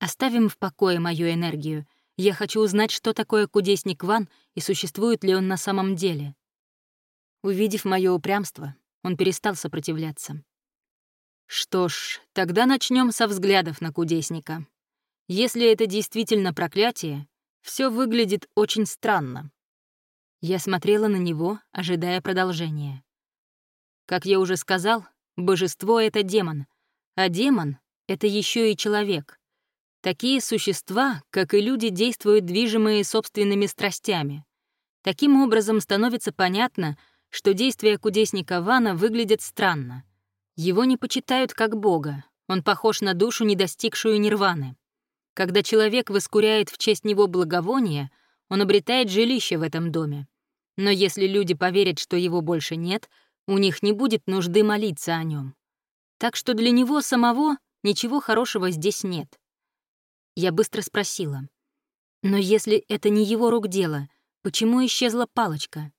Оставим в покое мою энергию. Я хочу узнать, что такое кудесник Ван и существует ли он на самом деле. Увидев мое упрямство, он перестал сопротивляться. Что ж, тогда начнем со взглядов на кудесника. Если это действительно проклятие, все выглядит очень странно. Я смотрела на него, ожидая продолжения. Как я уже сказал, божество — это демон, а демон — это еще и человек. Такие существа, как и люди, действуют движимые собственными страстями. Таким образом становится понятно, что действия кудесника Вана выглядят странно. Его не почитают как бога, он похож на душу, не достигшую нирваны. Когда человек воскуряет в честь него благовония, он обретает жилище в этом доме. Но если люди поверят, что его больше нет, у них не будет нужды молиться о нем. Так что для него самого ничего хорошего здесь нет. Я быстро спросила. «Но если это не его рук дело, почему исчезла палочка?»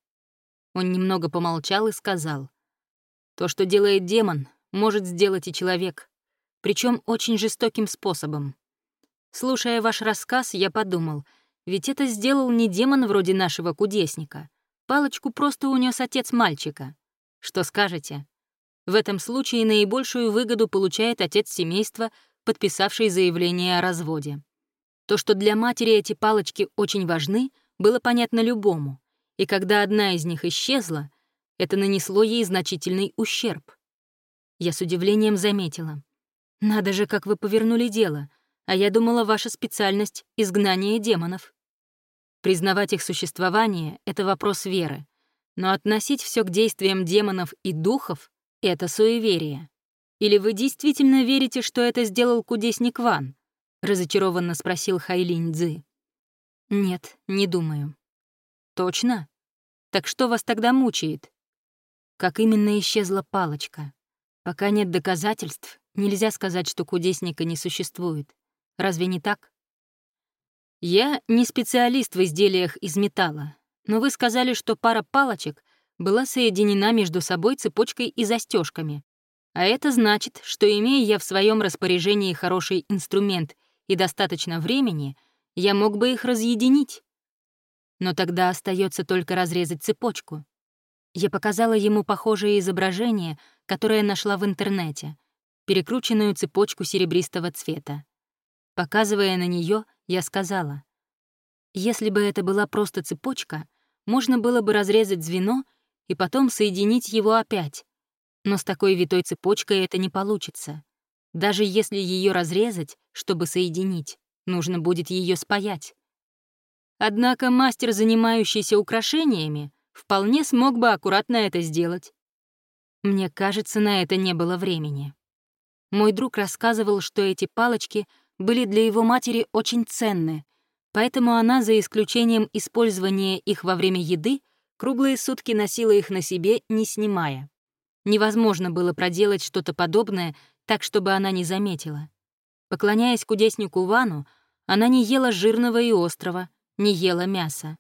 Он немного помолчал и сказал. «То, что делает демон, может сделать и человек, причем очень жестоким способом. Слушая ваш рассказ, я подумал, ведь это сделал не демон вроде нашего кудесника. Палочку просто унес отец мальчика. Что скажете? В этом случае наибольшую выгоду получает отец семейства, подписавший заявление о разводе. То, что для матери эти палочки очень важны, было понятно любому, и когда одна из них исчезла, это нанесло ей значительный ущерб. Я с удивлением заметила. «Надо же, как вы повернули дело, а я думала, ваша специальность — изгнание демонов». Признавать их существование — это вопрос веры. Но относить все к действиям демонов и духов — это суеверие. Или вы действительно верите, что это сделал кудесник Ван? Разочарованно спросил Хайлинь Цзы. Нет, не думаю. Точно? Так что вас тогда мучает? Как именно исчезла палочка? Пока нет доказательств, нельзя сказать, что кудесника не существует. Разве не так? Я не специалист в изделиях из металла, но вы сказали, что пара палочек была соединена между собой цепочкой и застежками. А это значит, что имея я в своем распоряжении хороший инструмент и достаточно времени, я мог бы их разъединить. Но тогда остается только разрезать цепочку. Я показала ему похожее изображение, которое нашла в интернете, перекрученную цепочку серебристого цвета. Показывая на нее, я сказала, «Если бы это была просто цепочка, можно было бы разрезать звено и потом соединить его опять. Но с такой витой цепочкой это не получится. Даже если ее разрезать, чтобы соединить, нужно будет ее спаять. Однако мастер, занимающийся украшениями, вполне смог бы аккуратно это сделать. Мне кажется, на это не было времени. Мой друг рассказывал, что эти палочки были для его матери очень ценны, поэтому она, за исключением использования их во время еды, круглые сутки носила их на себе, не снимая. Невозможно было проделать что-то подобное так, чтобы она не заметила. Поклоняясь кудеснику Вану, она не ела жирного и острого, не ела мяса.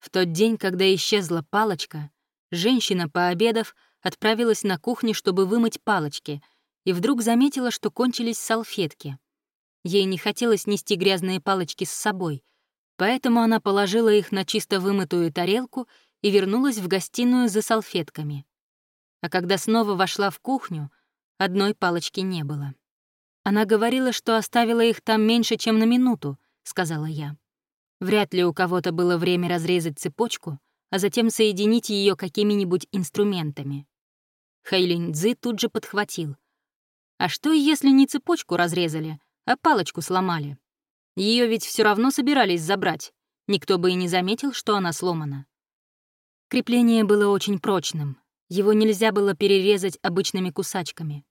В тот день, когда исчезла палочка, женщина, пообедав, отправилась на кухню, чтобы вымыть палочки, и вдруг заметила, что кончились салфетки. Ей не хотелось нести грязные палочки с собой, поэтому она положила их на чисто вымытую тарелку и вернулась в гостиную за салфетками. А когда снова вошла в кухню, одной палочки не было. Она говорила, что оставила их там меньше, чем на минуту, сказала я. Вряд ли у кого-то было время разрезать цепочку, а затем соединить ее какими-нибудь инструментами. Хэйлинь Цзы тут же подхватил. А что, если не цепочку разрезали, а палочку сломали. Ее ведь все равно собирались забрать. Никто бы и не заметил, что она сломана. Крепление было очень прочным. Его нельзя было перерезать обычными кусачками.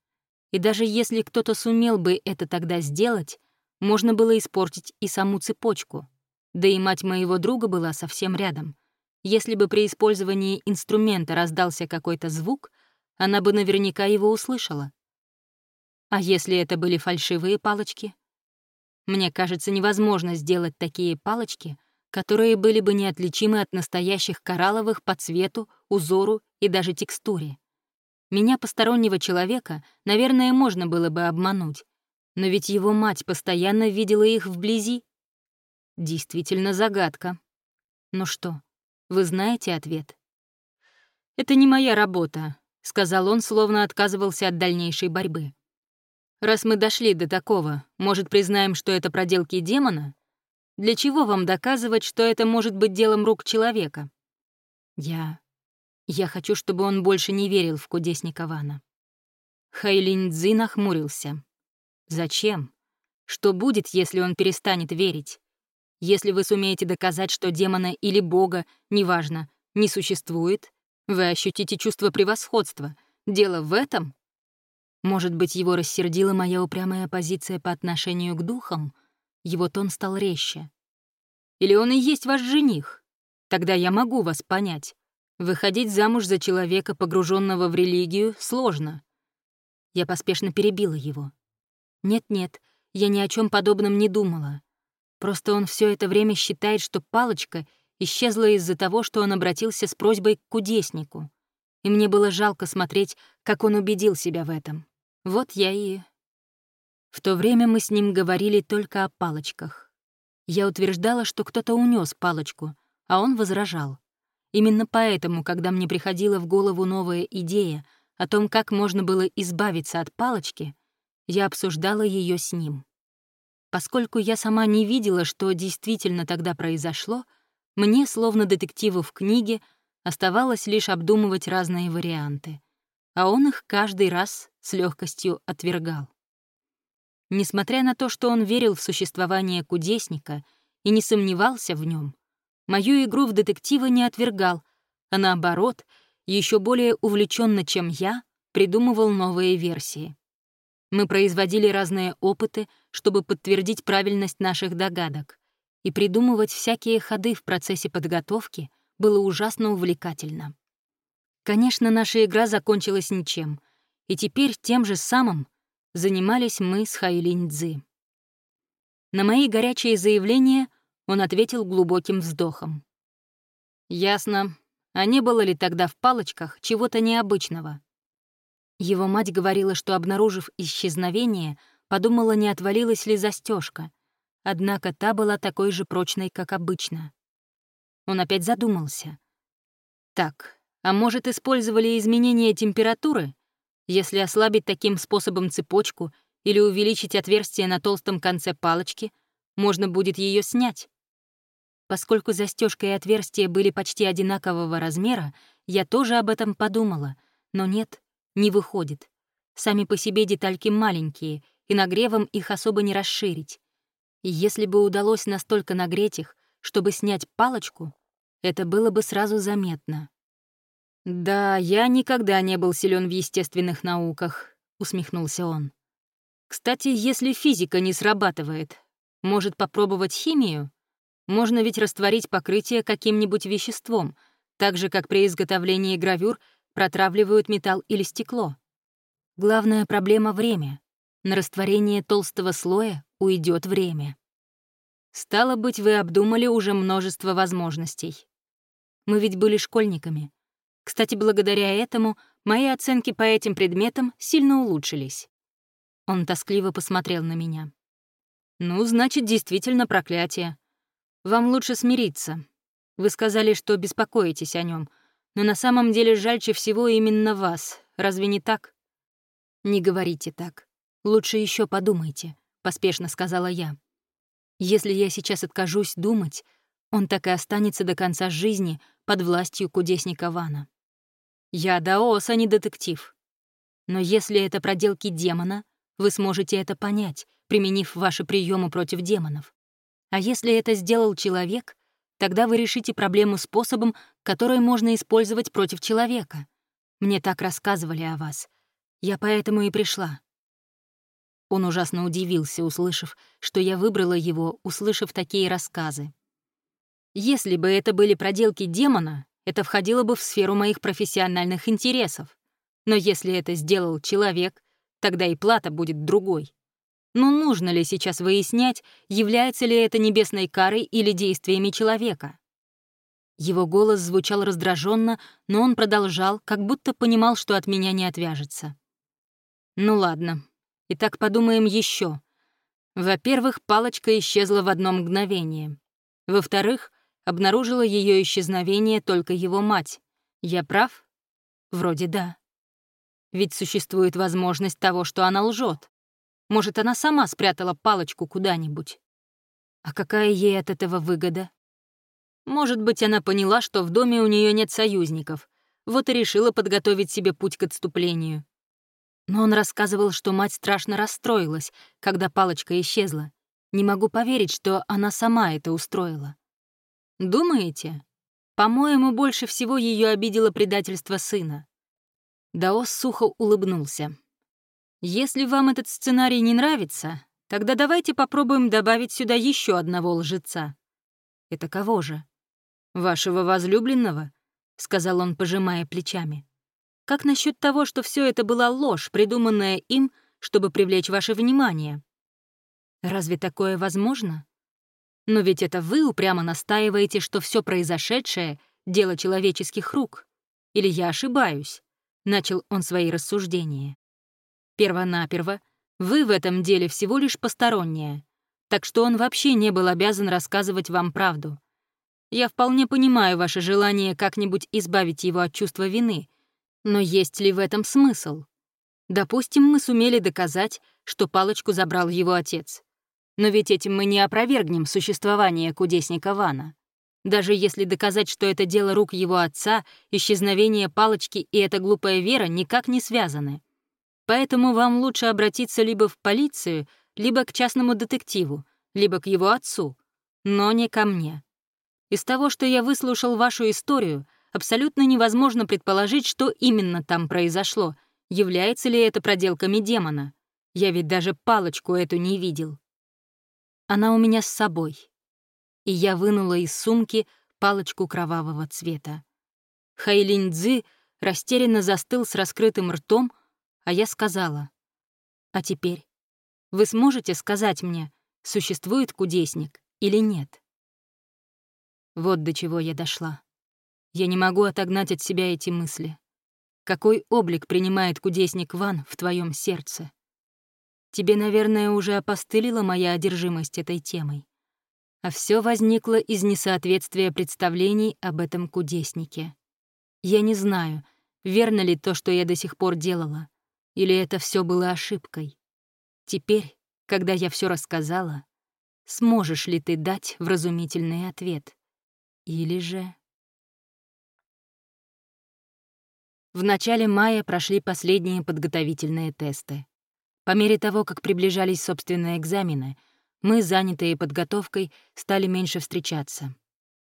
И даже если кто-то сумел бы это тогда сделать, можно было испортить и саму цепочку. Да и мать моего друга была совсем рядом. Если бы при использовании инструмента раздался какой-то звук, она бы наверняка его услышала. А если это были фальшивые палочки? Мне кажется, невозможно сделать такие палочки, которые были бы неотличимы от настоящих коралловых по цвету, узору и даже текстуре. Меня, постороннего человека, наверное, можно было бы обмануть, но ведь его мать постоянно видела их вблизи. Действительно загадка. Ну что, вы знаете ответ? «Это не моя работа», — сказал он, словно отказывался от дальнейшей борьбы. Раз мы дошли до такого, может, признаем, что это проделки демона? Для чего вам доказывать, что это может быть делом рук человека? Я... Я хочу, чтобы он больше не верил в кудесника Вана. Хайлинь Цзи нахмурился. Зачем? Что будет, если он перестанет верить? Если вы сумеете доказать, что демона или бога, неважно, не существует, вы ощутите чувство превосходства. Дело в этом? Может быть, его рассердила моя упрямая позиция по отношению к духам? Его тон стал резче. Или он и есть ваш жених? Тогда я могу вас понять. Выходить замуж за человека, погруженного в религию, сложно. Я поспешно перебила его. Нет-нет, я ни о чем подобном не думала. Просто он все это время считает, что палочка исчезла из-за того, что он обратился с просьбой к кудеснику. И мне было жалко смотреть, как он убедил себя в этом. Вот я и... В то время мы с ним говорили только о палочках. Я утверждала, что кто-то унес палочку, а он возражал. Именно поэтому, когда мне приходила в голову новая идея о том, как можно было избавиться от палочки, я обсуждала ее с ним. Поскольку я сама не видела, что действительно тогда произошло, мне, словно детективу в книге, оставалось лишь обдумывать разные варианты а он их каждый раз с легкостью отвергал. Несмотря на то, что он верил в существование кудесника и не сомневался в нем, мою игру в детектива не отвергал, а наоборот, еще более увлеченно, чем я, придумывал новые версии. Мы производили разные опыты, чтобы подтвердить правильность наших догадок, и придумывать всякие ходы в процессе подготовки было ужасно увлекательно. Конечно, наша игра закончилась ничем, и теперь тем же самым занимались мы с Хайлинь Цзы. На мои горячие заявления он ответил глубоким вздохом. «Ясно. А не было ли тогда в палочках чего-то необычного?» Его мать говорила, что, обнаружив исчезновение, подумала, не отвалилась ли застежка, однако та была такой же прочной, как обычно. Он опять задумался. «Так, а может, использовали изменение температуры? Если ослабить таким способом цепочку или увеличить отверстие на толстом конце палочки, можно будет ее снять. Поскольку застежка и отверстие были почти одинакового размера, я тоже об этом подумала, но нет, не выходит. Сами по себе детальки маленькие, и нагревом их особо не расширить. И если бы удалось настолько нагреть их, чтобы снять палочку, это было бы сразу заметно. «Да, я никогда не был силен в естественных науках», — усмехнулся он. «Кстати, если физика не срабатывает, может попробовать химию? Можно ведь растворить покрытие каким-нибудь веществом, так же, как при изготовлении гравюр протравливают металл или стекло. Главная проблема — время. На растворение толстого слоя уйдет время. Стало быть, вы обдумали уже множество возможностей. Мы ведь были школьниками. Кстати, благодаря этому мои оценки по этим предметам сильно улучшились. Он тоскливо посмотрел на меня. «Ну, значит, действительно проклятие. Вам лучше смириться. Вы сказали, что беспокоитесь о нем, но на самом деле жальче всего именно вас. Разве не так?» «Не говорите так. Лучше еще подумайте», — поспешно сказала я. «Если я сейчас откажусь думать, он так и останется до конца жизни под властью кудесника Вана. Я даос, а не детектив. Но если это проделки демона, вы сможете это понять, применив ваши приемы против демонов. А если это сделал человек, тогда вы решите проблему способом, который можно использовать против человека. Мне так рассказывали о вас. Я поэтому и пришла. Он ужасно удивился, услышав, что я выбрала его, услышав такие рассказы. Если бы это были проделки демона, это входило бы в сферу моих профессиональных интересов. Но если это сделал человек, тогда и плата будет другой. Но нужно ли сейчас выяснять, является ли это небесной карой или действиями человека? Его голос звучал раздраженно, но он продолжал, как будто понимал, что от меня не отвяжется. Ну ладно. Итак, подумаем еще. Во-первых, палочка исчезла в одно мгновение. Во-вторых, Обнаружила ее исчезновение только его мать. Я прав? Вроде да. Ведь существует возможность того, что она лжет. Может, она сама спрятала палочку куда-нибудь. А какая ей от этого выгода? Может быть, она поняла, что в доме у нее нет союзников, вот и решила подготовить себе путь к отступлению. Но он рассказывал, что мать страшно расстроилась, когда палочка исчезла. Не могу поверить, что она сама это устроила. Думаете? По-моему, больше всего ее обидело предательство сына. Даос сухо улыбнулся. Если вам этот сценарий не нравится, тогда давайте попробуем добавить сюда еще одного лжеца. Это кого же? Вашего возлюбленного? сказал он, пожимая плечами. Как насчет того, что все это была ложь, придуманная им, чтобы привлечь ваше внимание? Разве такое возможно? Но ведь это вы упрямо настаиваете, что все произошедшее — дело человеческих рук. Или я ошибаюсь?» — начал он свои рассуждения. «Первонаперво, вы в этом деле всего лишь посторонняя, так что он вообще не был обязан рассказывать вам правду. Я вполне понимаю ваше желание как-нибудь избавить его от чувства вины, но есть ли в этом смысл? Допустим, мы сумели доказать, что палочку забрал его отец. Но ведь этим мы не опровергнем существование кудесника Вана. Даже если доказать, что это дело рук его отца, исчезновение палочки и эта глупая вера никак не связаны. Поэтому вам лучше обратиться либо в полицию, либо к частному детективу, либо к его отцу, но не ко мне. Из того, что я выслушал вашу историю, абсолютно невозможно предположить, что именно там произошло, является ли это проделками демона. Я ведь даже палочку эту не видел. Она у меня с собой. И я вынула из сумки палочку кровавого цвета. Хайлинь Цзы растерянно застыл с раскрытым ртом, а я сказала, «А теперь вы сможете сказать мне, существует кудесник или нет?» Вот до чего я дошла. Я не могу отогнать от себя эти мысли. Какой облик принимает кудесник Ван в твоем сердце? Тебе, наверное, уже опостылила моя одержимость этой темой. А все возникло из несоответствия представлений об этом кудеснике. Я не знаю, верно ли то, что я до сих пор делала, или это все было ошибкой. Теперь, когда я все рассказала, сможешь ли ты дать вразумительный ответ? Или же... В начале мая прошли последние подготовительные тесты. По мере того, как приближались собственные экзамены, мы, занятые подготовкой, стали меньше встречаться.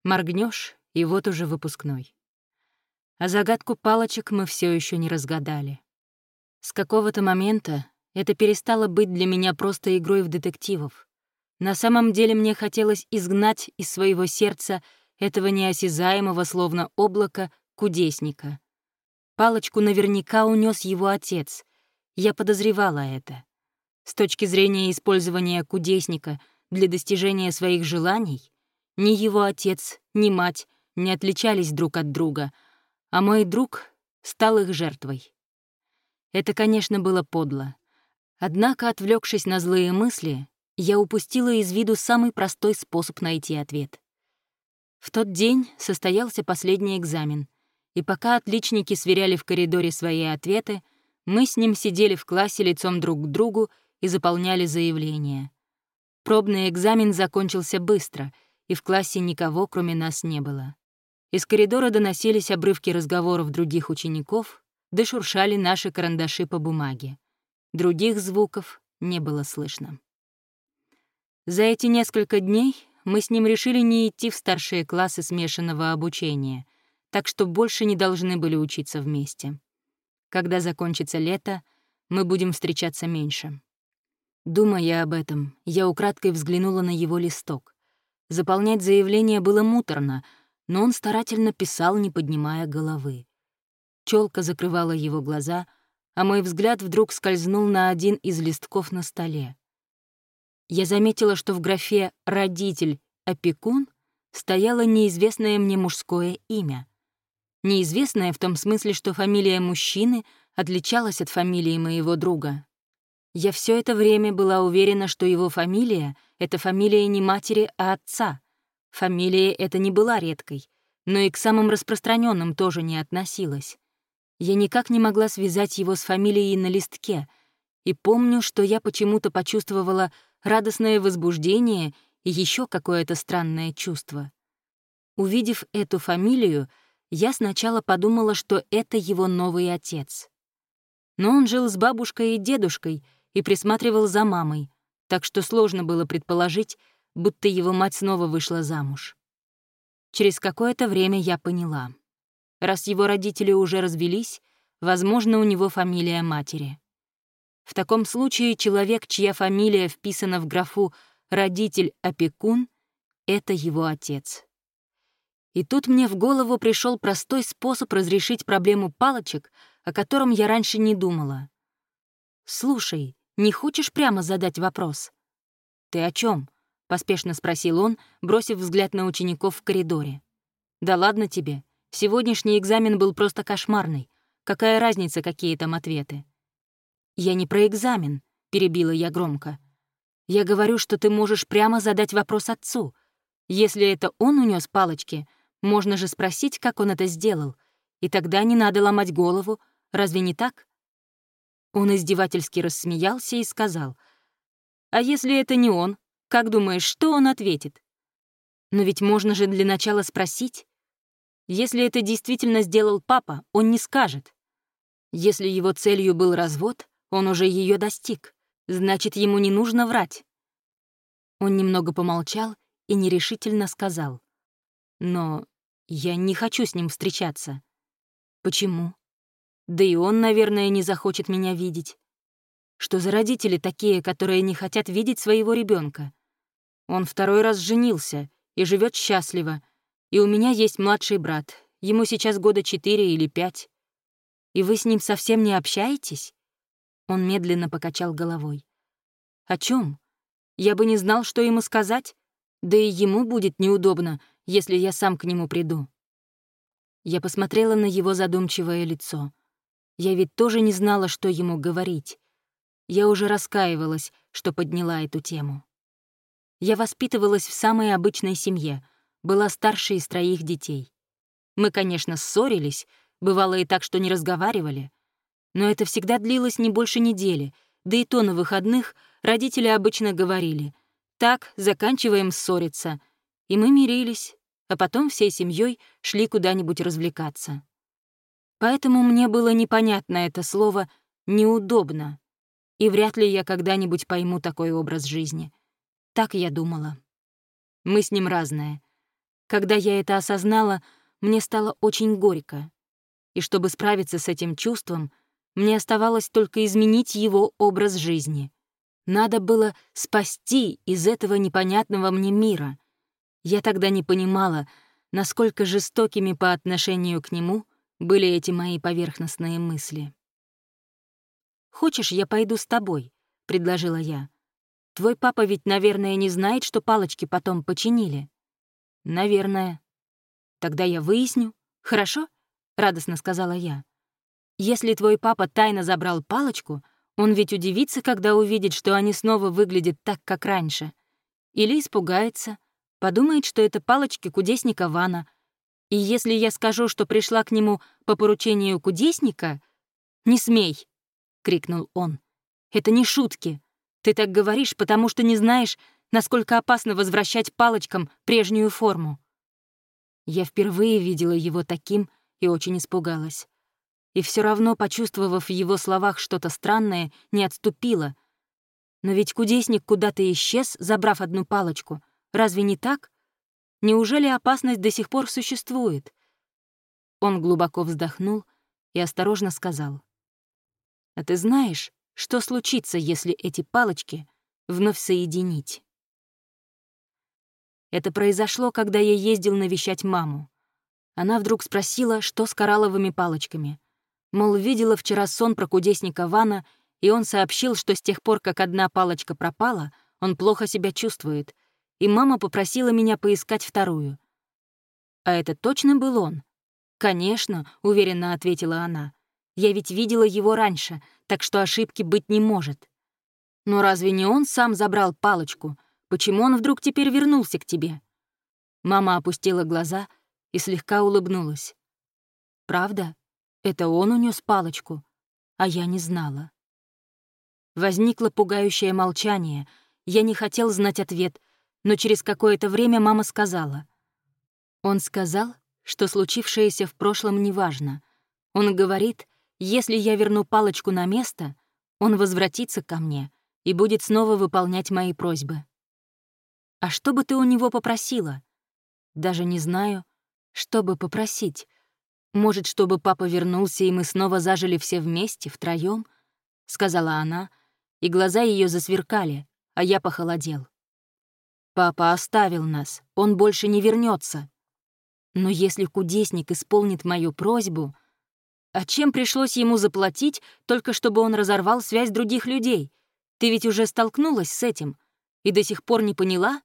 Моргнешь, и вот уже выпускной. А загадку палочек мы все еще не разгадали. С какого-то момента это перестало быть для меня просто игрой в детективов. На самом деле мне хотелось изгнать из своего сердца этого неосязаемого, словно облака, кудесника. Палочку наверняка унес его отец. Я подозревала это. С точки зрения использования кудесника для достижения своих желаний, ни его отец, ни мать не отличались друг от друга — а мой друг стал их жертвой. Это, конечно, было подло. Однако, отвлекшись на злые мысли, я упустила из виду самый простой способ найти ответ. В тот день состоялся последний экзамен, и пока отличники сверяли в коридоре свои ответы, мы с ним сидели в классе лицом друг к другу и заполняли заявления. Пробный экзамен закончился быстро, и в классе никого, кроме нас, не было. Из коридора доносились обрывки разговоров других учеников, да шуршали наши карандаши по бумаге. Других звуков не было слышно. За эти несколько дней мы с ним решили не идти в старшие классы смешанного обучения, так что больше не должны были учиться вместе. Когда закончится лето, мы будем встречаться меньше. Думая об этом, я украдкой взглянула на его листок. Заполнять заявление было муторно — но он старательно писал, не поднимая головы. Челка закрывала его глаза, а мой взгляд вдруг скользнул на один из листков на столе. Я заметила, что в графе «родитель», «опекун» стояло неизвестное мне мужское имя. Неизвестное в том смысле, что фамилия мужчины отличалась от фамилии моего друга. Я все это время была уверена, что его фамилия — это фамилия не матери, а отца — Фамилия эта не была редкой, но и к самым распространенным тоже не относилась. Я никак не могла связать его с фамилией на листке, и помню, что я почему-то почувствовала радостное возбуждение и еще какое-то странное чувство. Увидев эту фамилию, я сначала подумала, что это его новый отец. Но он жил с бабушкой и дедушкой и присматривал за мамой, так что сложно было предположить, будто его мать снова вышла замуж. Через какое-то время я поняла. Раз его родители уже развелись, возможно, у него фамилия матери. В таком случае человек, чья фамилия вписана в графу «родитель-опекун», — это его отец. И тут мне в голову пришел простой способ разрешить проблему палочек, о котором я раньше не думала. «Слушай, не хочешь прямо задать вопрос?» «Ты о чем? — поспешно спросил он, бросив взгляд на учеников в коридоре. «Да ладно тебе. Сегодняшний экзамен был просто кошмарный. Какая разница, какие там ответы?» «Я не про экзамен», — перебила я громко. «Я говорю, что ты можешь прямо задать вопрос отцу. Если это он унес палочки, можно же спросить, как он это сделал. И тогда не надо ломать голову. Разве не так?» Он издевательски рассмеялся и сказал, «А если это не он, как думаешь, что он ответит? Но ведь можно же для начала спросить. Если это действительно сделал папа, он не скажет. Если его целью был развод, он уже ее достиг. Значит, ему не нужно врать. Он немного помолчал и нерешительно сказал. Но я не хочу с ним встречаться. Почему? Да и он, наверное, не захочет меня видеть. Что за родители такие, которые не хотят видеть своего ребенка? Он второй раз женился и живет счастливо, и у меня есть младший брат, ему сейчас года четыре или пять. И вы с ним совсем не общаетесь? Он медленно покачал головой. О чем? Я бы не знал, что ему сказать, да и ему будет неудобно, если я сам к нему приду. Я посмотрела на его задумчивое лицо. Я ведь тоже не знала, что ему говорить. Я уже раскаивалась, что подняла эту тему. Я воспитывалась в самой обычной семье, была старшей из троих детей. Мы, конечно, ссорились, бывало и так, что не разговаривали, но это всегда длилось не больше недели, да и то на выходных родители обычно говорили «Так, заканчиваем ссориться», и мы мирились, а потом всей семьей шли куда-нибудь развлекаться. Поэтому мне было непонятно это слово «неудобно», и вряд ли я когда-нибудь пойму такой образ жизни. Так я думала. Мы с ним разные. Когда я это осознала, мне стало очень горько. И чтобы справиться с этим чувством, мне оставалось только изменить его образ жизни. Надо было спасти из этого непонятного мне мира. Я тогда не понимала, насколько жестокими по отношению к нему были эти мои поверхностные мысли. «Хочешь, я пойду с тобой?» — предложила я. «Твой папа ведь, наверное, не знает, что палочки потом починили». «Наверное». «Тогда я выясню. Хорошо?» — радостно сказала я. «Если твой папа тайно забрал палочку, он ведь удивится, когда увидит, что они снова выглядят так, как раньше. Или испугается, подумает, что это палочки кудесника Вана. И если я скажу, что пришла к нему по поручению кудесника, не смей!» крикнул он. «Это не шутки. Ты так говоришь, потому что не знаешь, насколько опасно возвращать палочкам прежнюю форму». Я впервые видела его таким и очень испугалась. И все равно, почувствовав в его словах что-то странное, не отступила. Но ведь кудесник куда-то исчез, забрав одну палочку. Разве не так? Неужели опасность до сих пор существует? Он глубоко вздохнул и осторожно сказал. А ты знаешь, что случится, если эти палочки вновь соединить? Это произошло, когда я ездил навещать маму. Она вдруг спросила, что с коралловыми палочками. Мол, видела вчера сон про кудесника Вана, и он сообщил, что с тех пор, как одна палочка пропала, он плохо себя чувствует, и мама попросила меня поискать вторую. «А это точно был он?» «Конечно», — уверенно ответила она. Я ведь видела его раньше, так что ошибки быть не может. Но разве не он сам забрал палочку? Почему он вдруг теперь вернулся к тебе?» Мама опустила глаза и слегка улыбнулась. «Правда? Это он унес палочку, а я не знала». Возникло пугающее молчание. Я не хотел знать ответ, но через какое-то время мама сказала. Он сказал, что случившееся в прошлом неважно. Он говорит, если я верну палочку на место, он возвратится ко мне и будет снова выполнять мои просьбы. А что бы ты у него попросила? Даже не знаю, что бы попросить. Может, чтобы папа вернулся, и мы снова зажили все вместе, втроем? сказала она, и глаза ее засверкали, а я похолодел. Папа оставил нас, он больше не вернется. Но если кудесник исполнит мою просьбу, а чем пришлось ему заплатить, только чтобы он разорвал связь других людей? Ты ведь уже столкнулась с этим и до сих пор не поняла?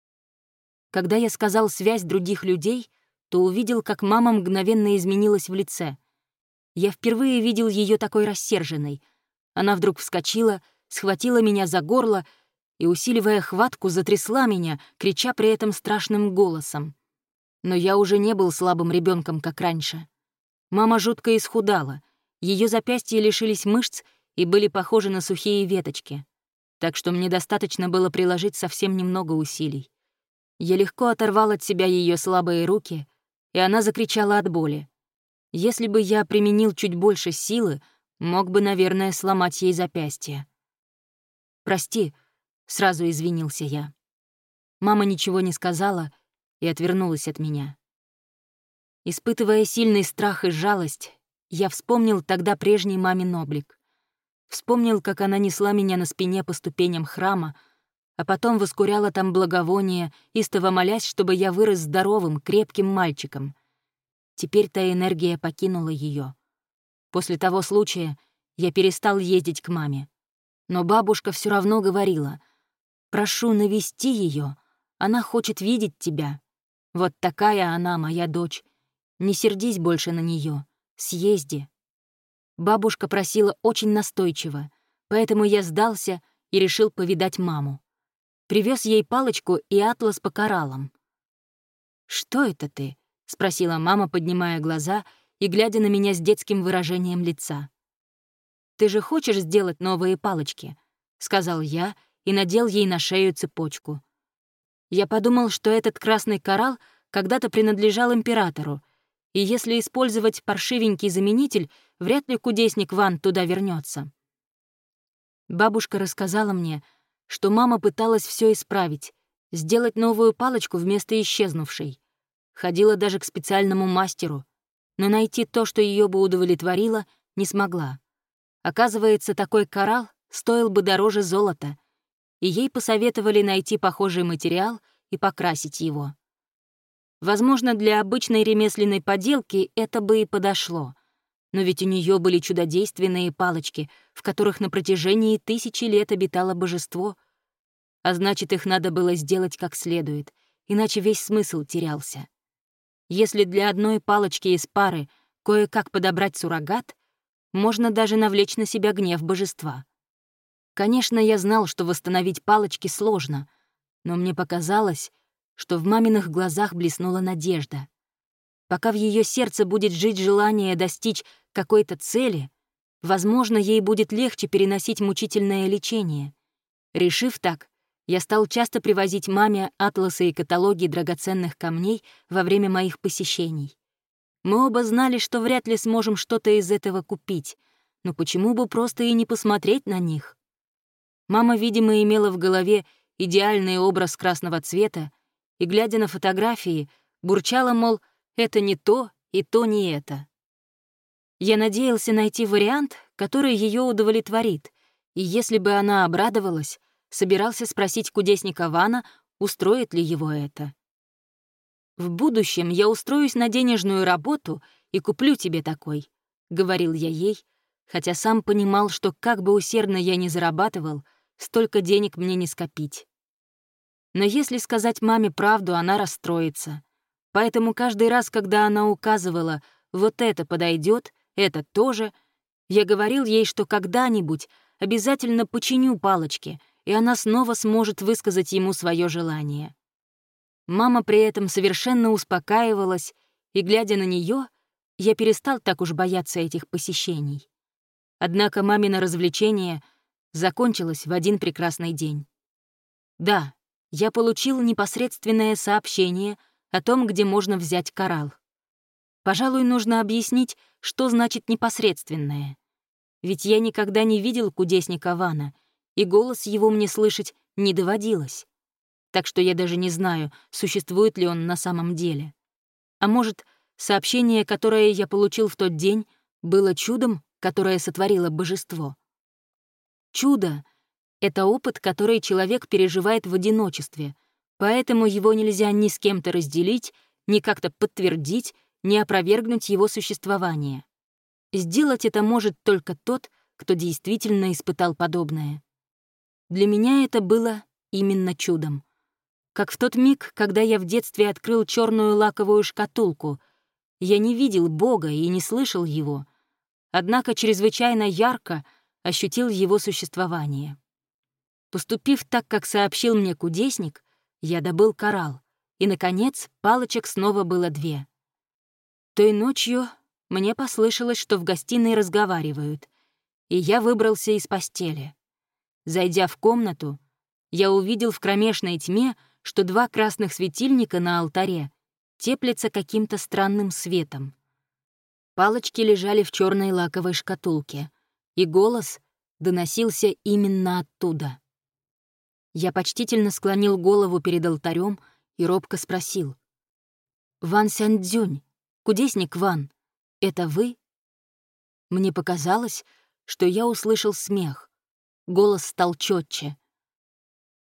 Когда я сказал «связь других людей», то увидел, как мама мгновенно изменилась в лице. Я впервые видел ее такой рассерженной. Она вдруг вскочила, схватила меня за горло и, усиливая хватку, затрясла меня, крича при этом страшным голосом. Но я уже не был слабым ребенком, как раньше. Мама жутко исхудала, ее запястья лишились мышц и были похожи на сухие веточки, так что мне достаточно было приложить совсем немного усилий. Я легко оторвал от себя ее слабые руки, и она закричала от боли. Если бы я применил чуть больше силы, мог бы, наверное, сломать ей запястье. «Прости», — сразу извинился я. Мама ничего не сказала и отвернулась от меня. Испытывая сильный страх и жалость, я вспомнил тогда прежний мамин облик. Вспомнил, как она несла меня на спине по ступеням храма, а потом воскуряла там благовоние, истово молясь, чтобы я вырос здоровым, крепким мальчиком. Теперь та энергия покинула ее. После того случая я перестал ездить к маме. Но бабушка все равно говорила, «Прошу навести ее, она хочет видеть тебя. Вот такая она, моя дочь. Не сердись больше на нее, съезди». Бабушка просила очень настойчиво, поэтому я сдался и решил повидать маму. Привез ей палочку и атлас по кораллам. «Что это ты?» — спросила мама, поднимая глаза и глядя на меня с детским выражением лица. «Ты же хочешь сделать новые палочки?» — сказал я и надел ей на шею цепочку. Я подумал, что этот красный коралл когда-то принадлежал императору, и если использовать паршивенький заменитель, вряд ли кудесник Ван туда вернется. Бабушка рассказала мне, что мама пыталась все исправить, сделать новую палочку вместо исчезнувшей. Ходила даже к специальному мастеру, но найти то, что ее бы удовлетворило, не смогла. Оказывается, такой коралл стоил бы дороже золота, и ей посоветовали найти похожий материал и покрасить его. Возможно, для обычной ремесленной поделки это бы и подошло. Но ведь у нее были чудодейственные палочки, в которых на протяжении тысячи лет обитало божество. А значит, их надо было сделать как следует, иначе весь смысл терялся. Если для одной палочки из пары кое-как подобрать суррогат, можно даже навлечь на себя гнев божества. Конечно, я знал, что восстановить палочки сложно, но мне показалось, что в маминых глазах блеснула надежда. Пока в ее сердце будет жить желание достичь какой-то цели, возможно, ей будет легче переносить мучительное лечение. Решив так, я стал часто привозить маме атласы и каталоги драгоценных камней во время моих посещений. Мы оба знали, что вряд ли сможем что-то из этого купить, но почему бы просто и не посмотреть на них? Мама, видимо, имела в голове идеальный образ красного цвета, и, глядя на фотографии, бурчала, мол, это не то и то не это. Я надеялся найти вариант, который ее удовлетворит, и если бы она обрадовалась, собирался спросить кудесника Вана, устроит ли его это. «В будущем я устроюсь на денежную работу и куплю тебе такой», — говорил я ей, хотя сам понимал, что как бы усердно я ни зарабатывал, столько денег мне не скопить. Но если сказать маме правду, она расстроится. Поэтому каждый раз, когда она указывала «вот это подойдет, это тоже», я говорил ей, что когда-нибудь обязательно починю палочки, и она снова сможет высказать ему свое желание. Мама при этом совершенно успокаивалась, и, глядя на нее, я перестал так уж бояться этих посещений. Однако мамино развлечение закончилось в один прекрасный день. Да, я получил непосредственное сообщение о том, где можно взять коралл. Пожалуй, нужно объяснить, что значит непосредственное. Ведь я никогда не видел кудесника Вана, и голос его мне слышать не доводилось. Так что я даже не знаю, существует ли он на самом деле. А может, сообщение, которое я получил в тот день, было чудом, которое сотворило божество. Чудо это опыт, который человек переживает в одиночестве, поэтому его нельзя ни с кем-то разделить, ни как-то подтвердить, ни опровергнуть его существование. Сделать это может только тот, кто действительно испытал подобное. Для меня это было именно чудом. Как в тот миг, когда я в детстве открыл черную лаковую шкатулку. Я не видел Бога и не слышал Его, однако чрезвычайно ярко ощутил Его существование. Поступив так, как сообщил мне кудесник, я добыл коралл, и, наконец, палочек снова было две. Той ночью мне послышалось, что в гостиной разговаривают, и я выбрался из постели. Зайдя в комнату, я увидел в кромешной тьме, что два красных светильника на алтаре теплятся каким-то странным светом. Палочки лежали в черной лаковой шкатулке, и голос доносился именно оттуда. Я почтительно склонил голову перед алтарем и робко спросил. «Ван Сяндзюнь, Кудесник Ван, это вы?» Мне показалось, что я услышал смех. Голос стал четче.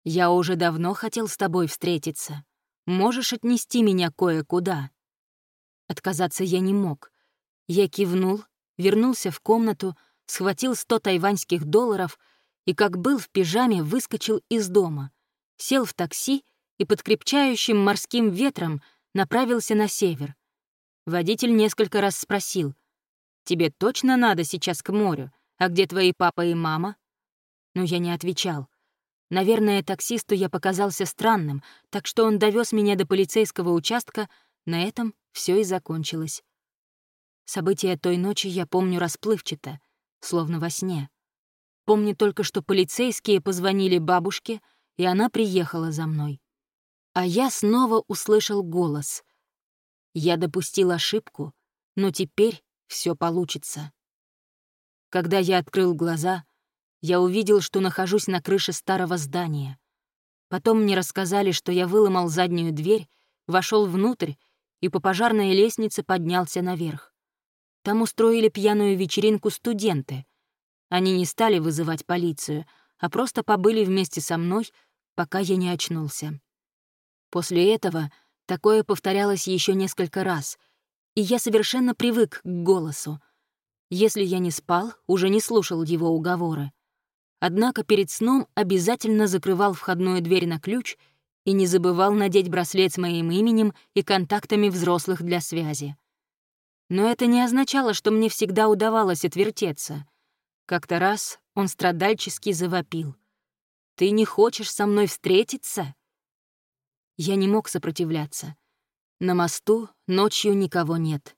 «Я уже давно хотел с тобой встретиться. Можешь отнести меня кое-куда?» Отказаться я не мог. Я кивнул, вернулся в комнату, схватил сто тайваньских долларов и, как был в пижаме, выскочил из дома, сел в такси и под крепчающим морским ветром направился на север. Водитель несколько раз спросил, «Тебе точно надо сейчас к морю? А где твои папа и мама?» Но я не отвечал. Наверное, таксисту я показался странным, так что он довез меня до полицейского участка, на этом все и закончилось. События той ночи я помню расплывчато, словно во сне. Помню только, что полицейские позвонили бабушке, и она приехала за мной. А я снова услышал голос. Я допустил ошибку, но теперь все получится. Когда я открыл глаза, я увидел, что нахожусь на крыше старого здания. Потом мне рассказали, что я выломал заднюю дверь, вошел внутрь и по пожарной лестнице поднялся наверх. Там устроили пьяную вечеринку студенты. Они не стали вызывать полицию, а просто побыли вместе со мной, пока я не очнулся. После этого такое повторялось еще несколько раз, и я совершенно привык к голосу. Если я не спал, уже не слушал его уговоры. Однако перед сном обязательно закрывал входную дверь на ключ и не забывал надеть браслет с моим именем и контактами взрослых для связи. Но это не означало, что мне всегда удавалось отвертеться. Как-то раз он страдальчески завопил. «Ты не хочешь со мной встретиться?» Я не мог сопротивляться. На мосту ночью никого нет.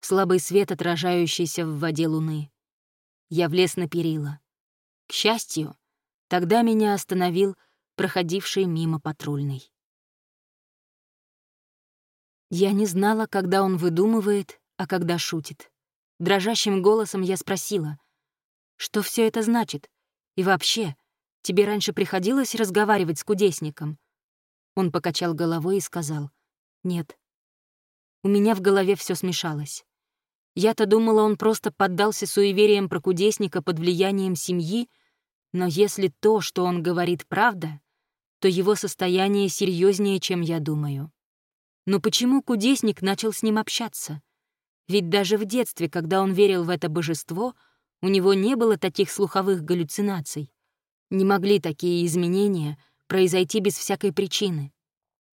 Слабый свет, отражающийся в воде луны. Я влез на перила. К счастью, тогда меня остановил проходивший мимо патрульный. Я не знала, когда он выдумывает, а когда шутит. Дрожащим голосом я спросила, что все это значит? И вообще, тебе раньше приходилось разговаривать с кудесником? Он покачал головой и сказал, нет. У меня в голове все смешалось. Я-то думала, он просто поддался суевериям про кудесника под влиянием семьи, но если то, что он говорит, правда, то его состояние серьезнее, чем я думаю. Но почему кудесник начал с ним общаться? Ведь даже в детстве, когда он верил в это божество, у него не было таких слуховых галлюцинаций. Не могли такие изменения произойти без всякой причины.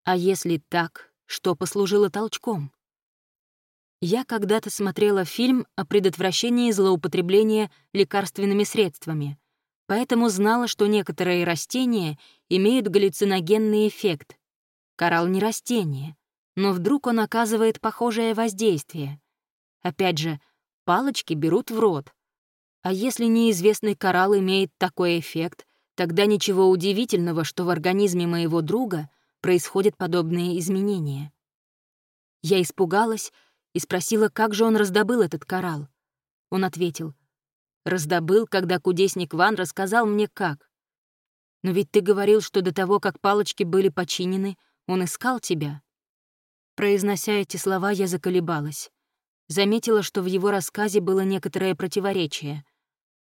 А если так, что послужило толчком? Я когда-то смотрела фильм о предотвращении злоупотребления лекарственными средствами, поэтому знала, что некоторые растения имеют галлюциногенный эффект. Коралл не растение, но вдруг он оказывает похожее воздействие. Опять же, палочки берут в рот. А если неизвестный коралл имеет такой эффект, тогда ничего удивительного, что в организме моего друга происходят подобные изменения. Я испугалась и спросила, как же он раздобыл этот коралл. Он ответил, «Раздобыл, когда кудесник Ван рассказал мне, как. Но ведь ты говорил, что до того, как палочки были починены, он искал тебя». Произнося эти слова, я заколебалась. Заметила, что в его рассказе было некоторое противоречие.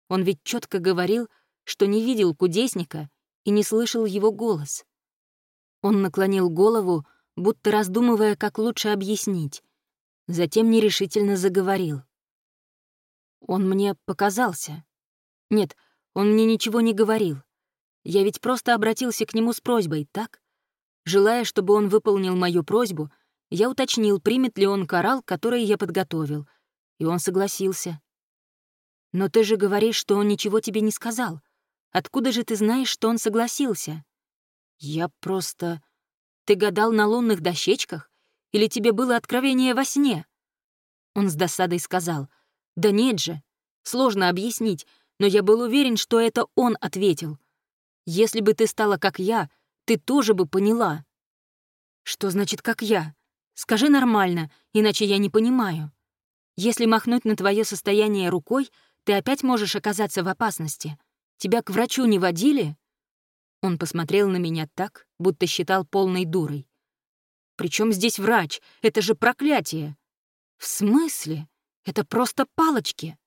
Он ведь четко говорил, что не видел кудесника и не слышал его голос. Он наклонил голову, будто раздумывая, как лучше объяснить. Затем нерешительно заговорил. Он мне показался. Нет, он мне ничего не говорил. Я ведь просто обратился к нему с просьбой, так? Желая, чтобы он выполнил мою просьбу — я уточнил, примет ли он коралл, который я подготовил, и он согласился. «Но ты же говоришь, что он ничего тебе не сказал. Откуда же ты знаешь, что он согласился?» «Я просто... Ты гадал на лунных дощечках? Или тебе было откровение во сне?» Он с досадой сказал. «Да нет же. Сложно объяснить, но я был уверен, что это он ответил. Если бы ты стала как я, ты тоже бы поняла». «Что значит «как я»?» Скажи нормально, иначе я не понимаю. Если махнуть на твое состояние рукой, ты опять можешь оказаться в опасности. Тебя к врачу не водили?» Он посмотрел на меня так, будто считал полной дурой. «Причем здесь врач? Это же проклятие!» «В смысле? Это просто палочки!»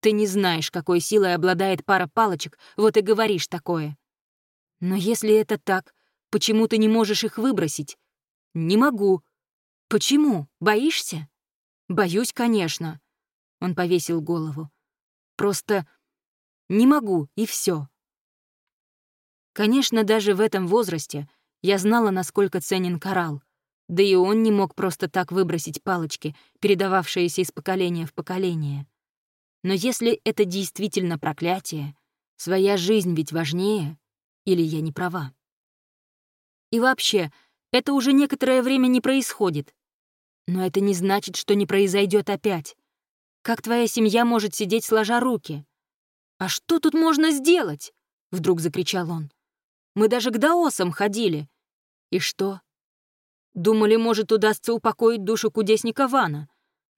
«Ты не знаешь, какой силой обладает пара палочек, вот и говоришь такое». «Но если это так, почему ты не можешь их выбросить?» «Не могу». «Почему? Боишься?» «Боюсь, конечно». Он повесил голову. «Просто не могу, и все. Конечно, даже в этом возрасте я знала, насколько ценен коралл. Да и он не мог просто так выбросить палочки, передававшиеся из поколения в поколение. Но если это действительно проклятие, своя жизнь ведь важнее, или я не права? И вообще, это уже некоторое время не происходит. Но это не значит, что не произойдет опять. Как твоя семья может сидеть сложа руки? «А что тут можно сделать?» — вдруг закричал он. «Мы даже к даосам ходили. И что? Думали, может, удастся упокоить душу кудесника Вана.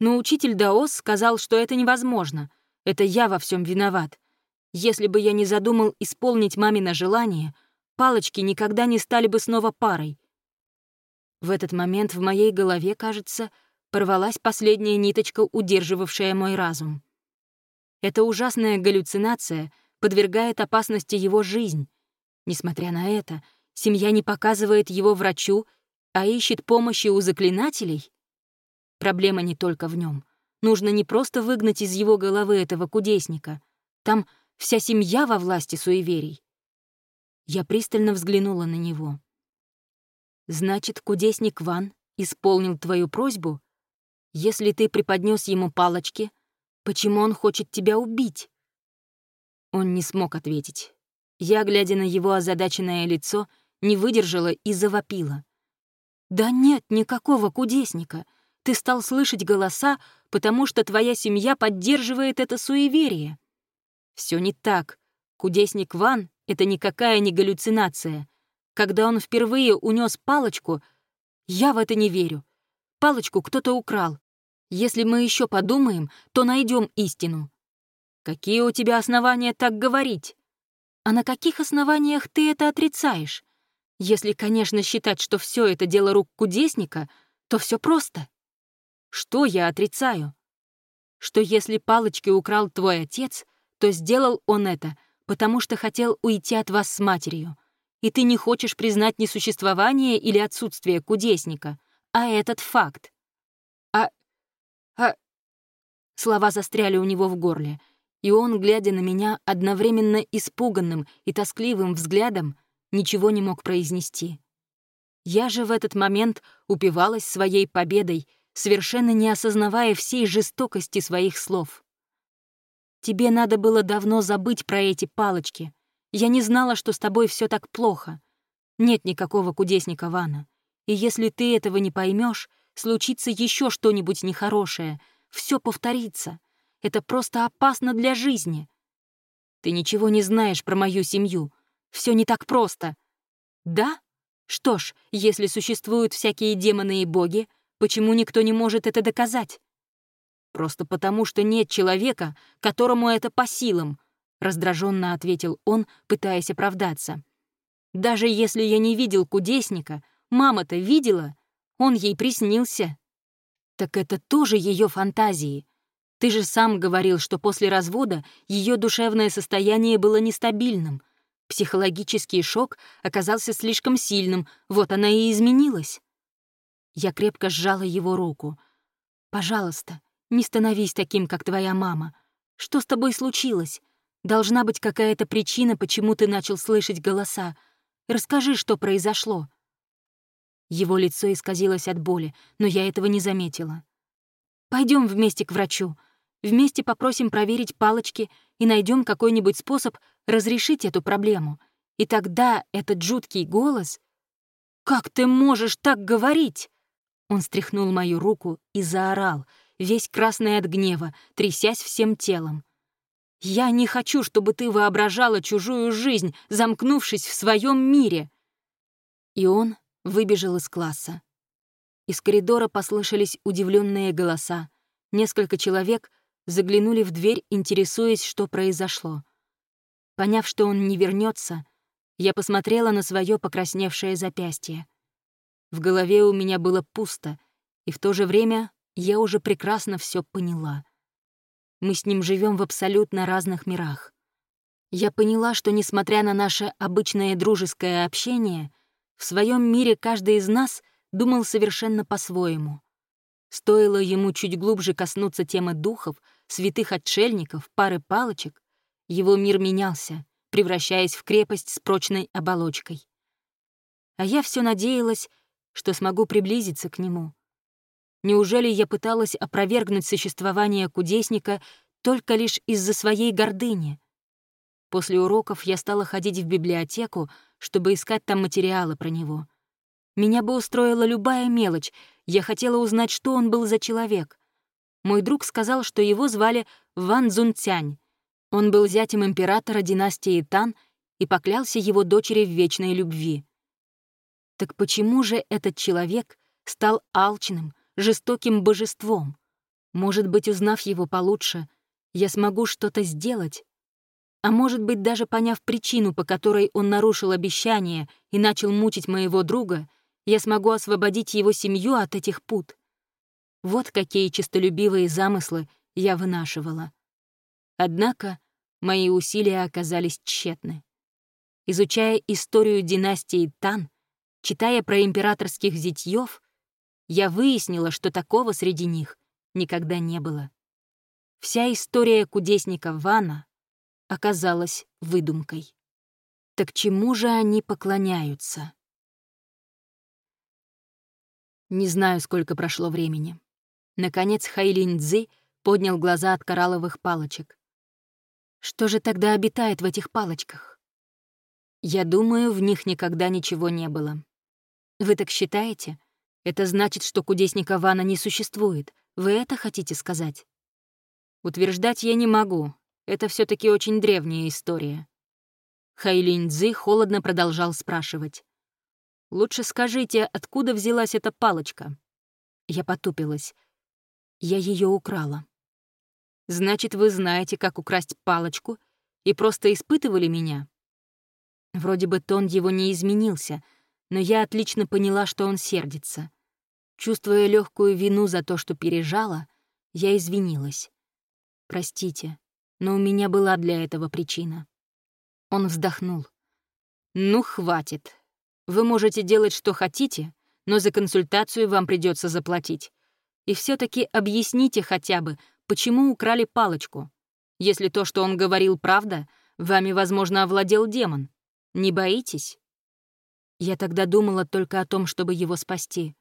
Но учитель Даос сказал, что это невозможно. Это я во всем виноват. Если бы я не задумал исполнить мамино желание, палочки никогда не стали бы снова парой. В этот момент в моей голове, кажется, порвалась последняя ниточка, удерживавшая мой разум. Эта ужасная галлюцинация подвергает опасности его жизнь. Несмотря на это, семья не показывает его врачу а ищет помощи у заклинателей? Проблема не только в нем. Нужно не просто выгнать из его головы этого кудесника. Там вся семья во власти суеверий. Я пристально взглянула на него. «Значит, кудесник Ван исполнил твою просьбу? Если ты преподнес ему палочки, почему он хочет тебя убить?» Он не смог ответить. Я, глядя на его озадаченное лицо, не выдержала и завопила. «Да нет никакого кудесника. Ты стал слышать голоса, потому что твоя семья поддерживает это суеверие». Все не так. Кудесник Ван — это никакая не галлюцинация. Когда он впервые унес палочку, я в это не верю. Палочку кто-то украл. Если мы еще подумаем, то найдем истину. Какие у тебя основания так говорить? А на каких основаниях ты это отрицаешь? Если, конечно, считать, что все это дело рук кудесника, то все просто. Что я отрицаю? Что если палочки украл твой отец, то сделал он это, потому что хотел уйти от вас с матерью, и ты не хочешь признать несуществование или отсутствие кудесника, а этот факт. А... Слова застряли у него в горле, и он, глядя на меня одновременно испуганным и тоскливым взглядом, ничего не мог произнести. Я же в этот момент упивалась своей победой, совершенно не осознавая всей жестокости своих слов. «Тебе надо было давно забыть про эти палочки. Я не знала, что с тобой все так плохо. Нет никакого кудесника Вана. И если ты этого не поймешь, случится еще что-нибудь нехорошее, все повторится. Это просто опасно для жизни. Ты ничего не знаешь про мою семью, все не так просто. Да? Что ж, если существуют всякие демоны и боги, почему никто не может это доказать? Просто потому, что нет человека, которому это по силам, раздраженно ответил он, пытаясь оправдаться. Даже если я не видел кудесника, мама-то видела, он ей приснился. Так это тоже ее фантазии. Ты же сам говорил, что после развода ее душевное состояние было нестабильным, Психологический шок оказался слишком сильным, вот она и изменилась. Я крепко сжала его руку. «Пожалуйста, не становись таким, как твоя мама. Что с тобой случилось? Должна быть какая-то причина, почему ты начал слышать голоса. Расскажи, что произошло». Его лицо исказилось от боли, но я этого не заметила. Пойдем вместе к врачу. Вместе попросим проверить палочки и найдем какой-нибудь способ разрешить эту проблему. И тогда этот жуткий голос... «Как ты можешь так говорить?» Он стряхнул мою руку и заорал, весь красный от гнева, трясясь всем телом. «Я не хочу, чтобы ты воображала чужую жизнь, замкнувшись в своем мире!» И он выбежал из класса. Из коридора послышались удивленные голоса. Несколько человек заглянули в дверь, интересуясь, что произошло. Поняв, что он не вернется, я посмотрела на свое покрасневшее запястье. В голове у меня было пусто, и в то же время я уже прекрасно все поняла. Мы с ним живем в абсолютно разных мирах. Я поняла, что, несмотря на наше обычное дружеское общение, в своем мире каждый из нас думал совершенно по-своему. Стоило ему чуть глубже коснуться темы духов, святых отшельников, пары палочек, его мир менялся, превращаясь в крепость с прочной оболочкой. А я все надеялась, что смогу приблизиться к нему. Неужели я пыталась опровергнуть существование кудесника только лишь из-за своей гордыни? После уроков я стала ходить в библиотеку, чтобы искать там материалы про него. Меня бы устроила любая мелочь, я хотела узнать, что он был за человек. Мой друг сказал, что его звали Ван Цзунцянь. Он был зятем императора династии Тан и поклялся его дочери в вечной любви. Так почему же этот человек стал алчным, жестоким божеством? Может быть, узнав его получше, я смогу что-то сделать? А может быть, даже поняв причину, по которой он нарушил обещание и начал мучить моего друга, я смогу освободить его семью от этих пут. Вот какие честолюбивые замыслы я вынашивала. Однако мои усилия оказались тщетны. Изучая историю династии Тан, Читая про императорских зятьев, я выяснила, что такого среди них никогда не было. Вся история кудесника Вана оказалась выдумкой. Так чему же они поклоняются? Не знаю, сколько прошло времени. Наконец Хайлин Цзи поднял глаза от коралловых палочек. Что же тогда обитает в этих палочках? Я думаю, в них никогда ничего не было. Вы так считаете? Это значит, что кудесника Вана не существует. Вы это хотите сказать? Утверждать я не могу. Это все таки очень древняя история. Хайлинь Цзы холодно продолжал спрашивать. «Лучше скажите, откуда взялась эта палочка?» Я потупилась. Я ее украла. «Значит, вы знаете, как украсть палочку и просто испытывали меня?» Вроде бы тон его не изменился — но я отлично поняла, что он сердится. Чувствуя легкую вину за то, что пережала, я извинилась. «Простите, но у меня была для этого причина». Он вздохнул. «Ну, хватит. Вы можете делать, что хотите, но за консультацию вам придется заплатить. И все таки объясните хотя бы, почему украли палочку. Если то, что он говорил, правда, вами, возможно, овладел демон. Не боитесь?» Я тогда думала только о том, чтобы его спасти.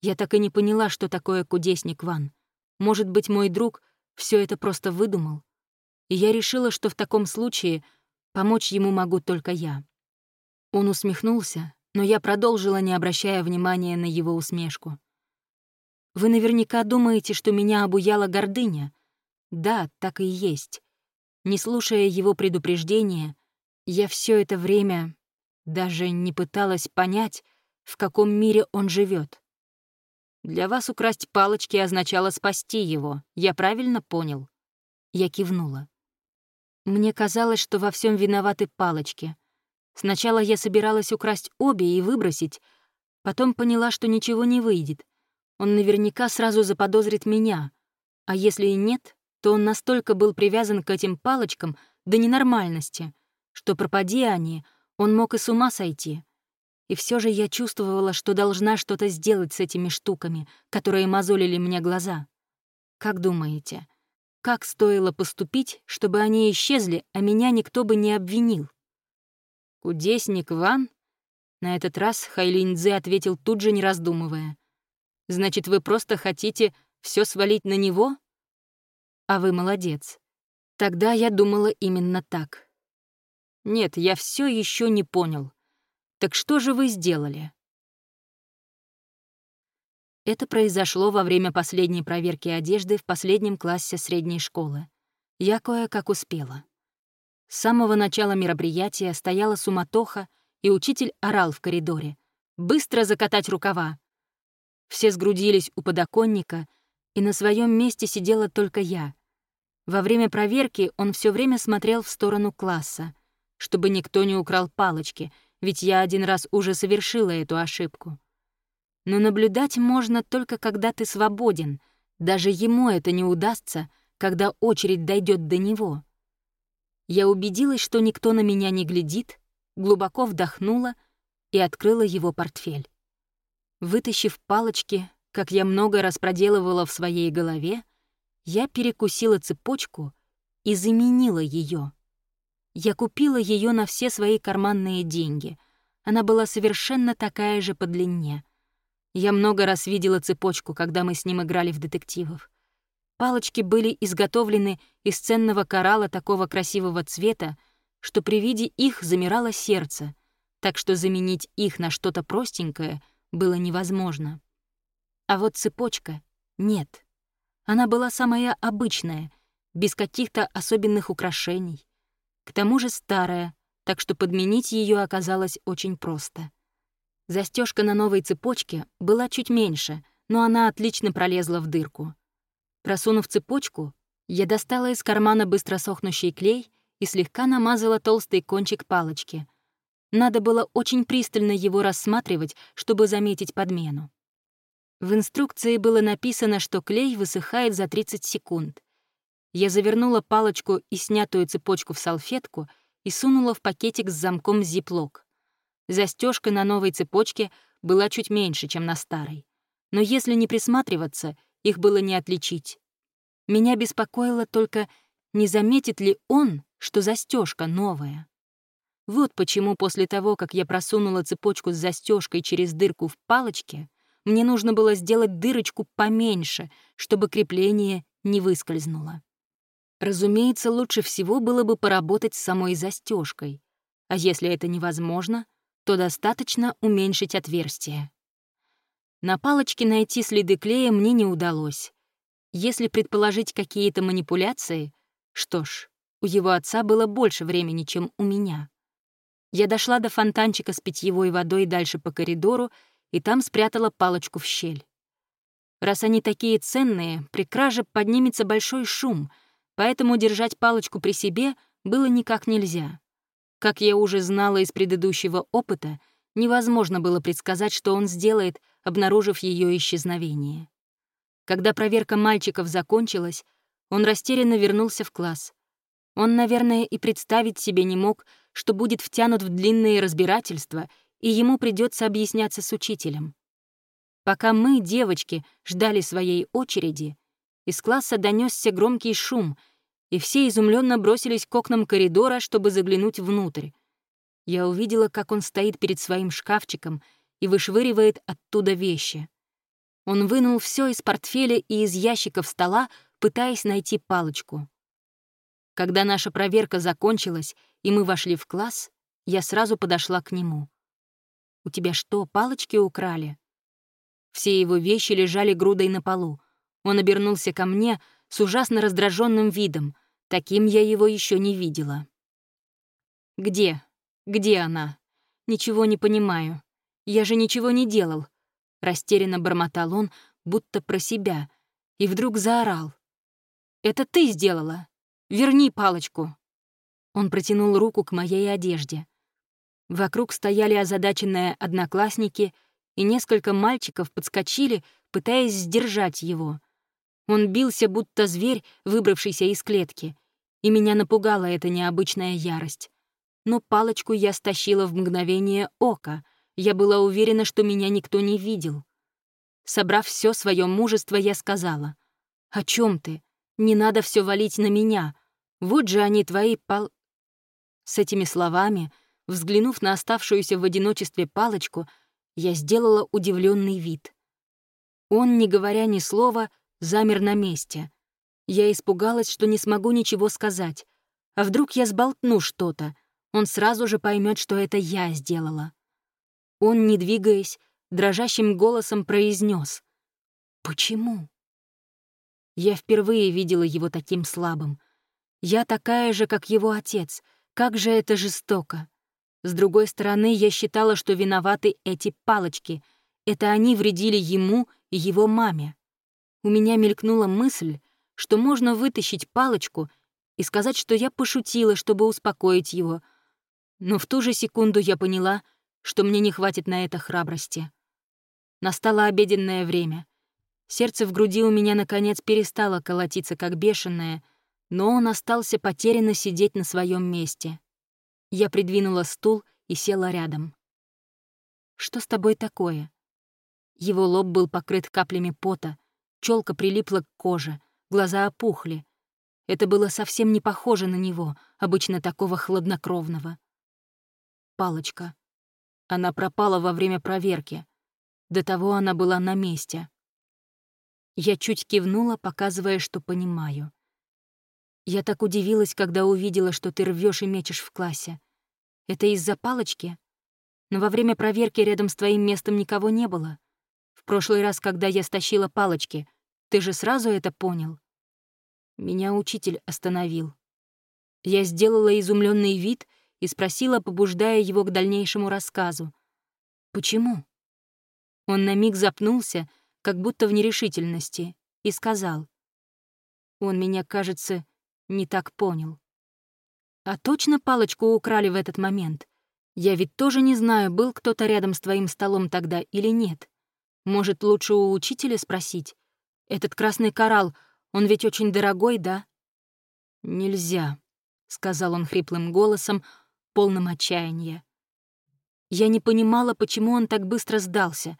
Я так и не поняла, что такое кудесник Ван. Может быть, мой друг все это просто выдумал. И я решила, что в таком случае помочь ему могу только я. Он усмехнулся, но я продолжила, не обращая внимания на его усмешку. «Вы наверняка думаете, что меня обуяла гордыня. Да, так и есть. Не слушая его предупреждения, я все это время даже не пыталась понять, в каком мире он живет. Для вас украсть палочки означало спасти его, я правильно понял? Я кивнула. Мне казалось, что во всем виноваты палочки. Сначала я собиралась украсть обе и выбросить, потом поняла, что ничего не выйдет. Он наверняка сразу заподозрит меня, а если и нет, то он настолько был привязан к этим палочкам до ненормальности, что пропади они — он мог и с ума сойти. И все же я чувствовала, что должна что-то сделать с этими штуками, которые мозолили мне глаза. Как думаете, как стоило поступить, чтобы они исчезли, а меня никто бы не обвинил? «Кудесник Ван?» На этот раз Хайлиньцзы ответил тут же, не раздумывая. «Значит, вы просто хотите все свалить на него?» «А вы молодец. Тогда я думала именно так. Нет, я все еще не понял. Так что же вы сделали? Это произошло во время последней проверки одежды в последнем классе средней школы. Я кое-как успела. С самого начала мероприятия стояла суматоха, и учитель орал в коридоре. «Быстро закатать рукава!» Все сгрудились у подоконника, и на своем месте сидела только я. Во время проверки он все время смотрел в сторону класса — чтобы никто не украл палочки, ведь я один раз уже совершила эту ошибку. Но наблюдать можно только когда ты свободен. Даже ему это не удастся, когда очередь дойдет до него. Я убедилась, что никто на меня не глядит, глубоко вдохнула и открыла его портфель. Вытащив палочки, как я много раз проделывала в своей голове, я перекусила цепочку и заменила ее. Я купила ее на все свои карманные деньги. Она была совершенно такая же по длине. Я много раз видела цепочку, когда мы с ним играли в детективов. Палочки были изготовлены из ценного коралла такого красивого цвета, что при виде их замирало сердце, так что заменить их на что-то простенькое было невозможно. А вот цепочка — нет. Она была самая обычная, без каких-то особенных украшений. К тому же старая, так что подменить ее оказалось очень просто. Застежка на новой цепочке была чуть меньше, но она отлично пролезла в дырку — Просунув цепочку, я достала из кармана быстро сохнущий клей и слегка намазала толстый кончик палочки. Надо было очень пристально его рассматривать, чтобы заметить подмену. В инструкции было написано, что клей высыхает за 30 секунд. Я завернула палочку и снятую цепочку в салфетку и сунула в пакетик с замком зиплок. Застежка на новой цепочке была чуть меньше, чем на старой. Но если не присматриваться, их было не отличить. Меня беспокоило только, не заметит ли он, что застежка новая. Вот почему после того, как я просунула цепочку с застежкой через дырку в палочке, мне нужно было сделать дырочку поменьше, чтобы крепление не выскользнуло. Разумеется, лучше всего было бы поработать с самой застежкой, а если это невозможно, то достаточно уменьшить отверстие. На палочке найти следы клея мне не удалось. Если предположить какие-то манипуляции, что ж, у его отца было больше времени, чем у меня. Я дошла до фонтанчика с питьевой водой дальше по коридору и там спрятала палочку в щель. Раз они такие ценные, при краже поднимется большой шум, поэтому держать палочку при себе было никак нельзя. Как я уже знала из предыдущего опыта, невозможно было предсказать, что он сделает, обнаружив ее исчезновение. Когда проверка мальчиков закончилась, он растерянно вернулся в класс. Он, наверное, и представить себе не мог, что будет втянут в длинные разбирательства, и ему придется объясняться с учителем. Пока мы, девочки, ждали своей очереди, из класса донесся громкий шум, и все изумленно бросились к окнам коридора, чтобы заглянуть внутрь. Я увидела, как он стоит перед своим шкафчиком — и вышвыривает оттуда вещи. Он вынул все из портфеля и из ящиков стола, пытаясь найти палочку. Когда наша проверка закончилась, и мы вошли в класс, я сразу подошла к нему. «У тебя что, палочки украли?» Все его вещи лежали грудой на полу. Он обернулся ко мне с ужасно раздраженным видом. Таким я его еще не видела. «Где? Где она? Ничего не понимаю. Я же ничего не делал. Растерянно бормотал он, будто про себя, и вдруг заорал. «Это ты сделала! Верни палочку!» Он протянул руку к моей одежде. Вокруг стояли озадаченные одноклассники, и несколько мальчиков подскочили, пытаясь сдержать его. Он бился, будто зверь, выбравшийся из клетки, и меня напугала эта необычная ярость. Но палочку я стащила в мгновение ока — я была уверена, что меня никто не видел. Собрав все свое мужество, я сказала, «О чем ты? Не надо все валить на меня. Вот же они твои пал...» С этими словами, взглянув на оставшуюся в одиночестве палочку, я сделала удивленный вид. Он, не говоря ни слова, замер на месте. Я испугалась, что не смогу ничего сказать. А вдруг я сболтну что-то? Он сразу же поймет, что это я сделала. Он, не двигаясь, дрожащим голосом произнес: «Почему?» Я впервые видела его таким слабым. Я такая же, как его отец. Как же это жестоко. С другой стороны, я считала, что виноваты эти палочки. Это они вредили ему и его маме. У меня мелькнула мысль, что можно вытащить палочку и сказать, что я пошутила, чтобы успокоить его. Но в ту же секунду я поняла — что мне не хватит на это храбрости. Настало обеденное время. Сердце в груди у меня, наконец, перестало колотиться, как бешеное, но он остался потерянно сидеть на своем месте. Я придвинула стул и села рядом. «Что с тобой такое?» Его лоб был покрыт каплями пота, челка прилипла к коже, глаза опухли. Это было совсем не похоже на него, обычно такого хладнокровного. Палочка. Она пропала во время проверки. До того она была на месте. Я чуть кивнула, показывая, что понимаю. Я так удивилась, когда увидела, что ты рвешь и мечешь в классе. Это из-за палочки? Но во время проверки рядом с твоим местом никого не было. В прошлый раз, когда я стащила палочки, ты же сразу это понял. Меня учитель остановил. Я сделала изумленный вид и спросила, побуждая его к дальнейшему рассказу. «Почему?» Он на миг запнулся, как будто в нерешительности, и сказал. Он меня, кажется, не так понял. А точно палочку украли в этот момент? Я ведь тоже не знаю, был кто-то рядом с твоим столом тогда или нет. Может, лучше у учителя спросить? Этот красный коралл, он ведь очень дорогой, да? Нельзя, — сказал он хриплым голосом, полным отчаяния. Я не понимала, почему он так быстро сдался,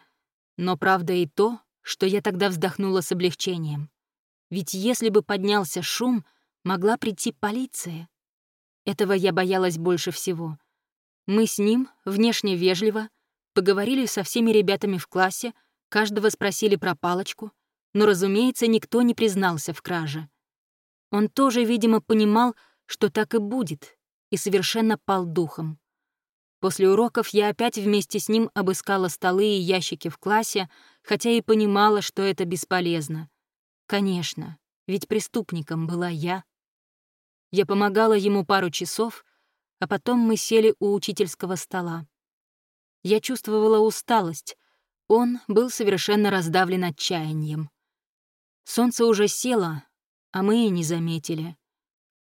но правда и то, что я тогда вздохнула с облегчением. Ведь если бы поднялся шум, могла прийти полиция. Этого я боялась больше всего. Мы с ним, внешне вежливо, поговорили со всеми ребятами в классе, каждого спросили про палочку, но, разумеется, никто не признался в краже. Он тоже, видимо, понимал, что так и будет, и совершенно пал духом. После уроков я опять вместе с ним обыскала столы и ящики в классе, хотя и понимала, что это бесполезно. Конечно, ведь преступником была я. Я помогала ему пару часов, а потом мы сели у учительского стола. Я чувствовала усталость, он был совершенно раздавлен отчаянием. Солнце уже село, а мы и не заметили.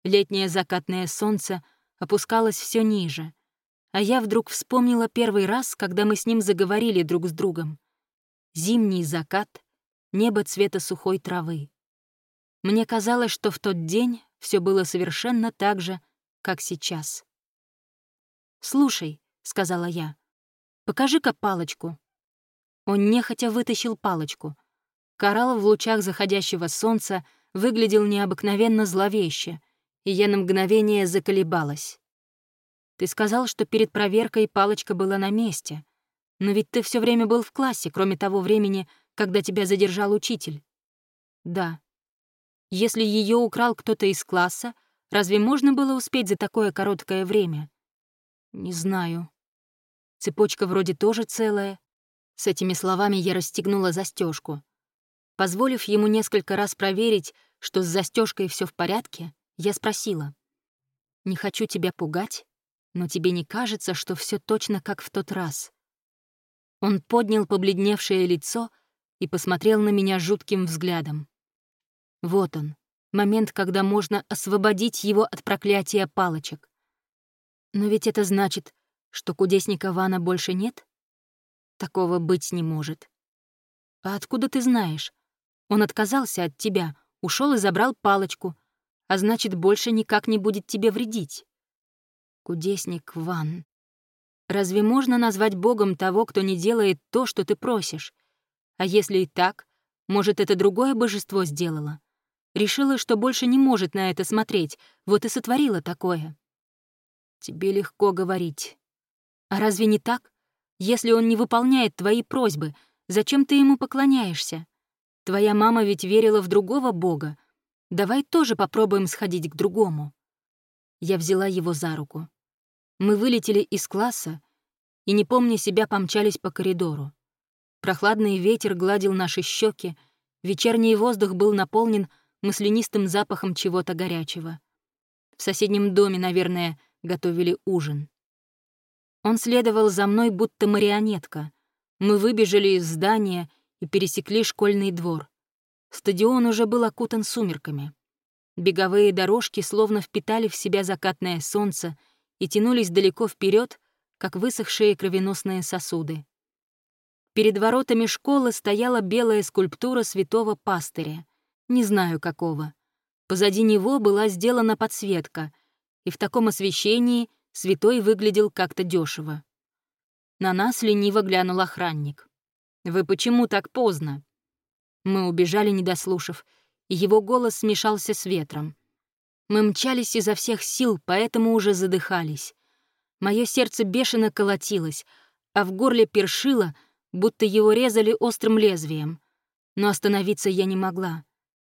Летнее закатное солнце опускалось все ниже, а я вдруг вспомнила первый раз, когда мы с ним заговорили друг с другом. Зимний закат, небо цвета сухой травы. Мне казалось, что в тот день все было совершенно так же, как сейчас. «Слушай», — сказала я, — «покажи-ка палочку». Он нехотя вытащил палочку. Коралл в лучах заходящего солнца выглядел необыкновенно зловеще, и я на мгновение заколебалась. «Ты сказал, что перед проверкой палочка была на месте. Но ведь ты все время был в классе, кроме того времени, когда тебя задержал учитель». «Да». «Если ее украл кто-то из класса, разве можно было успеть за такое короткое время?» «Не знаю». Цепочка вроде тоже целая. С этими словами я расстегнула застежку. Позволив ему несколько раз проверить, что с застежкой все в порядке, я спросила. «Не хочу тебя пугать, но тебе не кажется, что все точно как в тот раз?» Он поднял побледневшее лицо и посмотрел на меня жутким взглядом. Вот он, момент, когда можно освободить его от проклятия палочек. Но ведь это значит, что кудесника Вана больше нет? Такого быть не может. А откуда ты знаешь? Он отказался от тебя, ушел и забрал палочку, а значит, больше никак не будет тебе вредить. Кудесник Ван. Разве можно назвать Богом того, кто не делает то, что ты просишь? А если и так, может, это другое божество сделало? Решила, что больше не может на это смотреть, вот и сотворила такое. Тебе легко говорить. А разве не так? Если он не выполняет твои просьбы, зачем ты ему поклоняешься? Твоя мама ведь верила в другого бога. Давай тоже попробуем сходить к другому. Я взяла его за руку. Мы вылетели из класса и, не помня себя, помчались по коридору. Прохладный ветер гладил наши щеки, вечерний воздух был наполнен маслянистым запахом чего-то горячего. В соседнем доме, наверное, готовили ужин. Он следовал за мной, будто марионетка. Мы выбежали из здания и пересекли школьный двор. Стадион уже был окутан сумерками. Беговые дорожки словно впитали в себя закатное солнце — и тянулись далеко вперед, как высохшие кровеносные сосуды. Перед воротами школы стояла белая скульптура святого пастыря. Не знаю какого. Позади него была сделана подсветка, и в таком освещении святой выглядел как-то дешево. На нас лениво глянул охранник. «Вы почему так поздно?» Мы убежали, не дослушав, и его голос смешался с ветром. Мы мчались изо всех сил, поэтому уже задыхались. Мое сердце бешено колотилось, а в горле першило, будто его резали острым лезвием. Но остановиться я не могла.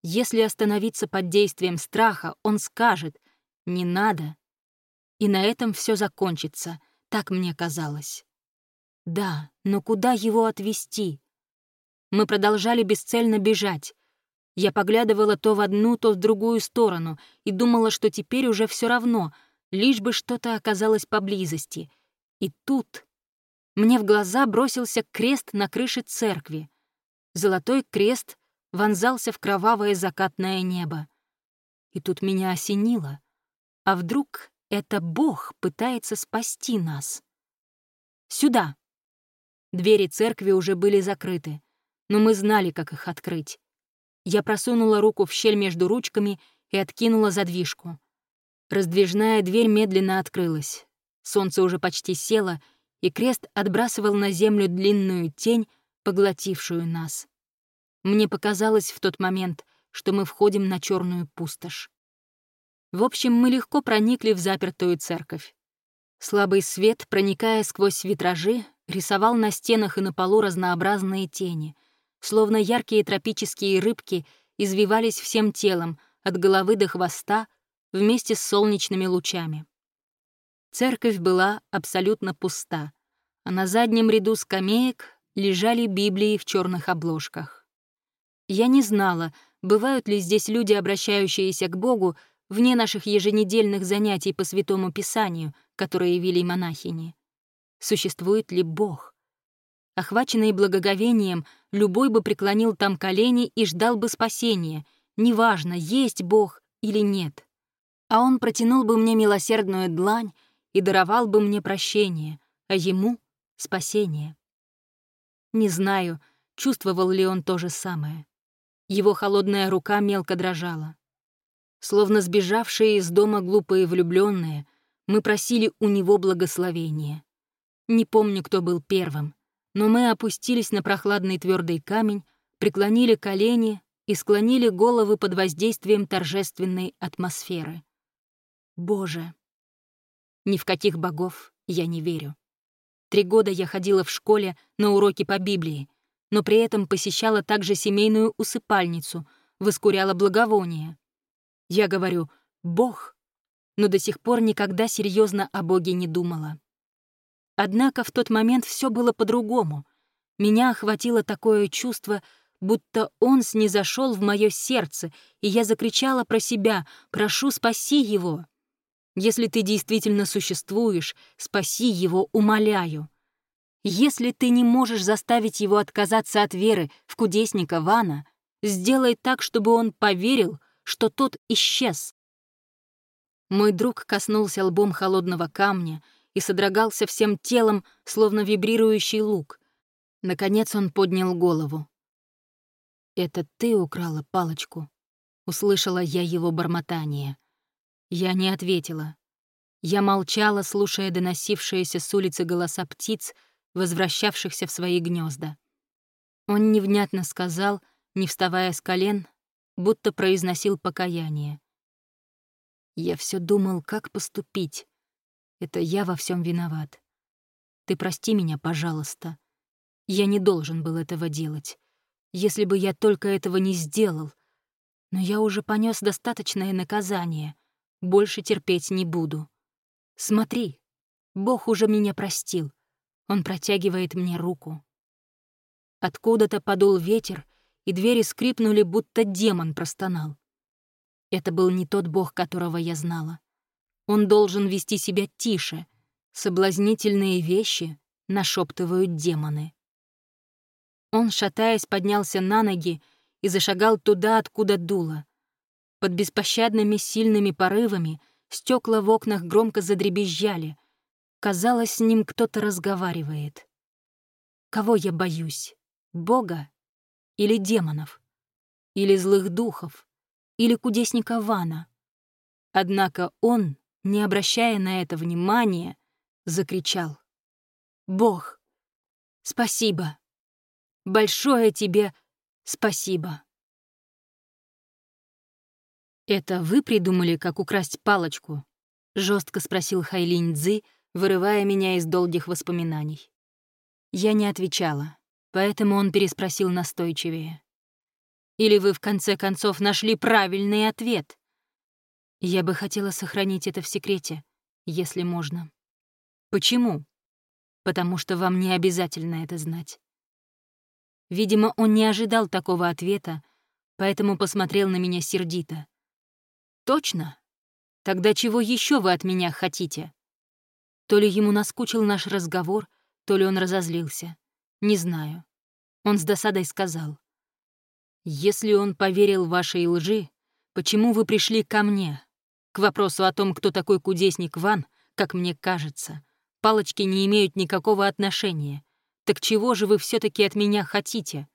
Если остановиться под действием страха, он скажет «не надо». И на этом все закончится, так мне казалось. Да, но куда его отвести? Мы продолжали бесцельно бежать. Я поглядывала то в одну, то в другую сторону и думала, что теперь уже все равно, лишь бы что-то оказалось поблизости. И тут мне в глаза бросился крест на крыше церкви. Золотой крест вонзался в кровавое закатное небо. И тут меня осенило. А вдруг это Бог пытается спасти нас? «Сюда!» Двери церкви уже были закрыты, но мы знали, как их открыть. Я просунула руку в щель между ручками и откинула задвижку. Раздвижная дверь медленно открылась. Солнце уже почти село, и крест отбрасывал на землю длинную тень, поглотившую нас. Мне показалось в тот момент, что мы входим на черную пустошь. В общем, мы легко проникли в запертую церковь. Слабый свет, проникая сквозь витражи, рисовал на стенах и на полу разнообразные тени, словно яркие тропические рыбки извивались всем телом, от головы до хвоста, вместе с солнечными лучами. Церковь была абсолютно пуста, а на заднем ряду скамеек лежали Библии в черных обложках. Я не знала, бывают ли здесь люди, обращающиеся к Богу, вне наших еженедельных занятий по Святому Писанию, которые вели монахини существует ли Бог. Охваченный благоговением, любой бы преклонил там колени и ждал бы спасения, неважно, есть Бог или нет. А он протянул бы мне милосердную длань и даровал бы мне прощение, а ему — спасение. Не знаю, чувствовал ли он то же самое. Его холодная рука мелко дрожала. Словно сбежавшие из дома глупые влюбленные, мы просили у него благословения. Не помню, кто был первым, но мы опустились на прохладный твердый камень, преклонили колени и склонили головы под воздействием торжественной атмосферы. Боже! Ни в каких богов я не верю. Три года я ходила в школе на уроки по Библии, но при этом посещала также семейную усыпальницу, воскуряла благовония. Я говорю «Бог», но до сих пор никогда серьезно о Боге не думала. Однако в тот момент все было по-другому. Меня охватило такое чувство, будто он снизошел в мое сердце, и я закричала про себя «Прошу, спаси его!» Если ты действительно существуешь, спаси его, умоляю. Если ты не можешь заставить его отказаться от веры в кудесника Вана, сделай так, чтобы он поверил, что тот исчез. Мой друг коснулся лбом холодного камня — и содрогался всем телом, словно вибрирующий лук. Наконец он поднял голову. «Это ты украла палочку?» — услышала я его бормотание. Я не ответила. Я молчала, слушая доносившиеся с улицы голоса птиц, возвращавшихся в свои гнезда. Он невнятно сказал, не вставая с колен, будто произносил покаяние. Я все думал, как поступить. Это я во всем виноват. Ты прости меня, пожалуйста. Я не должен был этого делать. Если бы я только этого не сделал. Но я уже понес достаточное наказание. Больше терпеть не буду. Смотри, Бог уже меня простил. Он протягивает мне руку. Откуда-то подул ветер, и двери скрипнули, будто демон простонал. Это был не тот Бог, которого я знала. Он должен вести себя тише. Соблазнительные вещи нашептывают демоны. Он, шатаясь, поднялся на ноги и зашагал туда, откуда дуло. Под беспощадными сильными порывами стекла в окнах громко задребезжали. Казалось, с ним кто-то разговаривает. Кого я боюсь? Бога или демонов? Или злых духов? Или кудесника Вана? Однако он, не обращая на это внимания, закричал. «Бог, спасибо! Большое тебе спасибо!» «Это вы придумали, как украсть палочку?» — жестко спросил Хайлинь Цзы, вырывая меня из долгих воспоминаний. Я не отвечала, поэтому он переспросил настойчивее. «Или вы, в конце концов, нашли правильный ответ?» Я бы хотела сохранить это в секрете, если можно. Почему? Потому что вам не обязательно это знать. Видимо, он не ожидал такого ответа, поэтому посмотрел на меня сердито. «Точно? Тогда чего еще вы от меня хотите?» То ли ему наскучил наш разговор, то ли он разозлился. Не знаю. Он с досадой сказал. «Если он поверил вашей лжи, почему вы пришли ко мне, к вопросу о том, кто такой кудесник Ван, как мне кажется, палочки не имеют никакого отношения. Так чего же вы все таки от меня хотите?»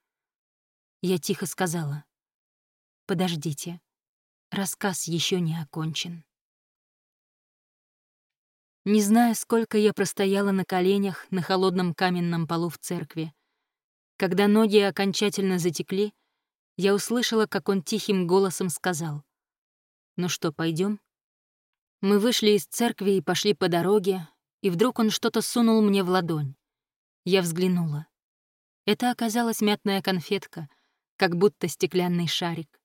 Я тихо сказала. «Подождите, рассказ еще не окончен». Не знаю, сколько я простояла на коленях на холодном каменном полу в церкви. Когда ноги окончательно затекли, я услышала, как он тихим голосом сказал. «Ну что, пойдем? Мы вышли из церкви и пошли по дороге, и вдруг он что-то сунул мне в ладонь. Я взглянула. Это оказалась мятная конфетка, как будто стеклянный шарик.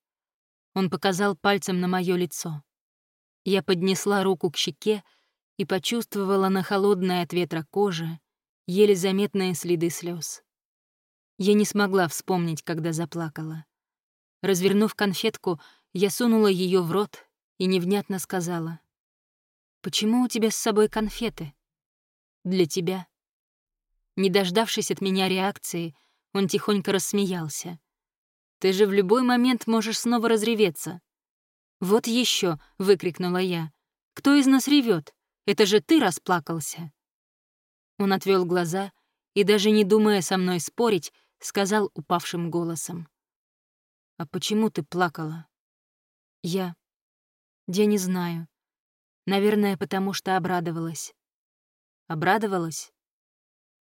Он показал пальцем на мое лицо. Я поднесла руку к щеке и почувствовала на холодной от ветра коже еле заметные следы слез. Я не смогла вспомнить, когда заплакала. Развернув конфетку, я сунула ее в рот и невнятно сказала. «Почему у тебя с собой конфеты?» «Для тебя». Не дождавшись от меня реакции, он тихонько рассмеялся. «Ты же в любой момент можешь снова разреветься». «Вот еще, выкрикнула я. «Кто из нас ревет? Это же ты расплакался». Он отвел глаза и, даже не думая со мной спорить, сказал упавшим голосом. «А почему ты плакала?» «Я... я не знаю. Наверное, потому что обрадовалась. Обрадовалась?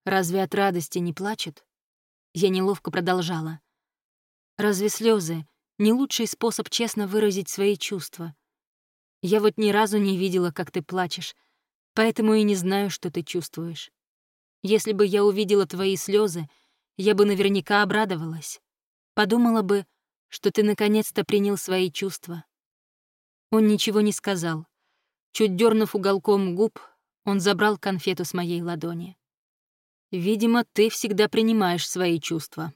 Разве от радости не плачет? Я неловко продолжала. Разве слезы не лучший способ честно выразить свои чувства? Я вот ни разу не видела, как ты плачешь, поэтому и не знаю, что ты чувствуешь. Если бы я увидела твои слезы, я бы наверняка обрадовалась. Подумала бы, что ты наконец-то принял свои чувства. Он ничего не сказал, Чуть дернув уголком губ, он забрал конфету с моей ладони. «Видимо, ты всегда принимаешь свои чувства».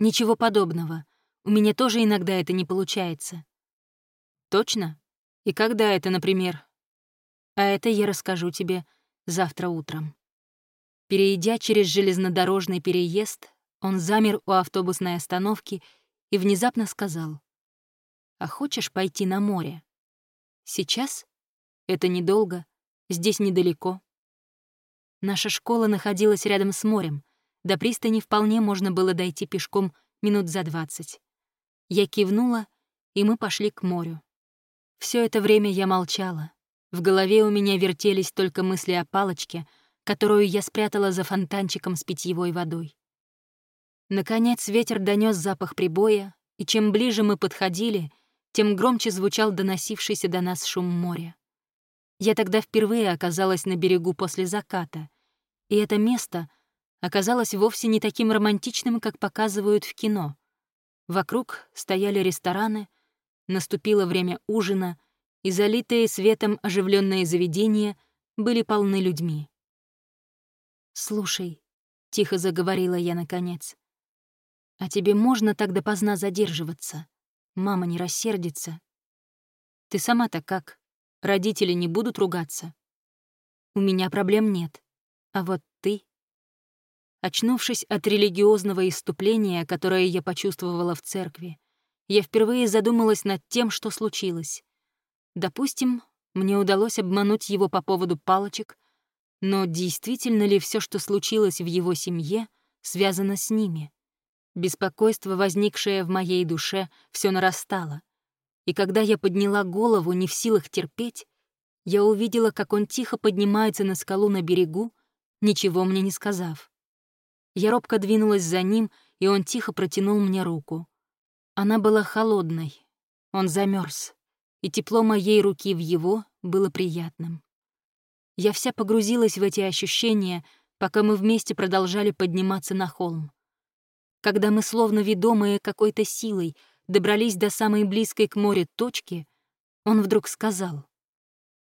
«Ничего подобного. У меня тоже иногда это не получается». «Точно? И когда это, например?» «А это я расскажу тебе завтра утром». Перейдя через железнодорожный переезд, он замер у автобусной остановки и внезапно сказал. «А хочешь пойти на море?» «Сейчас?» Это недолго, здесь недалеко. Наша школа находилась рядом с морем. До пристани вполне можно было дойти пешком минут за двадцать. Я кивнула, и мы пошли к морю. Все это время я молчала. В голове у меня вертелись только мысли о палочке, которую я спрятала за фонтанчиком с питьевой водой. Наконец ветер донес запах прибоя, и чем ближе мы подходили, тем громче звучал доносившийся до нас шум моря. Я тогда впервые оказалась на берегу после заката, и это место оказалось вовсе не таким романтичным, как показывают в кино. Вокруг стояли рестораны, наступило время ужина, и залитые светом оживленные заведения были полны людьми. «Слушай», — тихо заговорила я наконец, «а тебе можно так допоздна задерживаться? Мама не рассердится. Ты сама-то как?» Родители не будут ругаться. У меня проблем нет. А вот ты... Очнувшись от религиозного иступления, которое я почувствовала в церкви, я впервые задумалась над тем, что случилось. Допустим, мне удалось обмануть его по поводу палочек, но действительно ли все, что случилось в его семье, связано с ними. Беспокойство, возникшее в моей душе, все нарастало. И когда я подняла голову, не в силах терпеть, я увидела, как он тихо поднимается на скалу на берегу, ничего мне не сказав. Я робко двинулась за ним, и он тихо протянул мне руку. Она была холодной. Он замерз, и тепло моей руки в его было приятным. Я вся погрузилась в эти ощущения, пока мы вместе продолжали подниматься на холм. Когда мы, словно ведомые какой-то силой, добрались до самой близкой к морю точки, он вдруг сказал,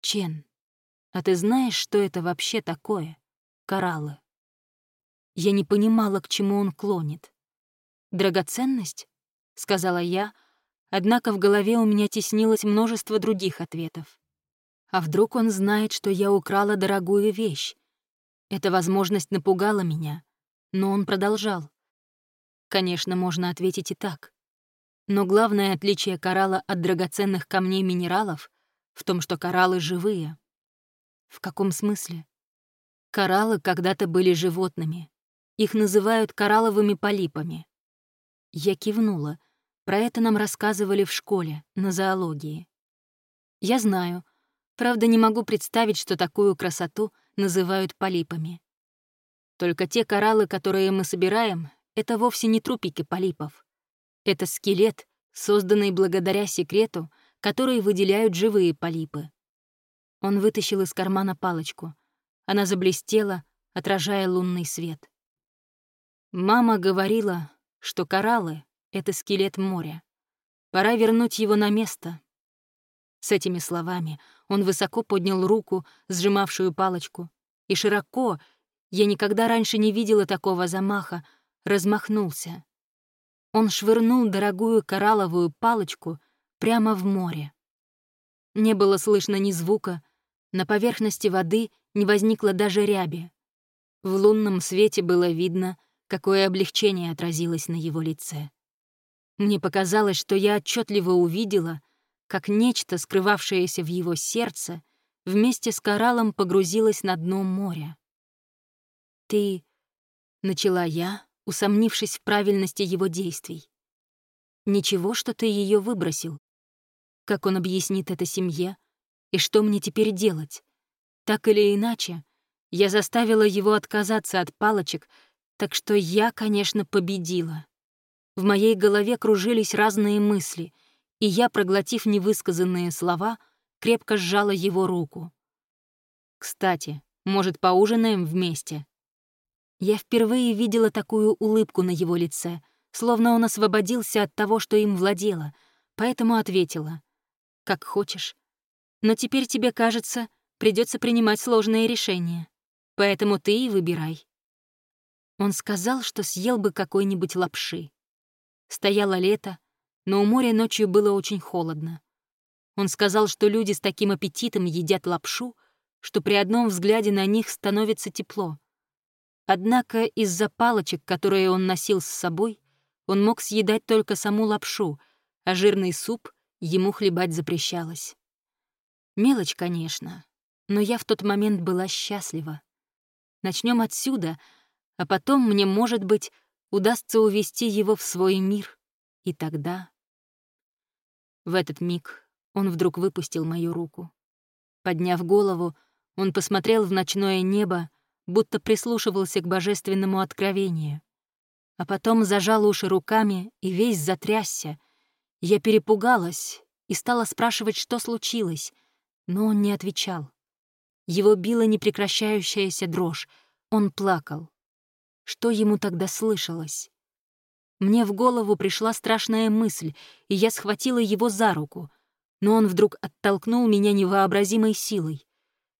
«Чен, а ты знаешь, что это вообще такое? Кораллы?» Я не понимала, к чему он клонит. «Драгоценность?» — сказала я, однако в голове у меня теснилось множество других ответов. А вдруг он знает, что я украла дорогую вещь? Эта возможность напугала меня, но он продолжал. Конечно, можно ответить и так. Но главное отличие коралла от драгоценных камней минералов в том, что кораллы живые. В каком смысле? Кораллы когда-то были животными. Их называют коралловыми полипами. Я кивнула. Про это нам рассказывали в школе, на зоологии. Я знаю. Правда, не могу представить, что такую красоту называют полипами. Только те кораллы, которые мы собираем, это вовсе не трупики полипов. Это скелет, созданный благодаря секрету, который выделяют живые полипы. Он вытащил из кармана палочку. Она заблестела, отражая лунный свет. Мама говорила, что кораллы — это скелет моря. Пора вернуть его на место. С этими словами он высоко поднял руку, сжимавшую палочку, и широко, я никогда раньше не видела такого замаха, размахнулся. Он швырнул дорогую коралловую палочку прямо в море. Не было слышно ни звука, на поверхности воды не возникло даже ряби. В лунном свете было видно — какое облегчение отразилось на его лице. Мне показалось, что я отчетливо увидела, как нечто, скрывавшееся в его сердце, вместе с кораллом погрузилось на дно моря. «Ты...» — начала я, усомнившись в правильности его действий. «Ничего, что ты ее выбросил. Как он объяснит это семье? И что мне теперь делать? Так или иначе, я заставила его отказаться от палочек, так что я, конечно, победила. В моей голове кружились разные мысли, и я, проглотив невысказанные слова, крепко сжала его руку. «Кстати, может, поужинаем вместе?» Я впервые видела такую улыбку на его лице, словно он освободился от того, что им владело, поэтому ответила. «Как хочешь. Но теперь тебе, кажется, придется принимать сложные решения. Поэтому ты и выбирай». Он сказал, что съел бы какой-нибудь лапши. Стояло лето, но у моря ночью было очень холодно. Он сказал, что люди с таким аппетитом едят лапшу, что при одном взгляде на них становится тепло. Однако из-за палочек, которые он носил с собой, он мог съедать только саму лапшу, а жирный суп ему хлебать запрещалось. Мелочь, конечно, но я в тот момент была счастлива. Начнем отсюда — а потом мне, может быть, удастся увести его в свой мир, и тогда... В этот миг он вдруг выпустил мою руку. Подняв голову, он посмотрел в ночное небо, будто прислушивался к божественному откровению. А потом зажал уши руками и весь затрясся. Я перепугалась и стала спрашивать, что случилось, но он не отвечал. Его била непрекращающаяся дрожь, он плакал. Что ему тогда слышалось? Мне в голову пришла страшная мысль, и я схватила его за руку, но он вдруг оттолкнул меня невообразимой силой.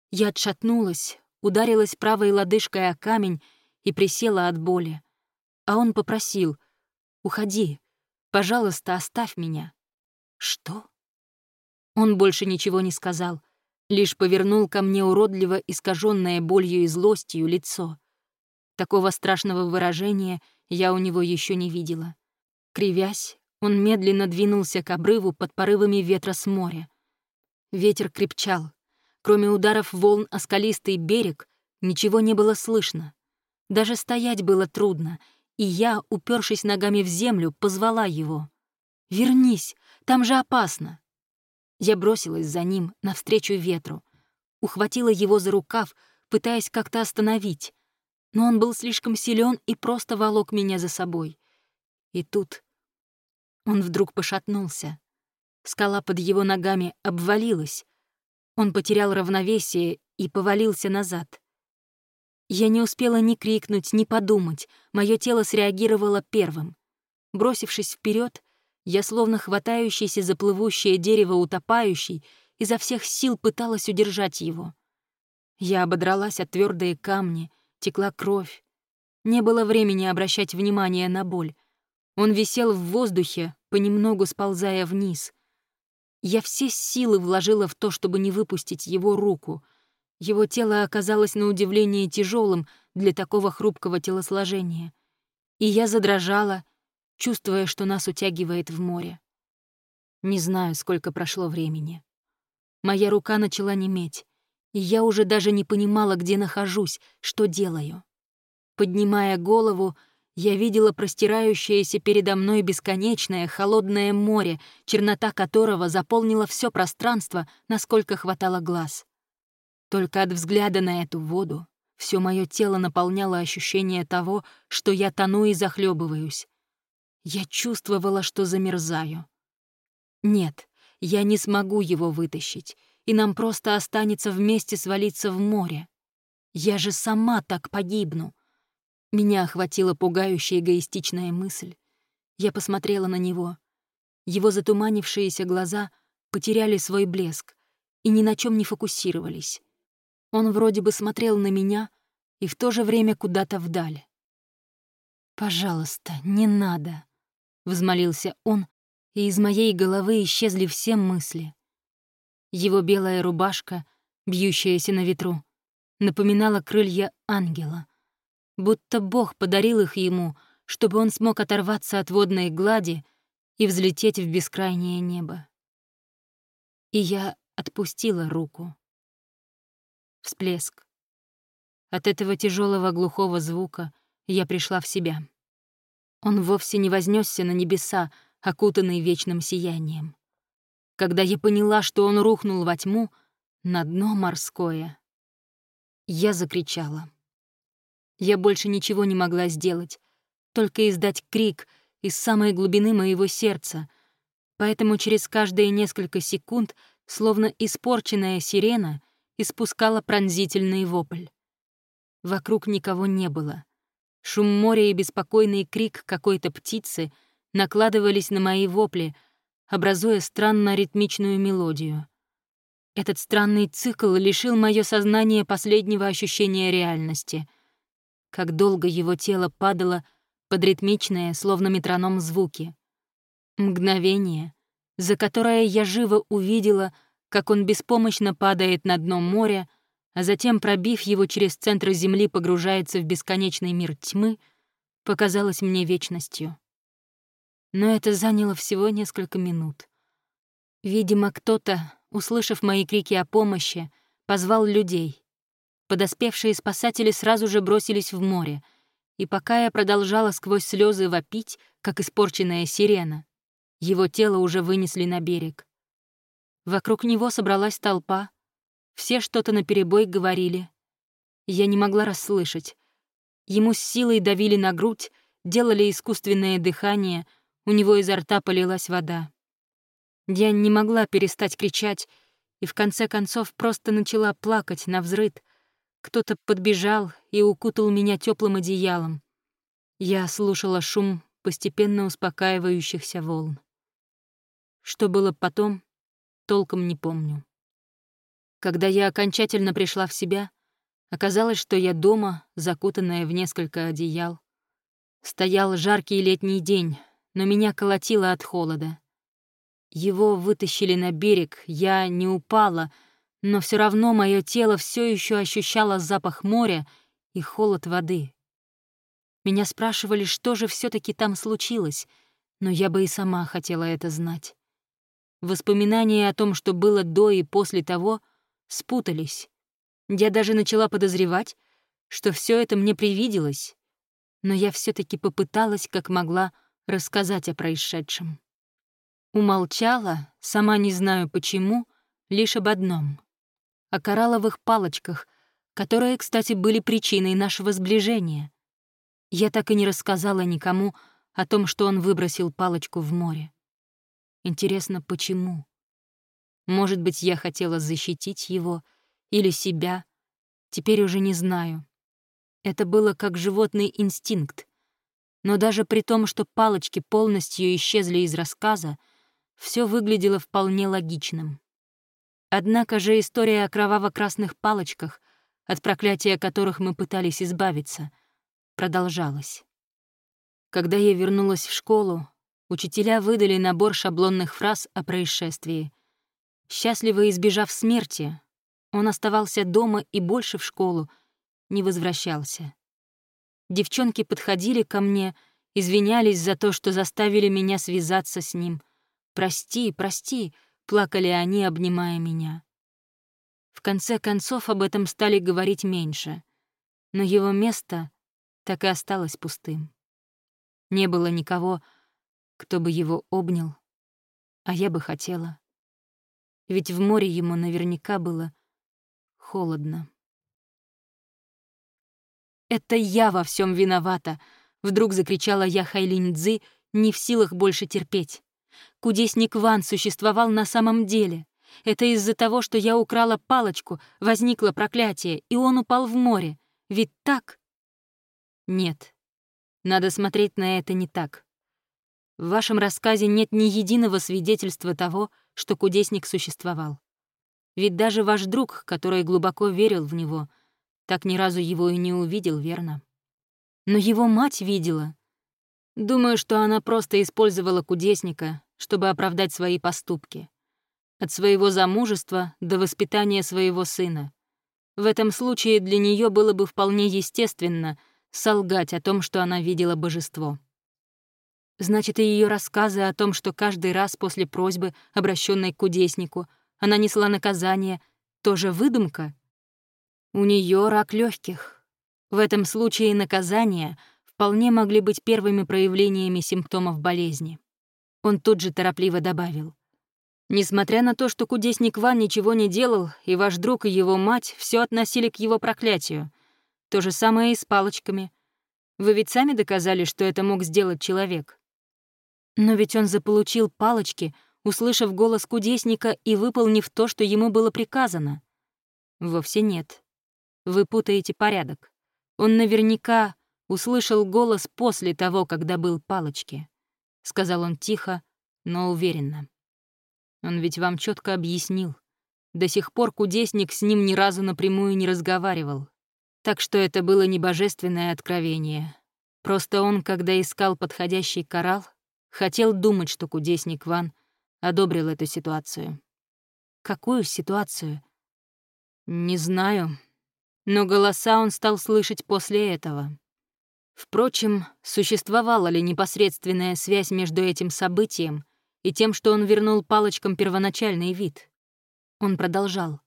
Я отшатнулась, ударилась правой лодыжкой о камень и присела от боли. А он попросил «Уходи, пожалуйста, оставь меня». «Что?» Он больше ничего не сказал, лишь повернул ко мне уродливо искаженное болью и злостью лицо. Такого страшного выражения я у него еще не видела. Кривясь, он медленно двинулся к обрыву под порывами ветра с моря. Ветер крепчал. Кроме ударов волн о скалистый берег, ничего не было слышно. Даже стоять было трудно, и я, упершись ногами в землю, позвала его. «Вернись, там же опасно!» Я бросилась за ним, навстречу ветру, ухватила его за рукав, пытаясь как-то остановить, но он был слишком силен и просто волок меня за собой. И тут он вдруг пошатнулся. Скала под его ногами обвалилась. Он потерял равновесие и повалился назад. Я не успела ни крикнуть, ни подумать, мое тело среагировало первым. Бросившись вперед, я, словно хватающийся за плывущее дерево утопающий, изо всех сил пыталась удержать его. Я ободралась от твердые камни, текла кровь. Не было времени обращать внимание на боль. Он висел в воздухе, понемногу сползая вниз. Я все силы вложила в то, чтобы не выпустить его руку. Его тело оказалось на удивление тяжелым для такого хрупкого телосложения. И я задрожала, чувствуя, что нас утягивает в море. Не знаю, сколько прошло времени. Моя рука начала неметь, и я уже даже не понимала, где нахожусь, что делаю. Поднимая голову, я видела простирающееся передо мной бесконечное холодное море, чернота которого заполнила все пространство, насколько хватало глаз. Только от взгляда на эту воду все мое тело наполняло ощущение того, что я тону и захлебываюсь. Я чувствовала, что замерзаю. Нет, я не смогу его вытащить, и нам просто останется вместе свалиться в море. Я же сама так погибну. Меня охватила пугающая эгоистичная мысль. Я посмотрела на него. Его затуманившиеся глаза потеряли свой блеск и ни на чем не фокусировались. Он вроде бы смотрел на меня и в то же время куда-то вдаль. «Пожалуйста, не надо», — взмолился он, и из моей головы исчезли все мысли. Его белая рубашка, бьющаяся на ветру, напоминала крылья ангела, будто Бог подарил их ему, чтобы он смог оторваться от водной глади и взлететь в бескрайнее небо. И я отпустила руку. Всплеск. От этого тяжелого глухого звука я пришла в себя. Он вовсе не вознесся на небеса, окутанный вечным сиянием. Когда я поняла, что он рухнул во тьму, на дно морское, я закричала. Я больше ничего не могла сделать, только издать крик из самой глубины моего сердца, поэтому через каждые несколько секунд, словно испорченная сирена, испускала пронзительный вопль. Вокруг никого не было. Шум моря и беспокойный крик какой-то птицы накладывались на мои вопли, образуя странно ритмичную мелодию. Этот странный цикл лишил мое сознание последнего ощущения реальности. Как долго его тело падало под ритмичные, словно метроном, звуки. Мгновение, за которое я живо увидела, как он беспомощно падает на дно моря, а затем, пробив его через центр Земли, погружается в бесконечный мир тьмы, показалось мне вечностью. Но это заняло всего несколько минут. Видимо, кто-то, услышав мои крики о помощи, позвал людей. Подоспевшие спасатели сразу же бросились в море, и пока я продолжала сквозь слезы вопить, как испорченная сирена, его тело уже вынесли на берег. Вокруг него собралась толпа, все что-то наперебой говорили. Я не могла расслышать. Ему с силой давили на грудь, делали искусственное дыхание, у него изо рта полилась вода. Я не могла перестать кричать и в конце концов просто начала плакать на взрыд. Кто-то подбежал и укутал меня теплым одеялом. Я слушала шум постепенно успокаивающихся волн. Что было потом, толком не помню. Когда я окончательно пришла в себя, оказалось, что я дома, закутанная в несколько одеял. Стоял жаркий летний день, но меня колотило от холода. Его вытащили на берег, я не упала, но все равно мое тело все еще ощущало запах моря и холод воды. Меня спрашивали, что же все таки там случилось, но я бы и сама хотела это знать. Воспоминания о том, что было до и после того, спутались. Я даже начала подозревать, что все это мне привиделось, но я все таки попыталась, как могла, рассказать о происшедшем. Умолчала, сама не знаю почему, лишь об одном — о коралловых палочках, которые, кстати, были причиной нашего сближения. Я так и не рассказала никому о том, что он выбросил палочку в море. Интересно, почему? Может быть, я хотела защитить его или себя, теперь уже не знаю. Это было как животный инстинкт. Но даже при том, что палочки полностью исчезли из рассказа, все выглядело вполне логичным. Однако же история о кроваво-красных палочках, от проклятия которых мы пытались избавиться, продолжалась. Когда я вернулась в школу, учителя выдали набор шаблонных фраз о происшествии. Счастливо избежав смерти, он оставался дома и больше в школу не возвращался. Девчонки подходили ко мне, извинялись за то, что заставили меня связаться с ним. «Прости, прости», — плакали они, обнимая меня. В конце концов об этом стали говорить меньше, но его место так и осталось пустым. Не было никого, кто бы его обнял, а я бы хотела. Ведь в море ему наверняка было холодно. «Это я во всем виновата!» — вдруг закричала я Хайлинь Цзы, не в силах больше терпеть. Кудесник Ван существовал на самом деле. Это из-за того, что я украла палочку, возникло проклятие, и он упал в море. Ведь так? Нет. Надо смотреть на это не так. В вашем рассказе нет ни единого свидетельства того, что кудесник существовал. Ведь даже ваш друг, который глубоко верил в него, так ни разу его и не увидел, верно? Но его мать видела. Думаю, что она просто использовала кудесника, чтобы оправдать свои поступки. От своего замужества до воспитания своего сына. В этом случае для нее было бы вполне естественно солгать о том, что она видела божество. Значит, и ее рассказы о том, что каждый раз после просьбы, обращенной к кудеснику, она несла наказание, тоже выдумка? У нее рак легких. В этом случае наказания вполне могли быть первыми проявлениями симптомов болезни. Он тут же торопливо добавил. Несмотря на то, что кудесник Ван ничего не делал, и ваш друг и его мать все относили к его проклятию. То же самое и с палочками. Вы ведь сами доказали, что это мог сделать человек. Но ведь он заполучил палочки — услышав голос кудесника и выполнив то, что ему было приказано? Вовсе нет. Вы путаете порядок. Он наверняка услышал голос после того, когда был палочки. Сказал он тихо, но уверенно. Он ведь вам четко объяснил. До сих пор кудесник с ним ни разу напрямую не разговаривал. Так что это было не божественное откровение. Просто он, когда искал подходящий коралл, хотел думать, что кудесник Ван одобрил эту ситуацию. Какую ситуацию? Не знаю. Но голоса он стал слышать после этого. Впрочем, существовала ли непосредственная связь между этим событием и тем, что он вернул палочкам первоначальный вид? Он продолжал.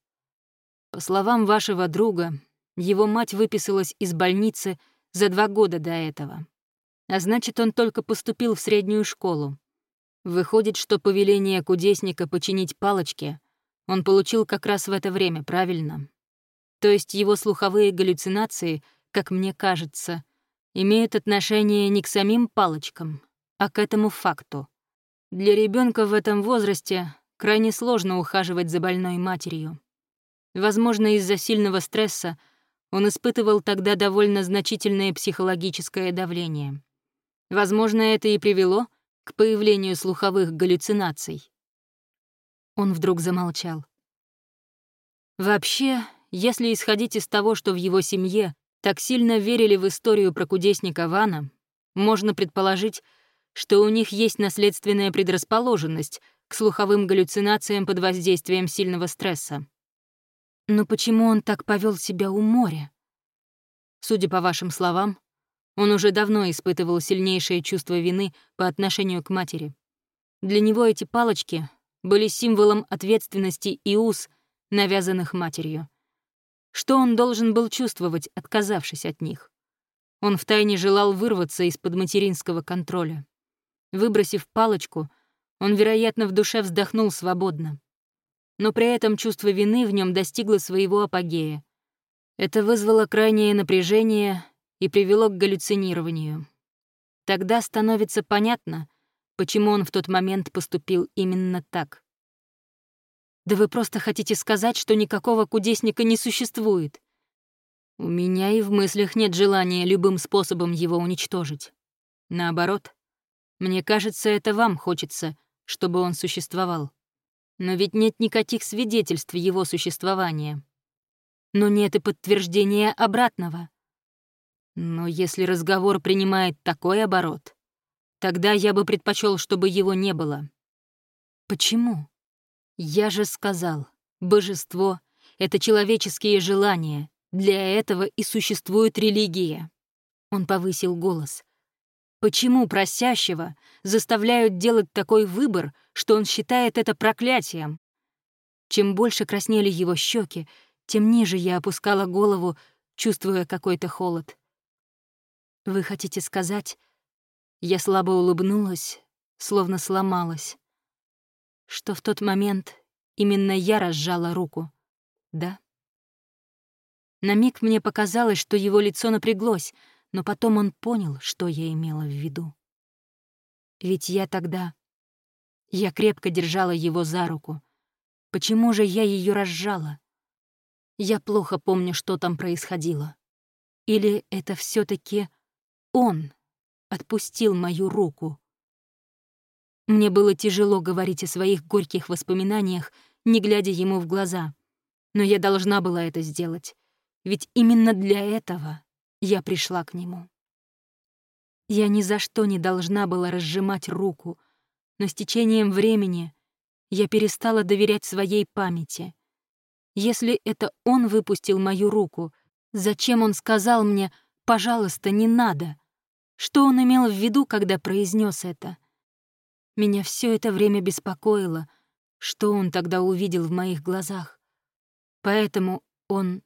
По словам вашего друга, его мать выписалась из больницы за два года до этого. А значит, он только поступил в среднюю школу. Выходит, что повеление кудесника починить палочки он получил как раз в это время, правильно? То есть его слуховые галлюцинации, как мне кажется, имеют отношение не к самим палочкам, а к этому факту. Для ребенка в этом возрасте крайне сложно ухаживать за больной матерью. Возможно, из-за сильного стресса он испытывал тогда довольно значительное психологическое давление. Возможно, это и привело к появлению слуховых галлюцинаций. Он вдруг замолчал. Вообще, если исходить из того, что в его семье так сильно верили в историю про кудесника Вана, можно предположить, что у них есть наследственная предрасположенность к слуховым галлюцинациям под воздействием сильного стресса. Но почему он так повел себя у моря? Судя по вашим словам, он уже давно испытывал сильнейшее чувство вины по отношению к матери. Для него эти палочки были символом ответственности и уз, навязанных матерью. Что он должен был чувствовать, отказавшись от них? Он втайне желал вырваться из-под материнского контроля. Выбросив палочку, он, вероятно, в душе вздохнул свободно. Но при этом чувство вины в нем достигло своего апогея. Это вызвало крайнее напряжение и привело к галлюцинированию. Тогда становится понятно, почему он в тот момент поступил именно так. Да вы просто хотите сказать, что никакого кудесника не существует. У меня и в мыслях нет желания любым способом его уничтожить. Наоборот, мне кажется, это вам хочется, чтобы он существовал. Но ведь нет никаких свидетельств его существования. Но нет и подтверждения обратного. Но если разговор принимает такой оборот, тогда я бы предпочел, чтобы его не было. Почему? Я же сказал, божество — это человеческие желания, для этого и существует религия. Он повысил голос. Почему просящего заставляют делать такой выбор, что он считает это проклятием? Чем больше краснели его щеки, тем ниже я опускала голову, чувствуя какой-то холод. «Вы хотите сказать...» Я слабо улыбнулась, словно сломалась. Что в тот момент именно я разжала руку, да? На миг мне показалось, что его лицо напряглось, но потом он понял, что я имела в виду. Ведь я тогда... Я крепко держала его за руку. Почему же я ее разжала? Я плохо помню, что там происходило. Или это все таки он отпустил мою руку. Мне было тяжело говорить о своих горьких воспоминаниях, не глядя ему в глаза. Но я должна была это сделать, ведь именно для этого я пришла к нему. Я ни за что не должна была разжимать руку, но с течением времени я перестала доверять своей памяти. Если это он выпустил мою руку, зачем он сказал мне «пожалуйста, не надо»? Что он имел в виду, когда произнес это? Меня все это время беспокоило, что он тогда увидел в моих глазах. Поэтому он...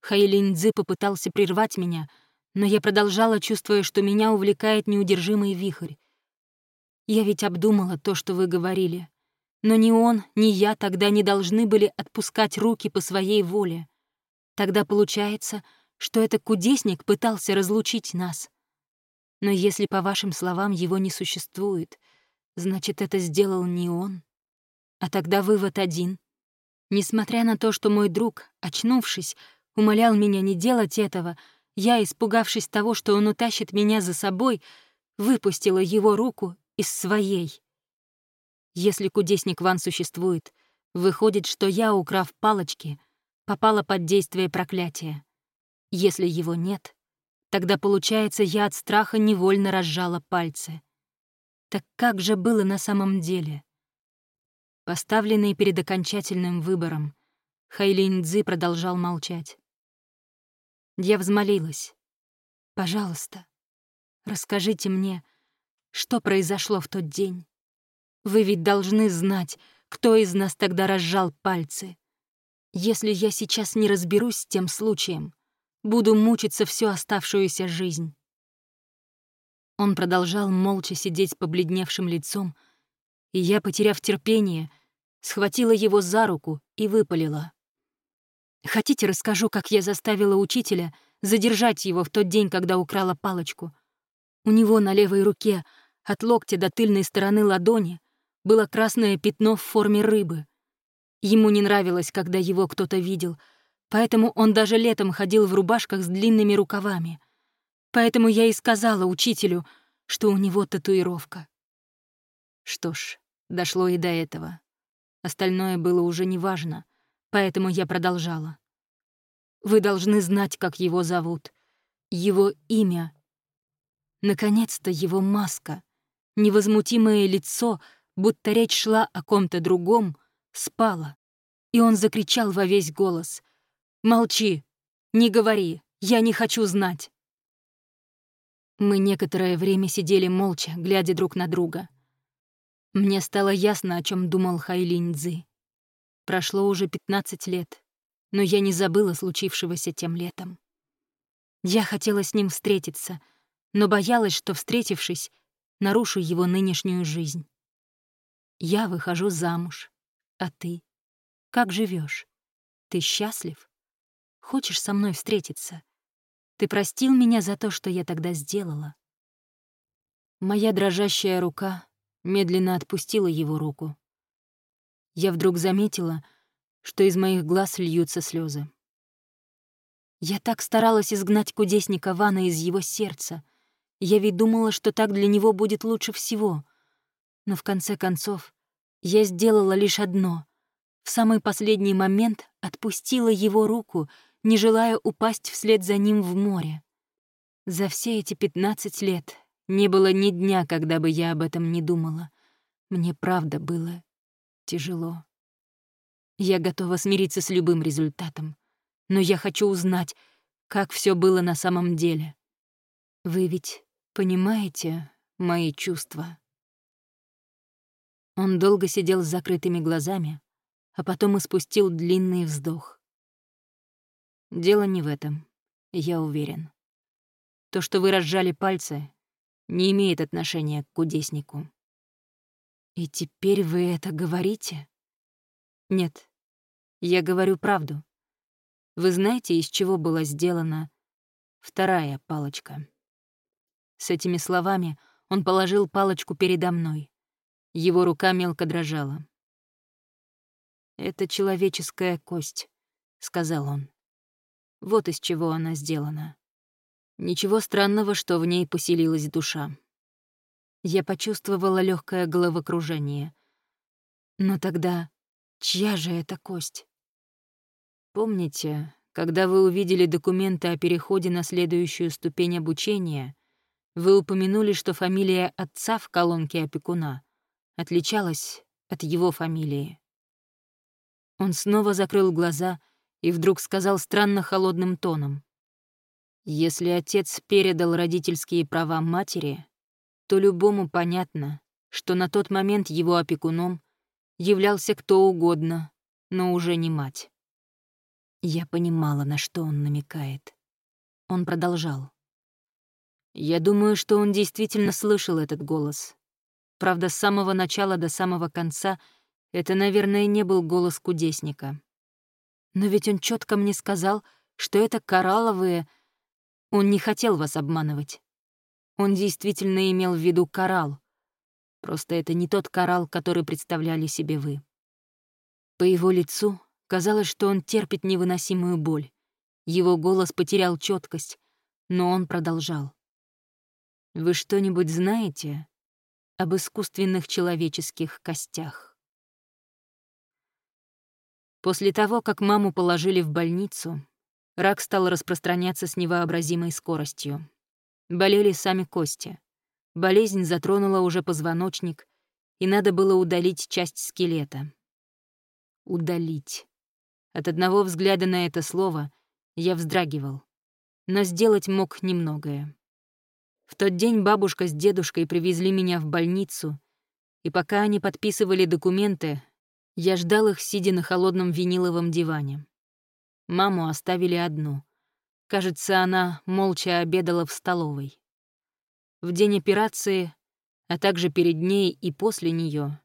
Хайлиньцзы попытался прервать меня, но я продолжала, чувствуя, что меня увлекает неудержимый вихрь. Я ведь обдумала то, что вы говорили. Но ни он, ни я тогда не должны были отпускать руки по своей воле. Тогда получается, что этот кудесник пытался разлучить нас. Но если, по вашим словам, его не существует, значит, это сделал не он. А тогда вывод один. Несмотря на то, что мой друг, очнувшись, умолял меня не делать этого, я, испугавшись того, что он утащит меня за собой, выпустила его руку из своей. Если кудесник Ван существует, выходит, что я, украв палочки, попала под действие проклятия. Если его нет, Тогда, получается, я от страха невольно разжала пальцы. Так как же было на самом деле? Поставленный перед окончательным выбором, Хайлин Цзи продолжал молчать. Я взмолилась. «Пожалуйста, расскажите мне, что произошло в тот день. Вы ведь должны знать, кто из нас тогда разжал пальцы. Если я сейчас не разберусь с тем случаем, Буду мучиться всю оставшуюся жизнь. Он продолжал молча сидеть с побледневшим лицом, и я, потеряв терпение, схватила его за руку и выпалила. «Хотите, расскажу, как я заставила учителя задержать его в тот день, когда украла палочку? У него на левой руке, от локтя до тыльной стороны ладони, было красное пятно в форме рыбы. Ему не нравилось, когда его кто-то видел — Поэтому он даже летом ходил в рубашках с длинными рукавами. Поэтому я и сказала учителю, что у него татуировка. Что ж, дошло и до этого. Остальное было уже неважно, поэтому я продолжала. Вы должны знать, как его зовут. Его имя. Наконец-то его маска. Невозмутимое лицо, будто речь шла о ком-то другом, спала. И он закричал во весь голос — «Молчи! Не говори! Я не хочу знать!» Мы некоторое время сидели молча, глядя друг на друга. Мне стало ясно, о чем думал Хайлинь Цзы. Прошло уже 15 лет, но я не забыла случившегося тем летом. Я хотела с ним встретиться, но боялась, что, встретившись, нарушу его нынешнюю жизнь. Я выхожу замуж, а ты? Как живешь? Ты счастлив? Хочешь со мной встретиться? Ты простил меня за то, что я тогда сделала?» Моя дрожащая рука медленно отпустила его руку. Я вдруг заметила, что из моих глаз льются слезы. Я так старалась изгнать кудесника Вана из его сердца. Я ведь думала, что так для него будет лучше всего. Но в конце концов я сделала лишь одно. В самый последний момент отпустила его руку не желая упасть вслед за ним в море. За все эти пятнадцать лет не было ни дня, когда бы я об этом не думала. Мне правда было тяжело. Я готова смириться с любым результатом, но я хочу узнать, как все было на самом деле. Вы ведь понимаете мои чувства? Он долго сидел с закрытыми глазами, а потом испустил длинный вздох. Дело не в этом, я уверен. То, что вы разжали пальцы, не имеет отношения к кудеснику. И теперь вы это говорите? Нет, я говорю правду. Вы знаете, из чего была сделана вторая палочка? С этими словами он положил палочку передо мной. Его рука мелко дрожала. «Это человеческая кость», — сказал он. Вот из чего она сделана. Ничего странного, что в ней поселилась душа. Я почувствовала легкое головокружение. Но тогда чья же это кость? Помните, когда вы увидели документы о переходе на следующую ступень обучения, вы упомянули, что фамилия отца в колонке опекуна отличалась от его фамилии. Он снова закрыл глаза — и вдруг сказал странно холодным тоном. «Если отец передал родительские права матери, то любому понятно, что на тот момент его опекуном являлся кто угодно, но уже не мать». Я понимала, на что он намекает. Он продолжал. Я думаю, что он действительно слышал этот голос. Правда, с самого начала до самого конца это, наверное, не был голос кудесника. Но ведь он четко мне сказал, что это коралловые... Он не хотел вас обманывать. Он действительно имел в виду коралл. Просто это не тот коралл, который представляли себе вы. По его лицу казалось, что он терпит невыносимую боль. Его голос потерял четкость, но он продолжал. «Вы что-нибудь знаете об искусственных человеческих костях?» После того, как маму положили в больницу, рак стал распространяться с невообразимой скоростью. Болели сами кости. Болезнь затронула уже позвоночник, и надо было удалить часть скелета. Удалить. От одного взгляда на это слово я вздрагивал, но сделать мог немногое. В тот день бабушка с дедушкой привезли меня в больницу, и пока они подписывали документы, я ждал их, сидя на холодном виниловом диване. Маму оставили одну. Кажется, она молча обедала в столовой. В день операции, а также перед ней и после нее,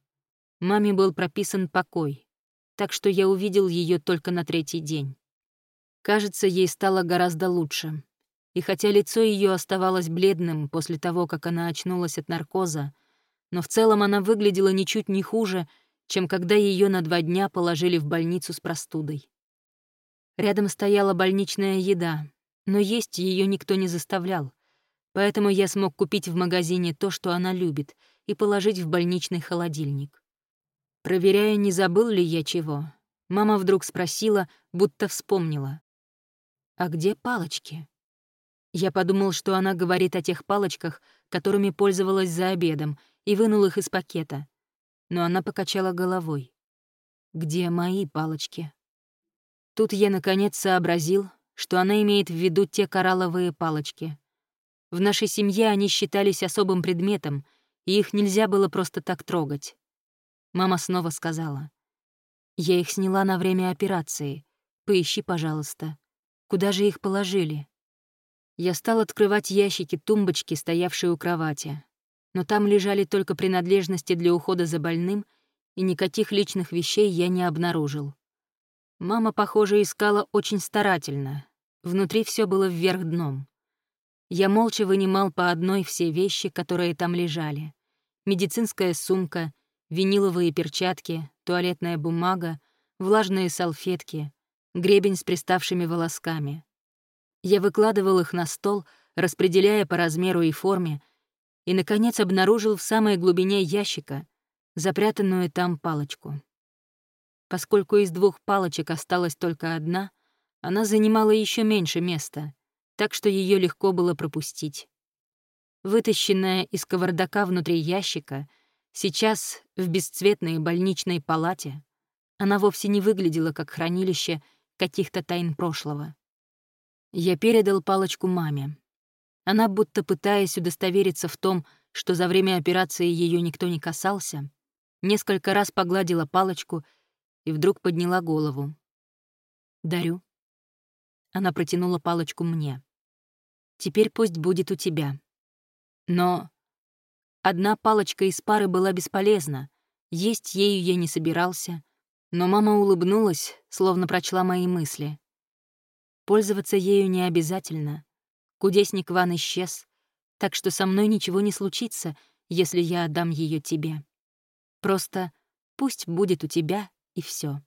маме был прописан покой, так что я увидел ее только на третий день. Кажется, ей стало гораздо лучше. И хотя лицо ее оставалось бледным после того, как она очнулась от наркоза, но в целом она выглядела ничуть не хуже, чем когда ее на два дня положили в больницу с простудой. Рядом стояла больничная еда, но есть ее никто не заставлял, поэтому я смог купить в магазине то, что она любит, и положить в больничный холодильник. Проверяя, не забыл ли я чего, мама вдруг спросила, будто вспомнила. «А где палочки?» Я подумал, что она говорит о тех палочках, которыми пользовалась за обедом, и вынул их из пакета но она покачала головой. «Где мои палочки?» Тут я, наконец, сообразил, что она имеет в виду те коралловые палочки. В нашей семье они считались особым предметом, и их нельзя было просто так трогать. Мама снова сказала. «Я их сняла на время операции. Поищи, пожалуйста. Куда же их положили? Я стал открывать ящики тумбочки, стоявшие у кровати. Но там лежали только принадлежности для ухода за больным, и никаких личных вещей я не обнаружил. Мама, похоже, искала очень старательно. Внутри все было вверх дном. Я молча вынимал по одной все вещи, которые там лежали. Медицинская сумка, виниловые перчатки, туалетная бумага, влажные салфетки, гребень с приставшими волосками. Я выкладывал их на стол, распределяя по размеру и форме, и, наконец, обнаружил в самой глубине ящика запрятанную там палочку. Поскольку из двух палочек осталась только одна, она занимала еще меньше места, так что ее легко было пропустить. Вытащенная из кавардака внутри ящика, сейчас в бесцветной больничной палате, она вовсе не выглядела как хранилище каких-то тайн прошлого. Я передал палочку маме. Она, будто пытаясь удостовериться в том, что за время операции ее никто не касался, несколько раз погладила палочку и вдруг подняла голову. «Дарю». Она протянула палочку мне. «Теперь пусть будет у тебя». Но одна палочка из пары была бесполезна, есть ею я не собирался, но мама улыбнулась, словно прочла мои мысли. Пользоваться ею не обязательно. Кудесник Ван исчез, так что со мной ничего не случится, если я отдам ее тебе. Просто пусть будет у тебя, и все.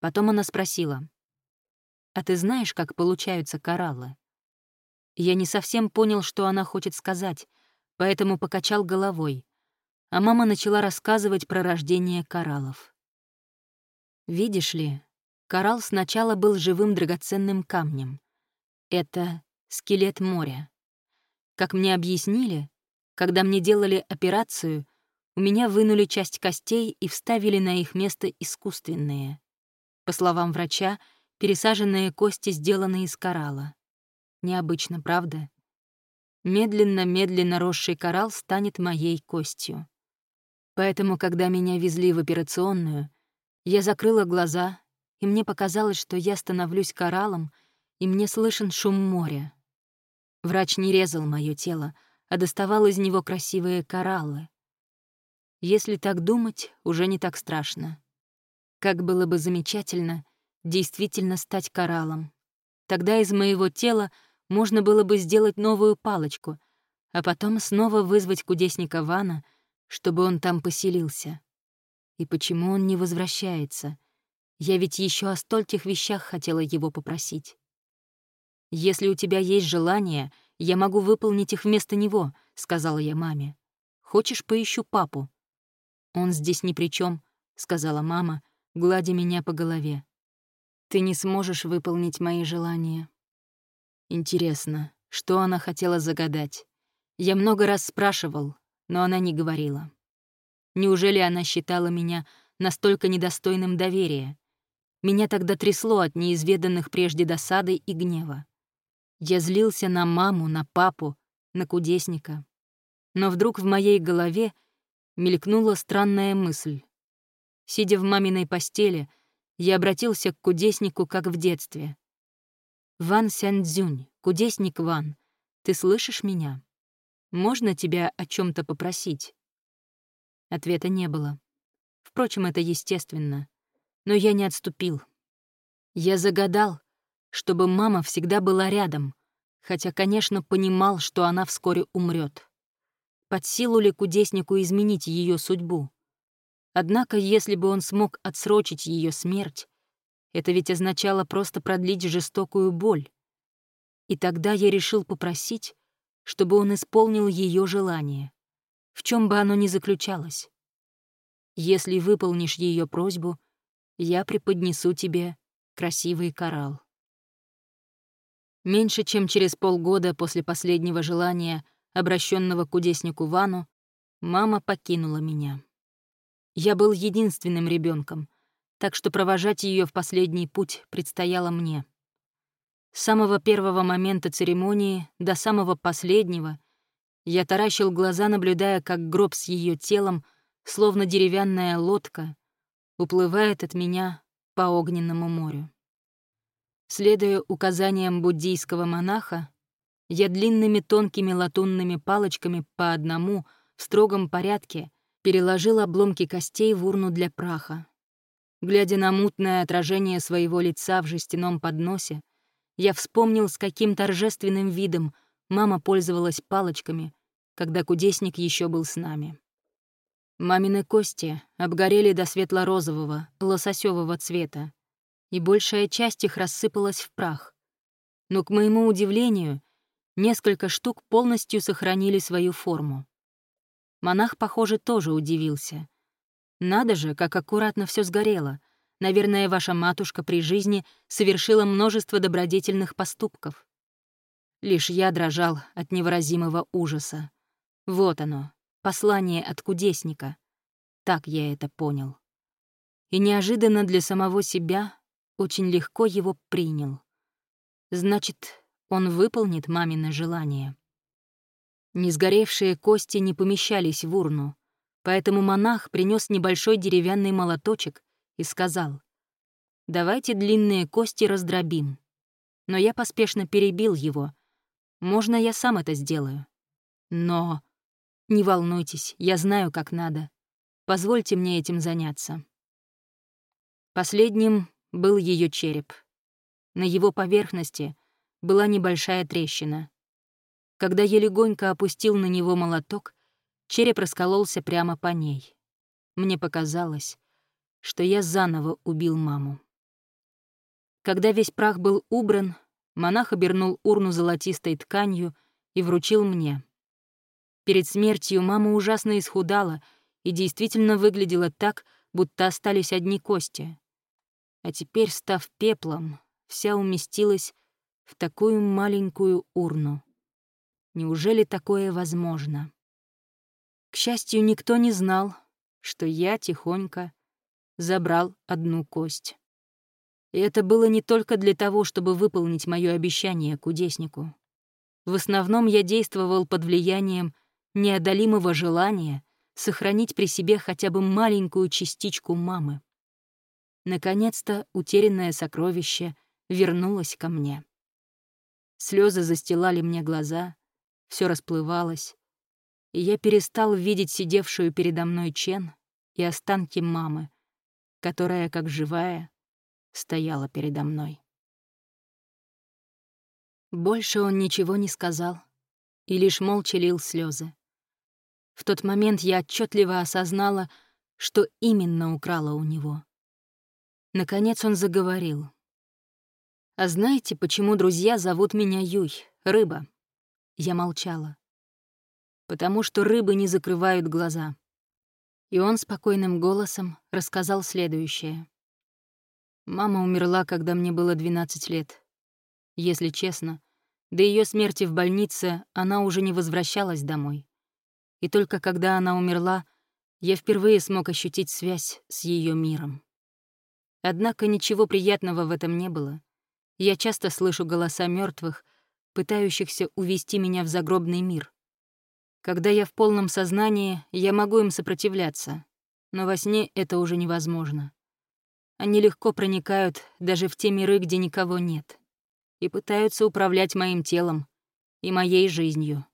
Потом она спросила, «А ты знаешь, как получаются кораллы?» Я не совсем понял, что она хочет сказать, поэтому покачал головой, а мама начала рассказывать про рождение кораллов. Видишь ли, Коралл сначала был живым драгоценным камнем. Это скелет моря. Как мне объяснили, когда мне делали операцию, у меня вынули часть костей и вставили на их место искусственные. По словам врача, пересаженные кости сделаны из коралла. Необычно, правда? Медленно-медленно росший коралл станет моей костью. Поэтому, когда меня везли в операционную, я закрыла глаза и мне показалось, что я становлюсь кораллом, и мне слышен шум моря. Врач не резал мое тело, а доставал из него красивые кораллы. Если так думать, уже не так страшно. Как было бы замечательно действительно стать кораллом. Тогда из моего тела можно было бы сделать новую палочку, а потом снова вызвать кудесника Вана, чтобы он там поселился. И почему он не возвращается? Я ведь еще о стольких вещах хотела его попросить. «Если у тебя есть желание, я могу выполнить их вместо него», — сказала я маме. «Хочешь, поищу папу?» «Он здесь ни при чем, сказала мама, гладя меня по голове. «Ты не сможешь выполнить мои желания». Интересно, что она хотела загадать? Я много раз спрашивал, но она не говорила. Неужели она считала меня настолько недостойным доверия? Меня тогда трясло от неизведанных прежде досады и гнева. Я злился на маму, на папу, на кудесника. Но вдруг в моей голове мелькнула странная мысль. Сидя в маминой постели, я обратился к кудеснику, как в детстве. «Ван Сянцзюнь, кудесник Ван, ты слышишь меня? Можно тебя о чем то попросить?» Ответа не было. Впрочем, это естественно но я не отступил. Я загадал, чтобы мама всегда была рядом, хотя, конечно, понимал, что она вскоре умрет. Под силу ли кудеснику изменить ее судьбу? Однако, если бы он смог отсрочить ее смерть, это ведь означало просто продлить жестокую боль. И тогда я решил попросить, чтобы он исполнил ее желание, в чем бы оно ни заключалось. Если выполнишь ее просьбу, я преподнесу тебе красивый коралл. Меньше чем через полгода после последнего желания, обращенного к кудеснику Вану, мама покинула меня. Я был единственным ребенком, так что провожать ее в последний путь предстояло мне. С самого первого момента церемонии до самого последнего я таращил глаза, наблюдая, как гроб с ее телом, словно деревянная лодка, уплывает от меня по огненному морю. Следуя указаниям буддийского монаха, я длинными тонкими латунными палочками по одному в строгом порядке переложил обломки костей в урну для праха. Глядя на мутное отражение своего лица в жестяном подносе, я вспомнил, с каким торжественным видом мама пользовалась палочками, когда кудесник еще был с нами. Мамины кости обгорели до светло-розового, лососевого цвета, и большая часть их рассыпалась в прах. Но, к моему удивлению, несколько штук полностью сохранили свою форму. Монах, похоже, тоже удивился. Надо же, как аккуратно все сгорело. Наверное, ваша матушка при жизни совершила множество добродетельных поступков. Лишь я дрожал от невыразимого ужаса. Вот оно, послание от кудесника. Так я это понял. И неожиданно для самого себя очень легко его принял. Значит, он выполнит мамино желание. Несгоревшие кости не помещались в урну, поэтому монах принес небольшой деревянный молоточек и сказал, «Давайте длинные кости раздробим». Но я поспешно перебил его. «Можно я сам это сделаю?» «Но...» «Не волнуйтесь, я знаю, как надо. Позвольте мне этим заняться». Последним был ее череп. На его поверхности была небольшая трещина. Когда я легонько опустил на него молоток, череп раскололся прямо по ней. Мне показалось, что я заново убил маму. Когда весь прах был убран, монах обернул урну золотистой тканью и вручил мне. Перед смертью мама ужасно исхудала и действительно выглядела так, будто остались одни кости а теперь, став пеплом, вся уместилась в такую маленькую урну. Неужели такое возможно? К счастью, никто не знал, что я тихонько забрал одну кость. И это было не только для того, чтобы выполнить мое обещание кудеснику. В основном я действовал под влиянием неодолимого желания сохранить при себе хотя бы маленькую частичку мамы. Наконец-то утерянное сокровище вернулось ко мне. Слезы застилали мне глаза, все расплывалось, и я перестал видеть сидевшую передо мной Чен и останки мамы, которая, как живая, стояла передо мной. Больше он ничего не сказал и лишь молча лил слезы. В тот момент я отчетливо осознала, что именно украла у него. Наконец он заговорил. «А знаете, почему друзья зовут меня Юй, рыба?» Я молчала. «Потому что рыбы не закрывают глаза». И он спокойным голосом рассказал следующее. «Мама умерла, когда мне было 12 лет. Если честно, до ее смерти в больнице она уже не возвращалась домой. И только когда она умерла, я впервые смог ощутить связь с ее миром. Однако ничего приятного в этом не было. Я часто слышу голоса мертвых, пытающихся увести меня в загробный мир. Когда я в полном сознании, я могу им сопротивляться, но во сне это уже невозможно. Они легко проникают даже в те миры, где никого нет, и пытаются управлять моим телом и моей жизнью.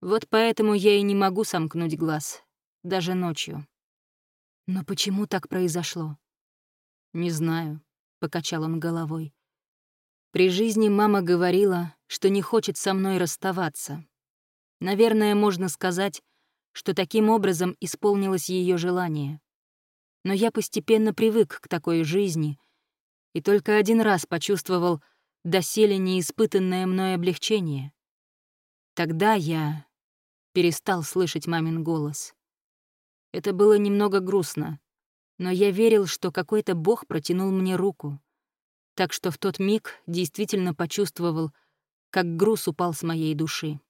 Вот поэтому я и не могу сомкнуть глаз, даже ночью. Но почему так произошло? «Не знаю», — покачал он головой. «При жизни мама говорила, что не хочет со мной расставаться. Наверное, можно сказать, что таким образом исполнилось ее желание. Но я постепенно привык к такой жизни и только один раз почувствовал доселе неиспытанное мной облегчение. Тогда я перестал слышать мамин голос. Это было немного грустно, но я верил, что какой-то бог протянул мне руку. Так что в тот миг действительно почувствовал, как груз упал с моей души.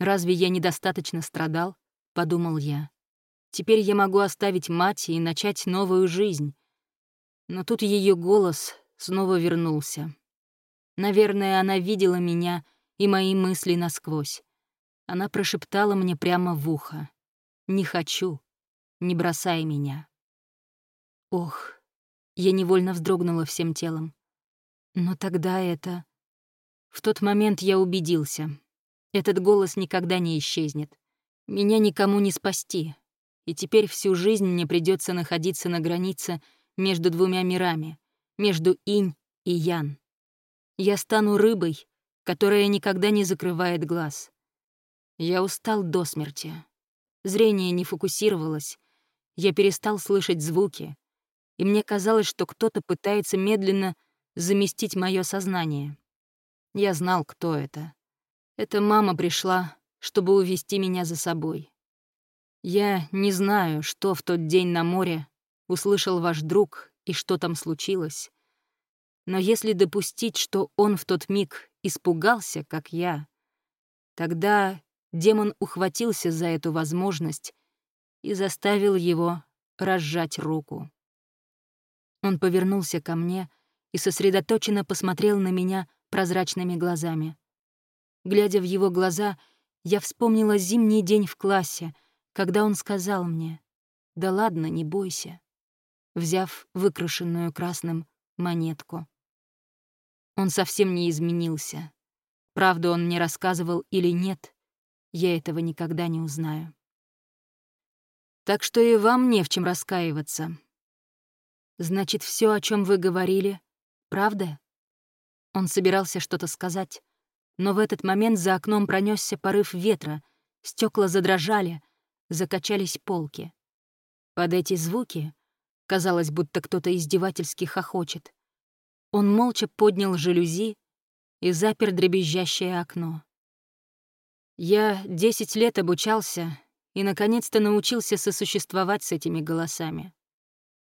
«Разве я недостаточно страдал?» — подумал я. «Теперь я могу оставить мать и начать новую жизнь». Но тут ее голос снова вернулся. Наверное, она видела меня и мои мысли насквозь. Она прошептала мне прямо в ухо. «Не хочу, не бросай меня». Ох, я невольно вздрогнула всем телом. Но тогда это... В тот момент я убедился. Этот голос никогда не исчезнет. Меня никому не спасти. И теперь всю жизнь мне придется находиться на границе между двумя мирами, между инь и ян. Я стану рыбой, которая никогда не закрывает глаз. Я устал до смерти. Зрение не фокусировалось. Я перестал слышать звуки. И мне казалось, что кто-то пытается медленно заместить мое сознание. Я знал, кто это. Эта мама пришла, чтобы увести меня за собой. Я не знаю, что в тот день на море услышал ваш друг и что там случилось. Но если допустить, что он в тот миг испугался, как я, тогда демон ухватился за эту возможность и заставил его разжать руку. Он повернулся ко мне и сосредоточенно посмотрел на меня прозрачными глазами. Глядя в его глаза, я вспомнила зимний день в классе, когда он сказал мне «Да ладно, не бойся», взяв выкрашенную красным монетку. Он совсем не изменился. Правду он мне рассказывал или нет, я этого никогда не узнаю. Так что и вам не в чем раскаиваться. Значит, все, о чем вы говорили, правда? Он собирался что-то сказать, но в этот момент за окном пронесся порыв ветра, стекла задрожали, закачались полки. Под эти звуки казалось, будто кто-то издевательски хохочет. Он молча поднял жалюзи и запер дребезжащее окно. Я десять лет обучался и, наконец-то, научился сосуществовать с этими голосами.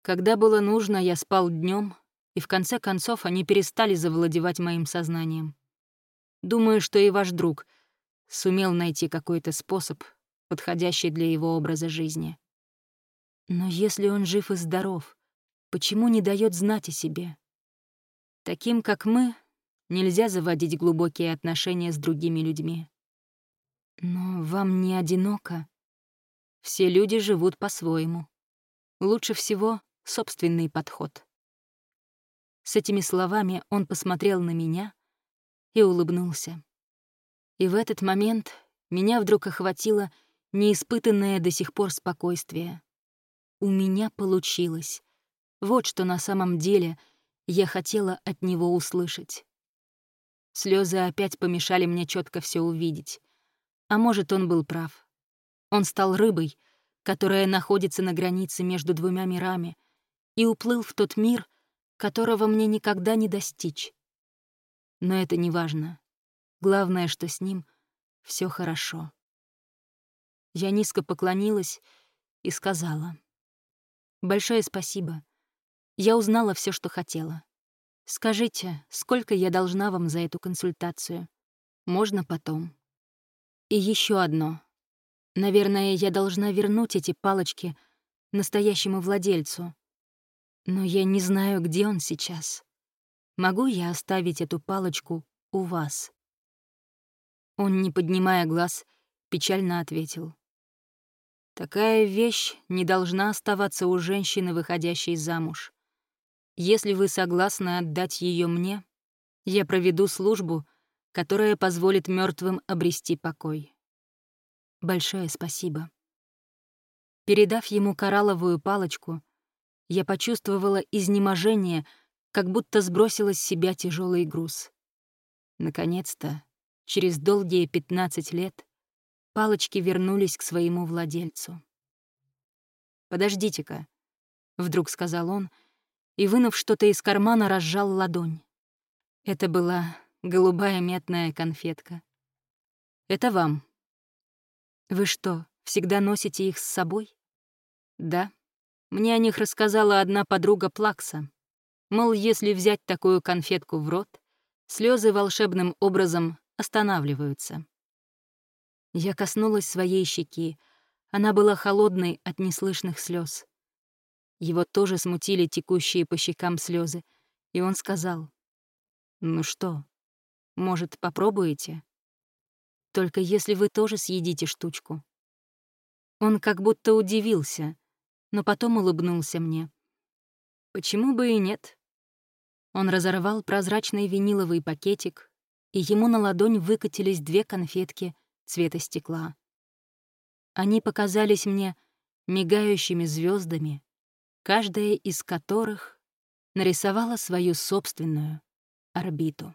Когда было нужно, я спал днем, и в конце концов они перестали завладевать моим сознанием. Думаю, что и ваш друг сумел найти какой-то способ, подходящий для его образа жизни. Но если он жив и здоров, почему не дает знать о себе? Таким, как мы, нельзя заводить глубокие отношения с другими людьми. Но вам не одиноко. Все люди живут по-своему. Лучше всего собственный подход. С этими словами он посмотрел на меня и улыбнулся. И в этот момент меня вдруг охватило неиспытанное до сих пор спокойствие. У меня получилось. Вот что на самом деле я хотела от него услышать. Слезы опять помешали мне четко все увидеть. А может, он был прав. Он стал рыбой, которая находится на границе между двумя мирами, и уплыл в тот мир, которого мне никогда не достичь. Но это не важно. Главное, что с ним все хорошо. Я низко поклонилась и сказала. «Большое спасибо. Я узнала все, что хотела. Скажите, сколько я должна вам за эту консультацию? Можно потом?» И еще одно. Наверное, я должна вернуть эти палочки настоящему владельцу. Но я не знаю, где он сейчас. Могу я оставить эту палочку у вас?» Он, не поднимая глаз, печально ответил. «Такая вещь не должна оставаться у женщины, выходящей замуж. Если вы согласны отдать ее мне, я проведу службу — которая позволит мертвым обрести покой. Большое спасибо. Передав ему коралловую палочку, я почувствовала изнеможение, как будто сбросила с себя тяжелый груз. Наконец-то, через долгие 15 лет, палочки вернулись к своему владельцу. «Подождите-ка», — вдруг сказал он, и, вынув что-то из кармана, разжал ладонь. Это была голубая метная конфетка. Это вам. Вы что, всегда носите их с собой? Да. Мне о них рассказала одна подруга Плакса. Мол, если взять такую конфетку в рот, слезы волшебным образом останавливаются. Я коснулась своей щеки. Она была холодной от неслышных слез. Его тоже смутили текущие по щекам слезы, и он сказал, «Ну что, может, попробуете? Только если вы тоже съедите штучку». Он как будто удивился, но потом улыбнулся мне. «Почему бы и нет?» Он разорвал прозрачный виниловый пакетик, и ему на ладонь выкатились две конфетки цвета стекла. Они показались мне мигающими звездами, каждая из которых нарисовала свою собственную орбиту.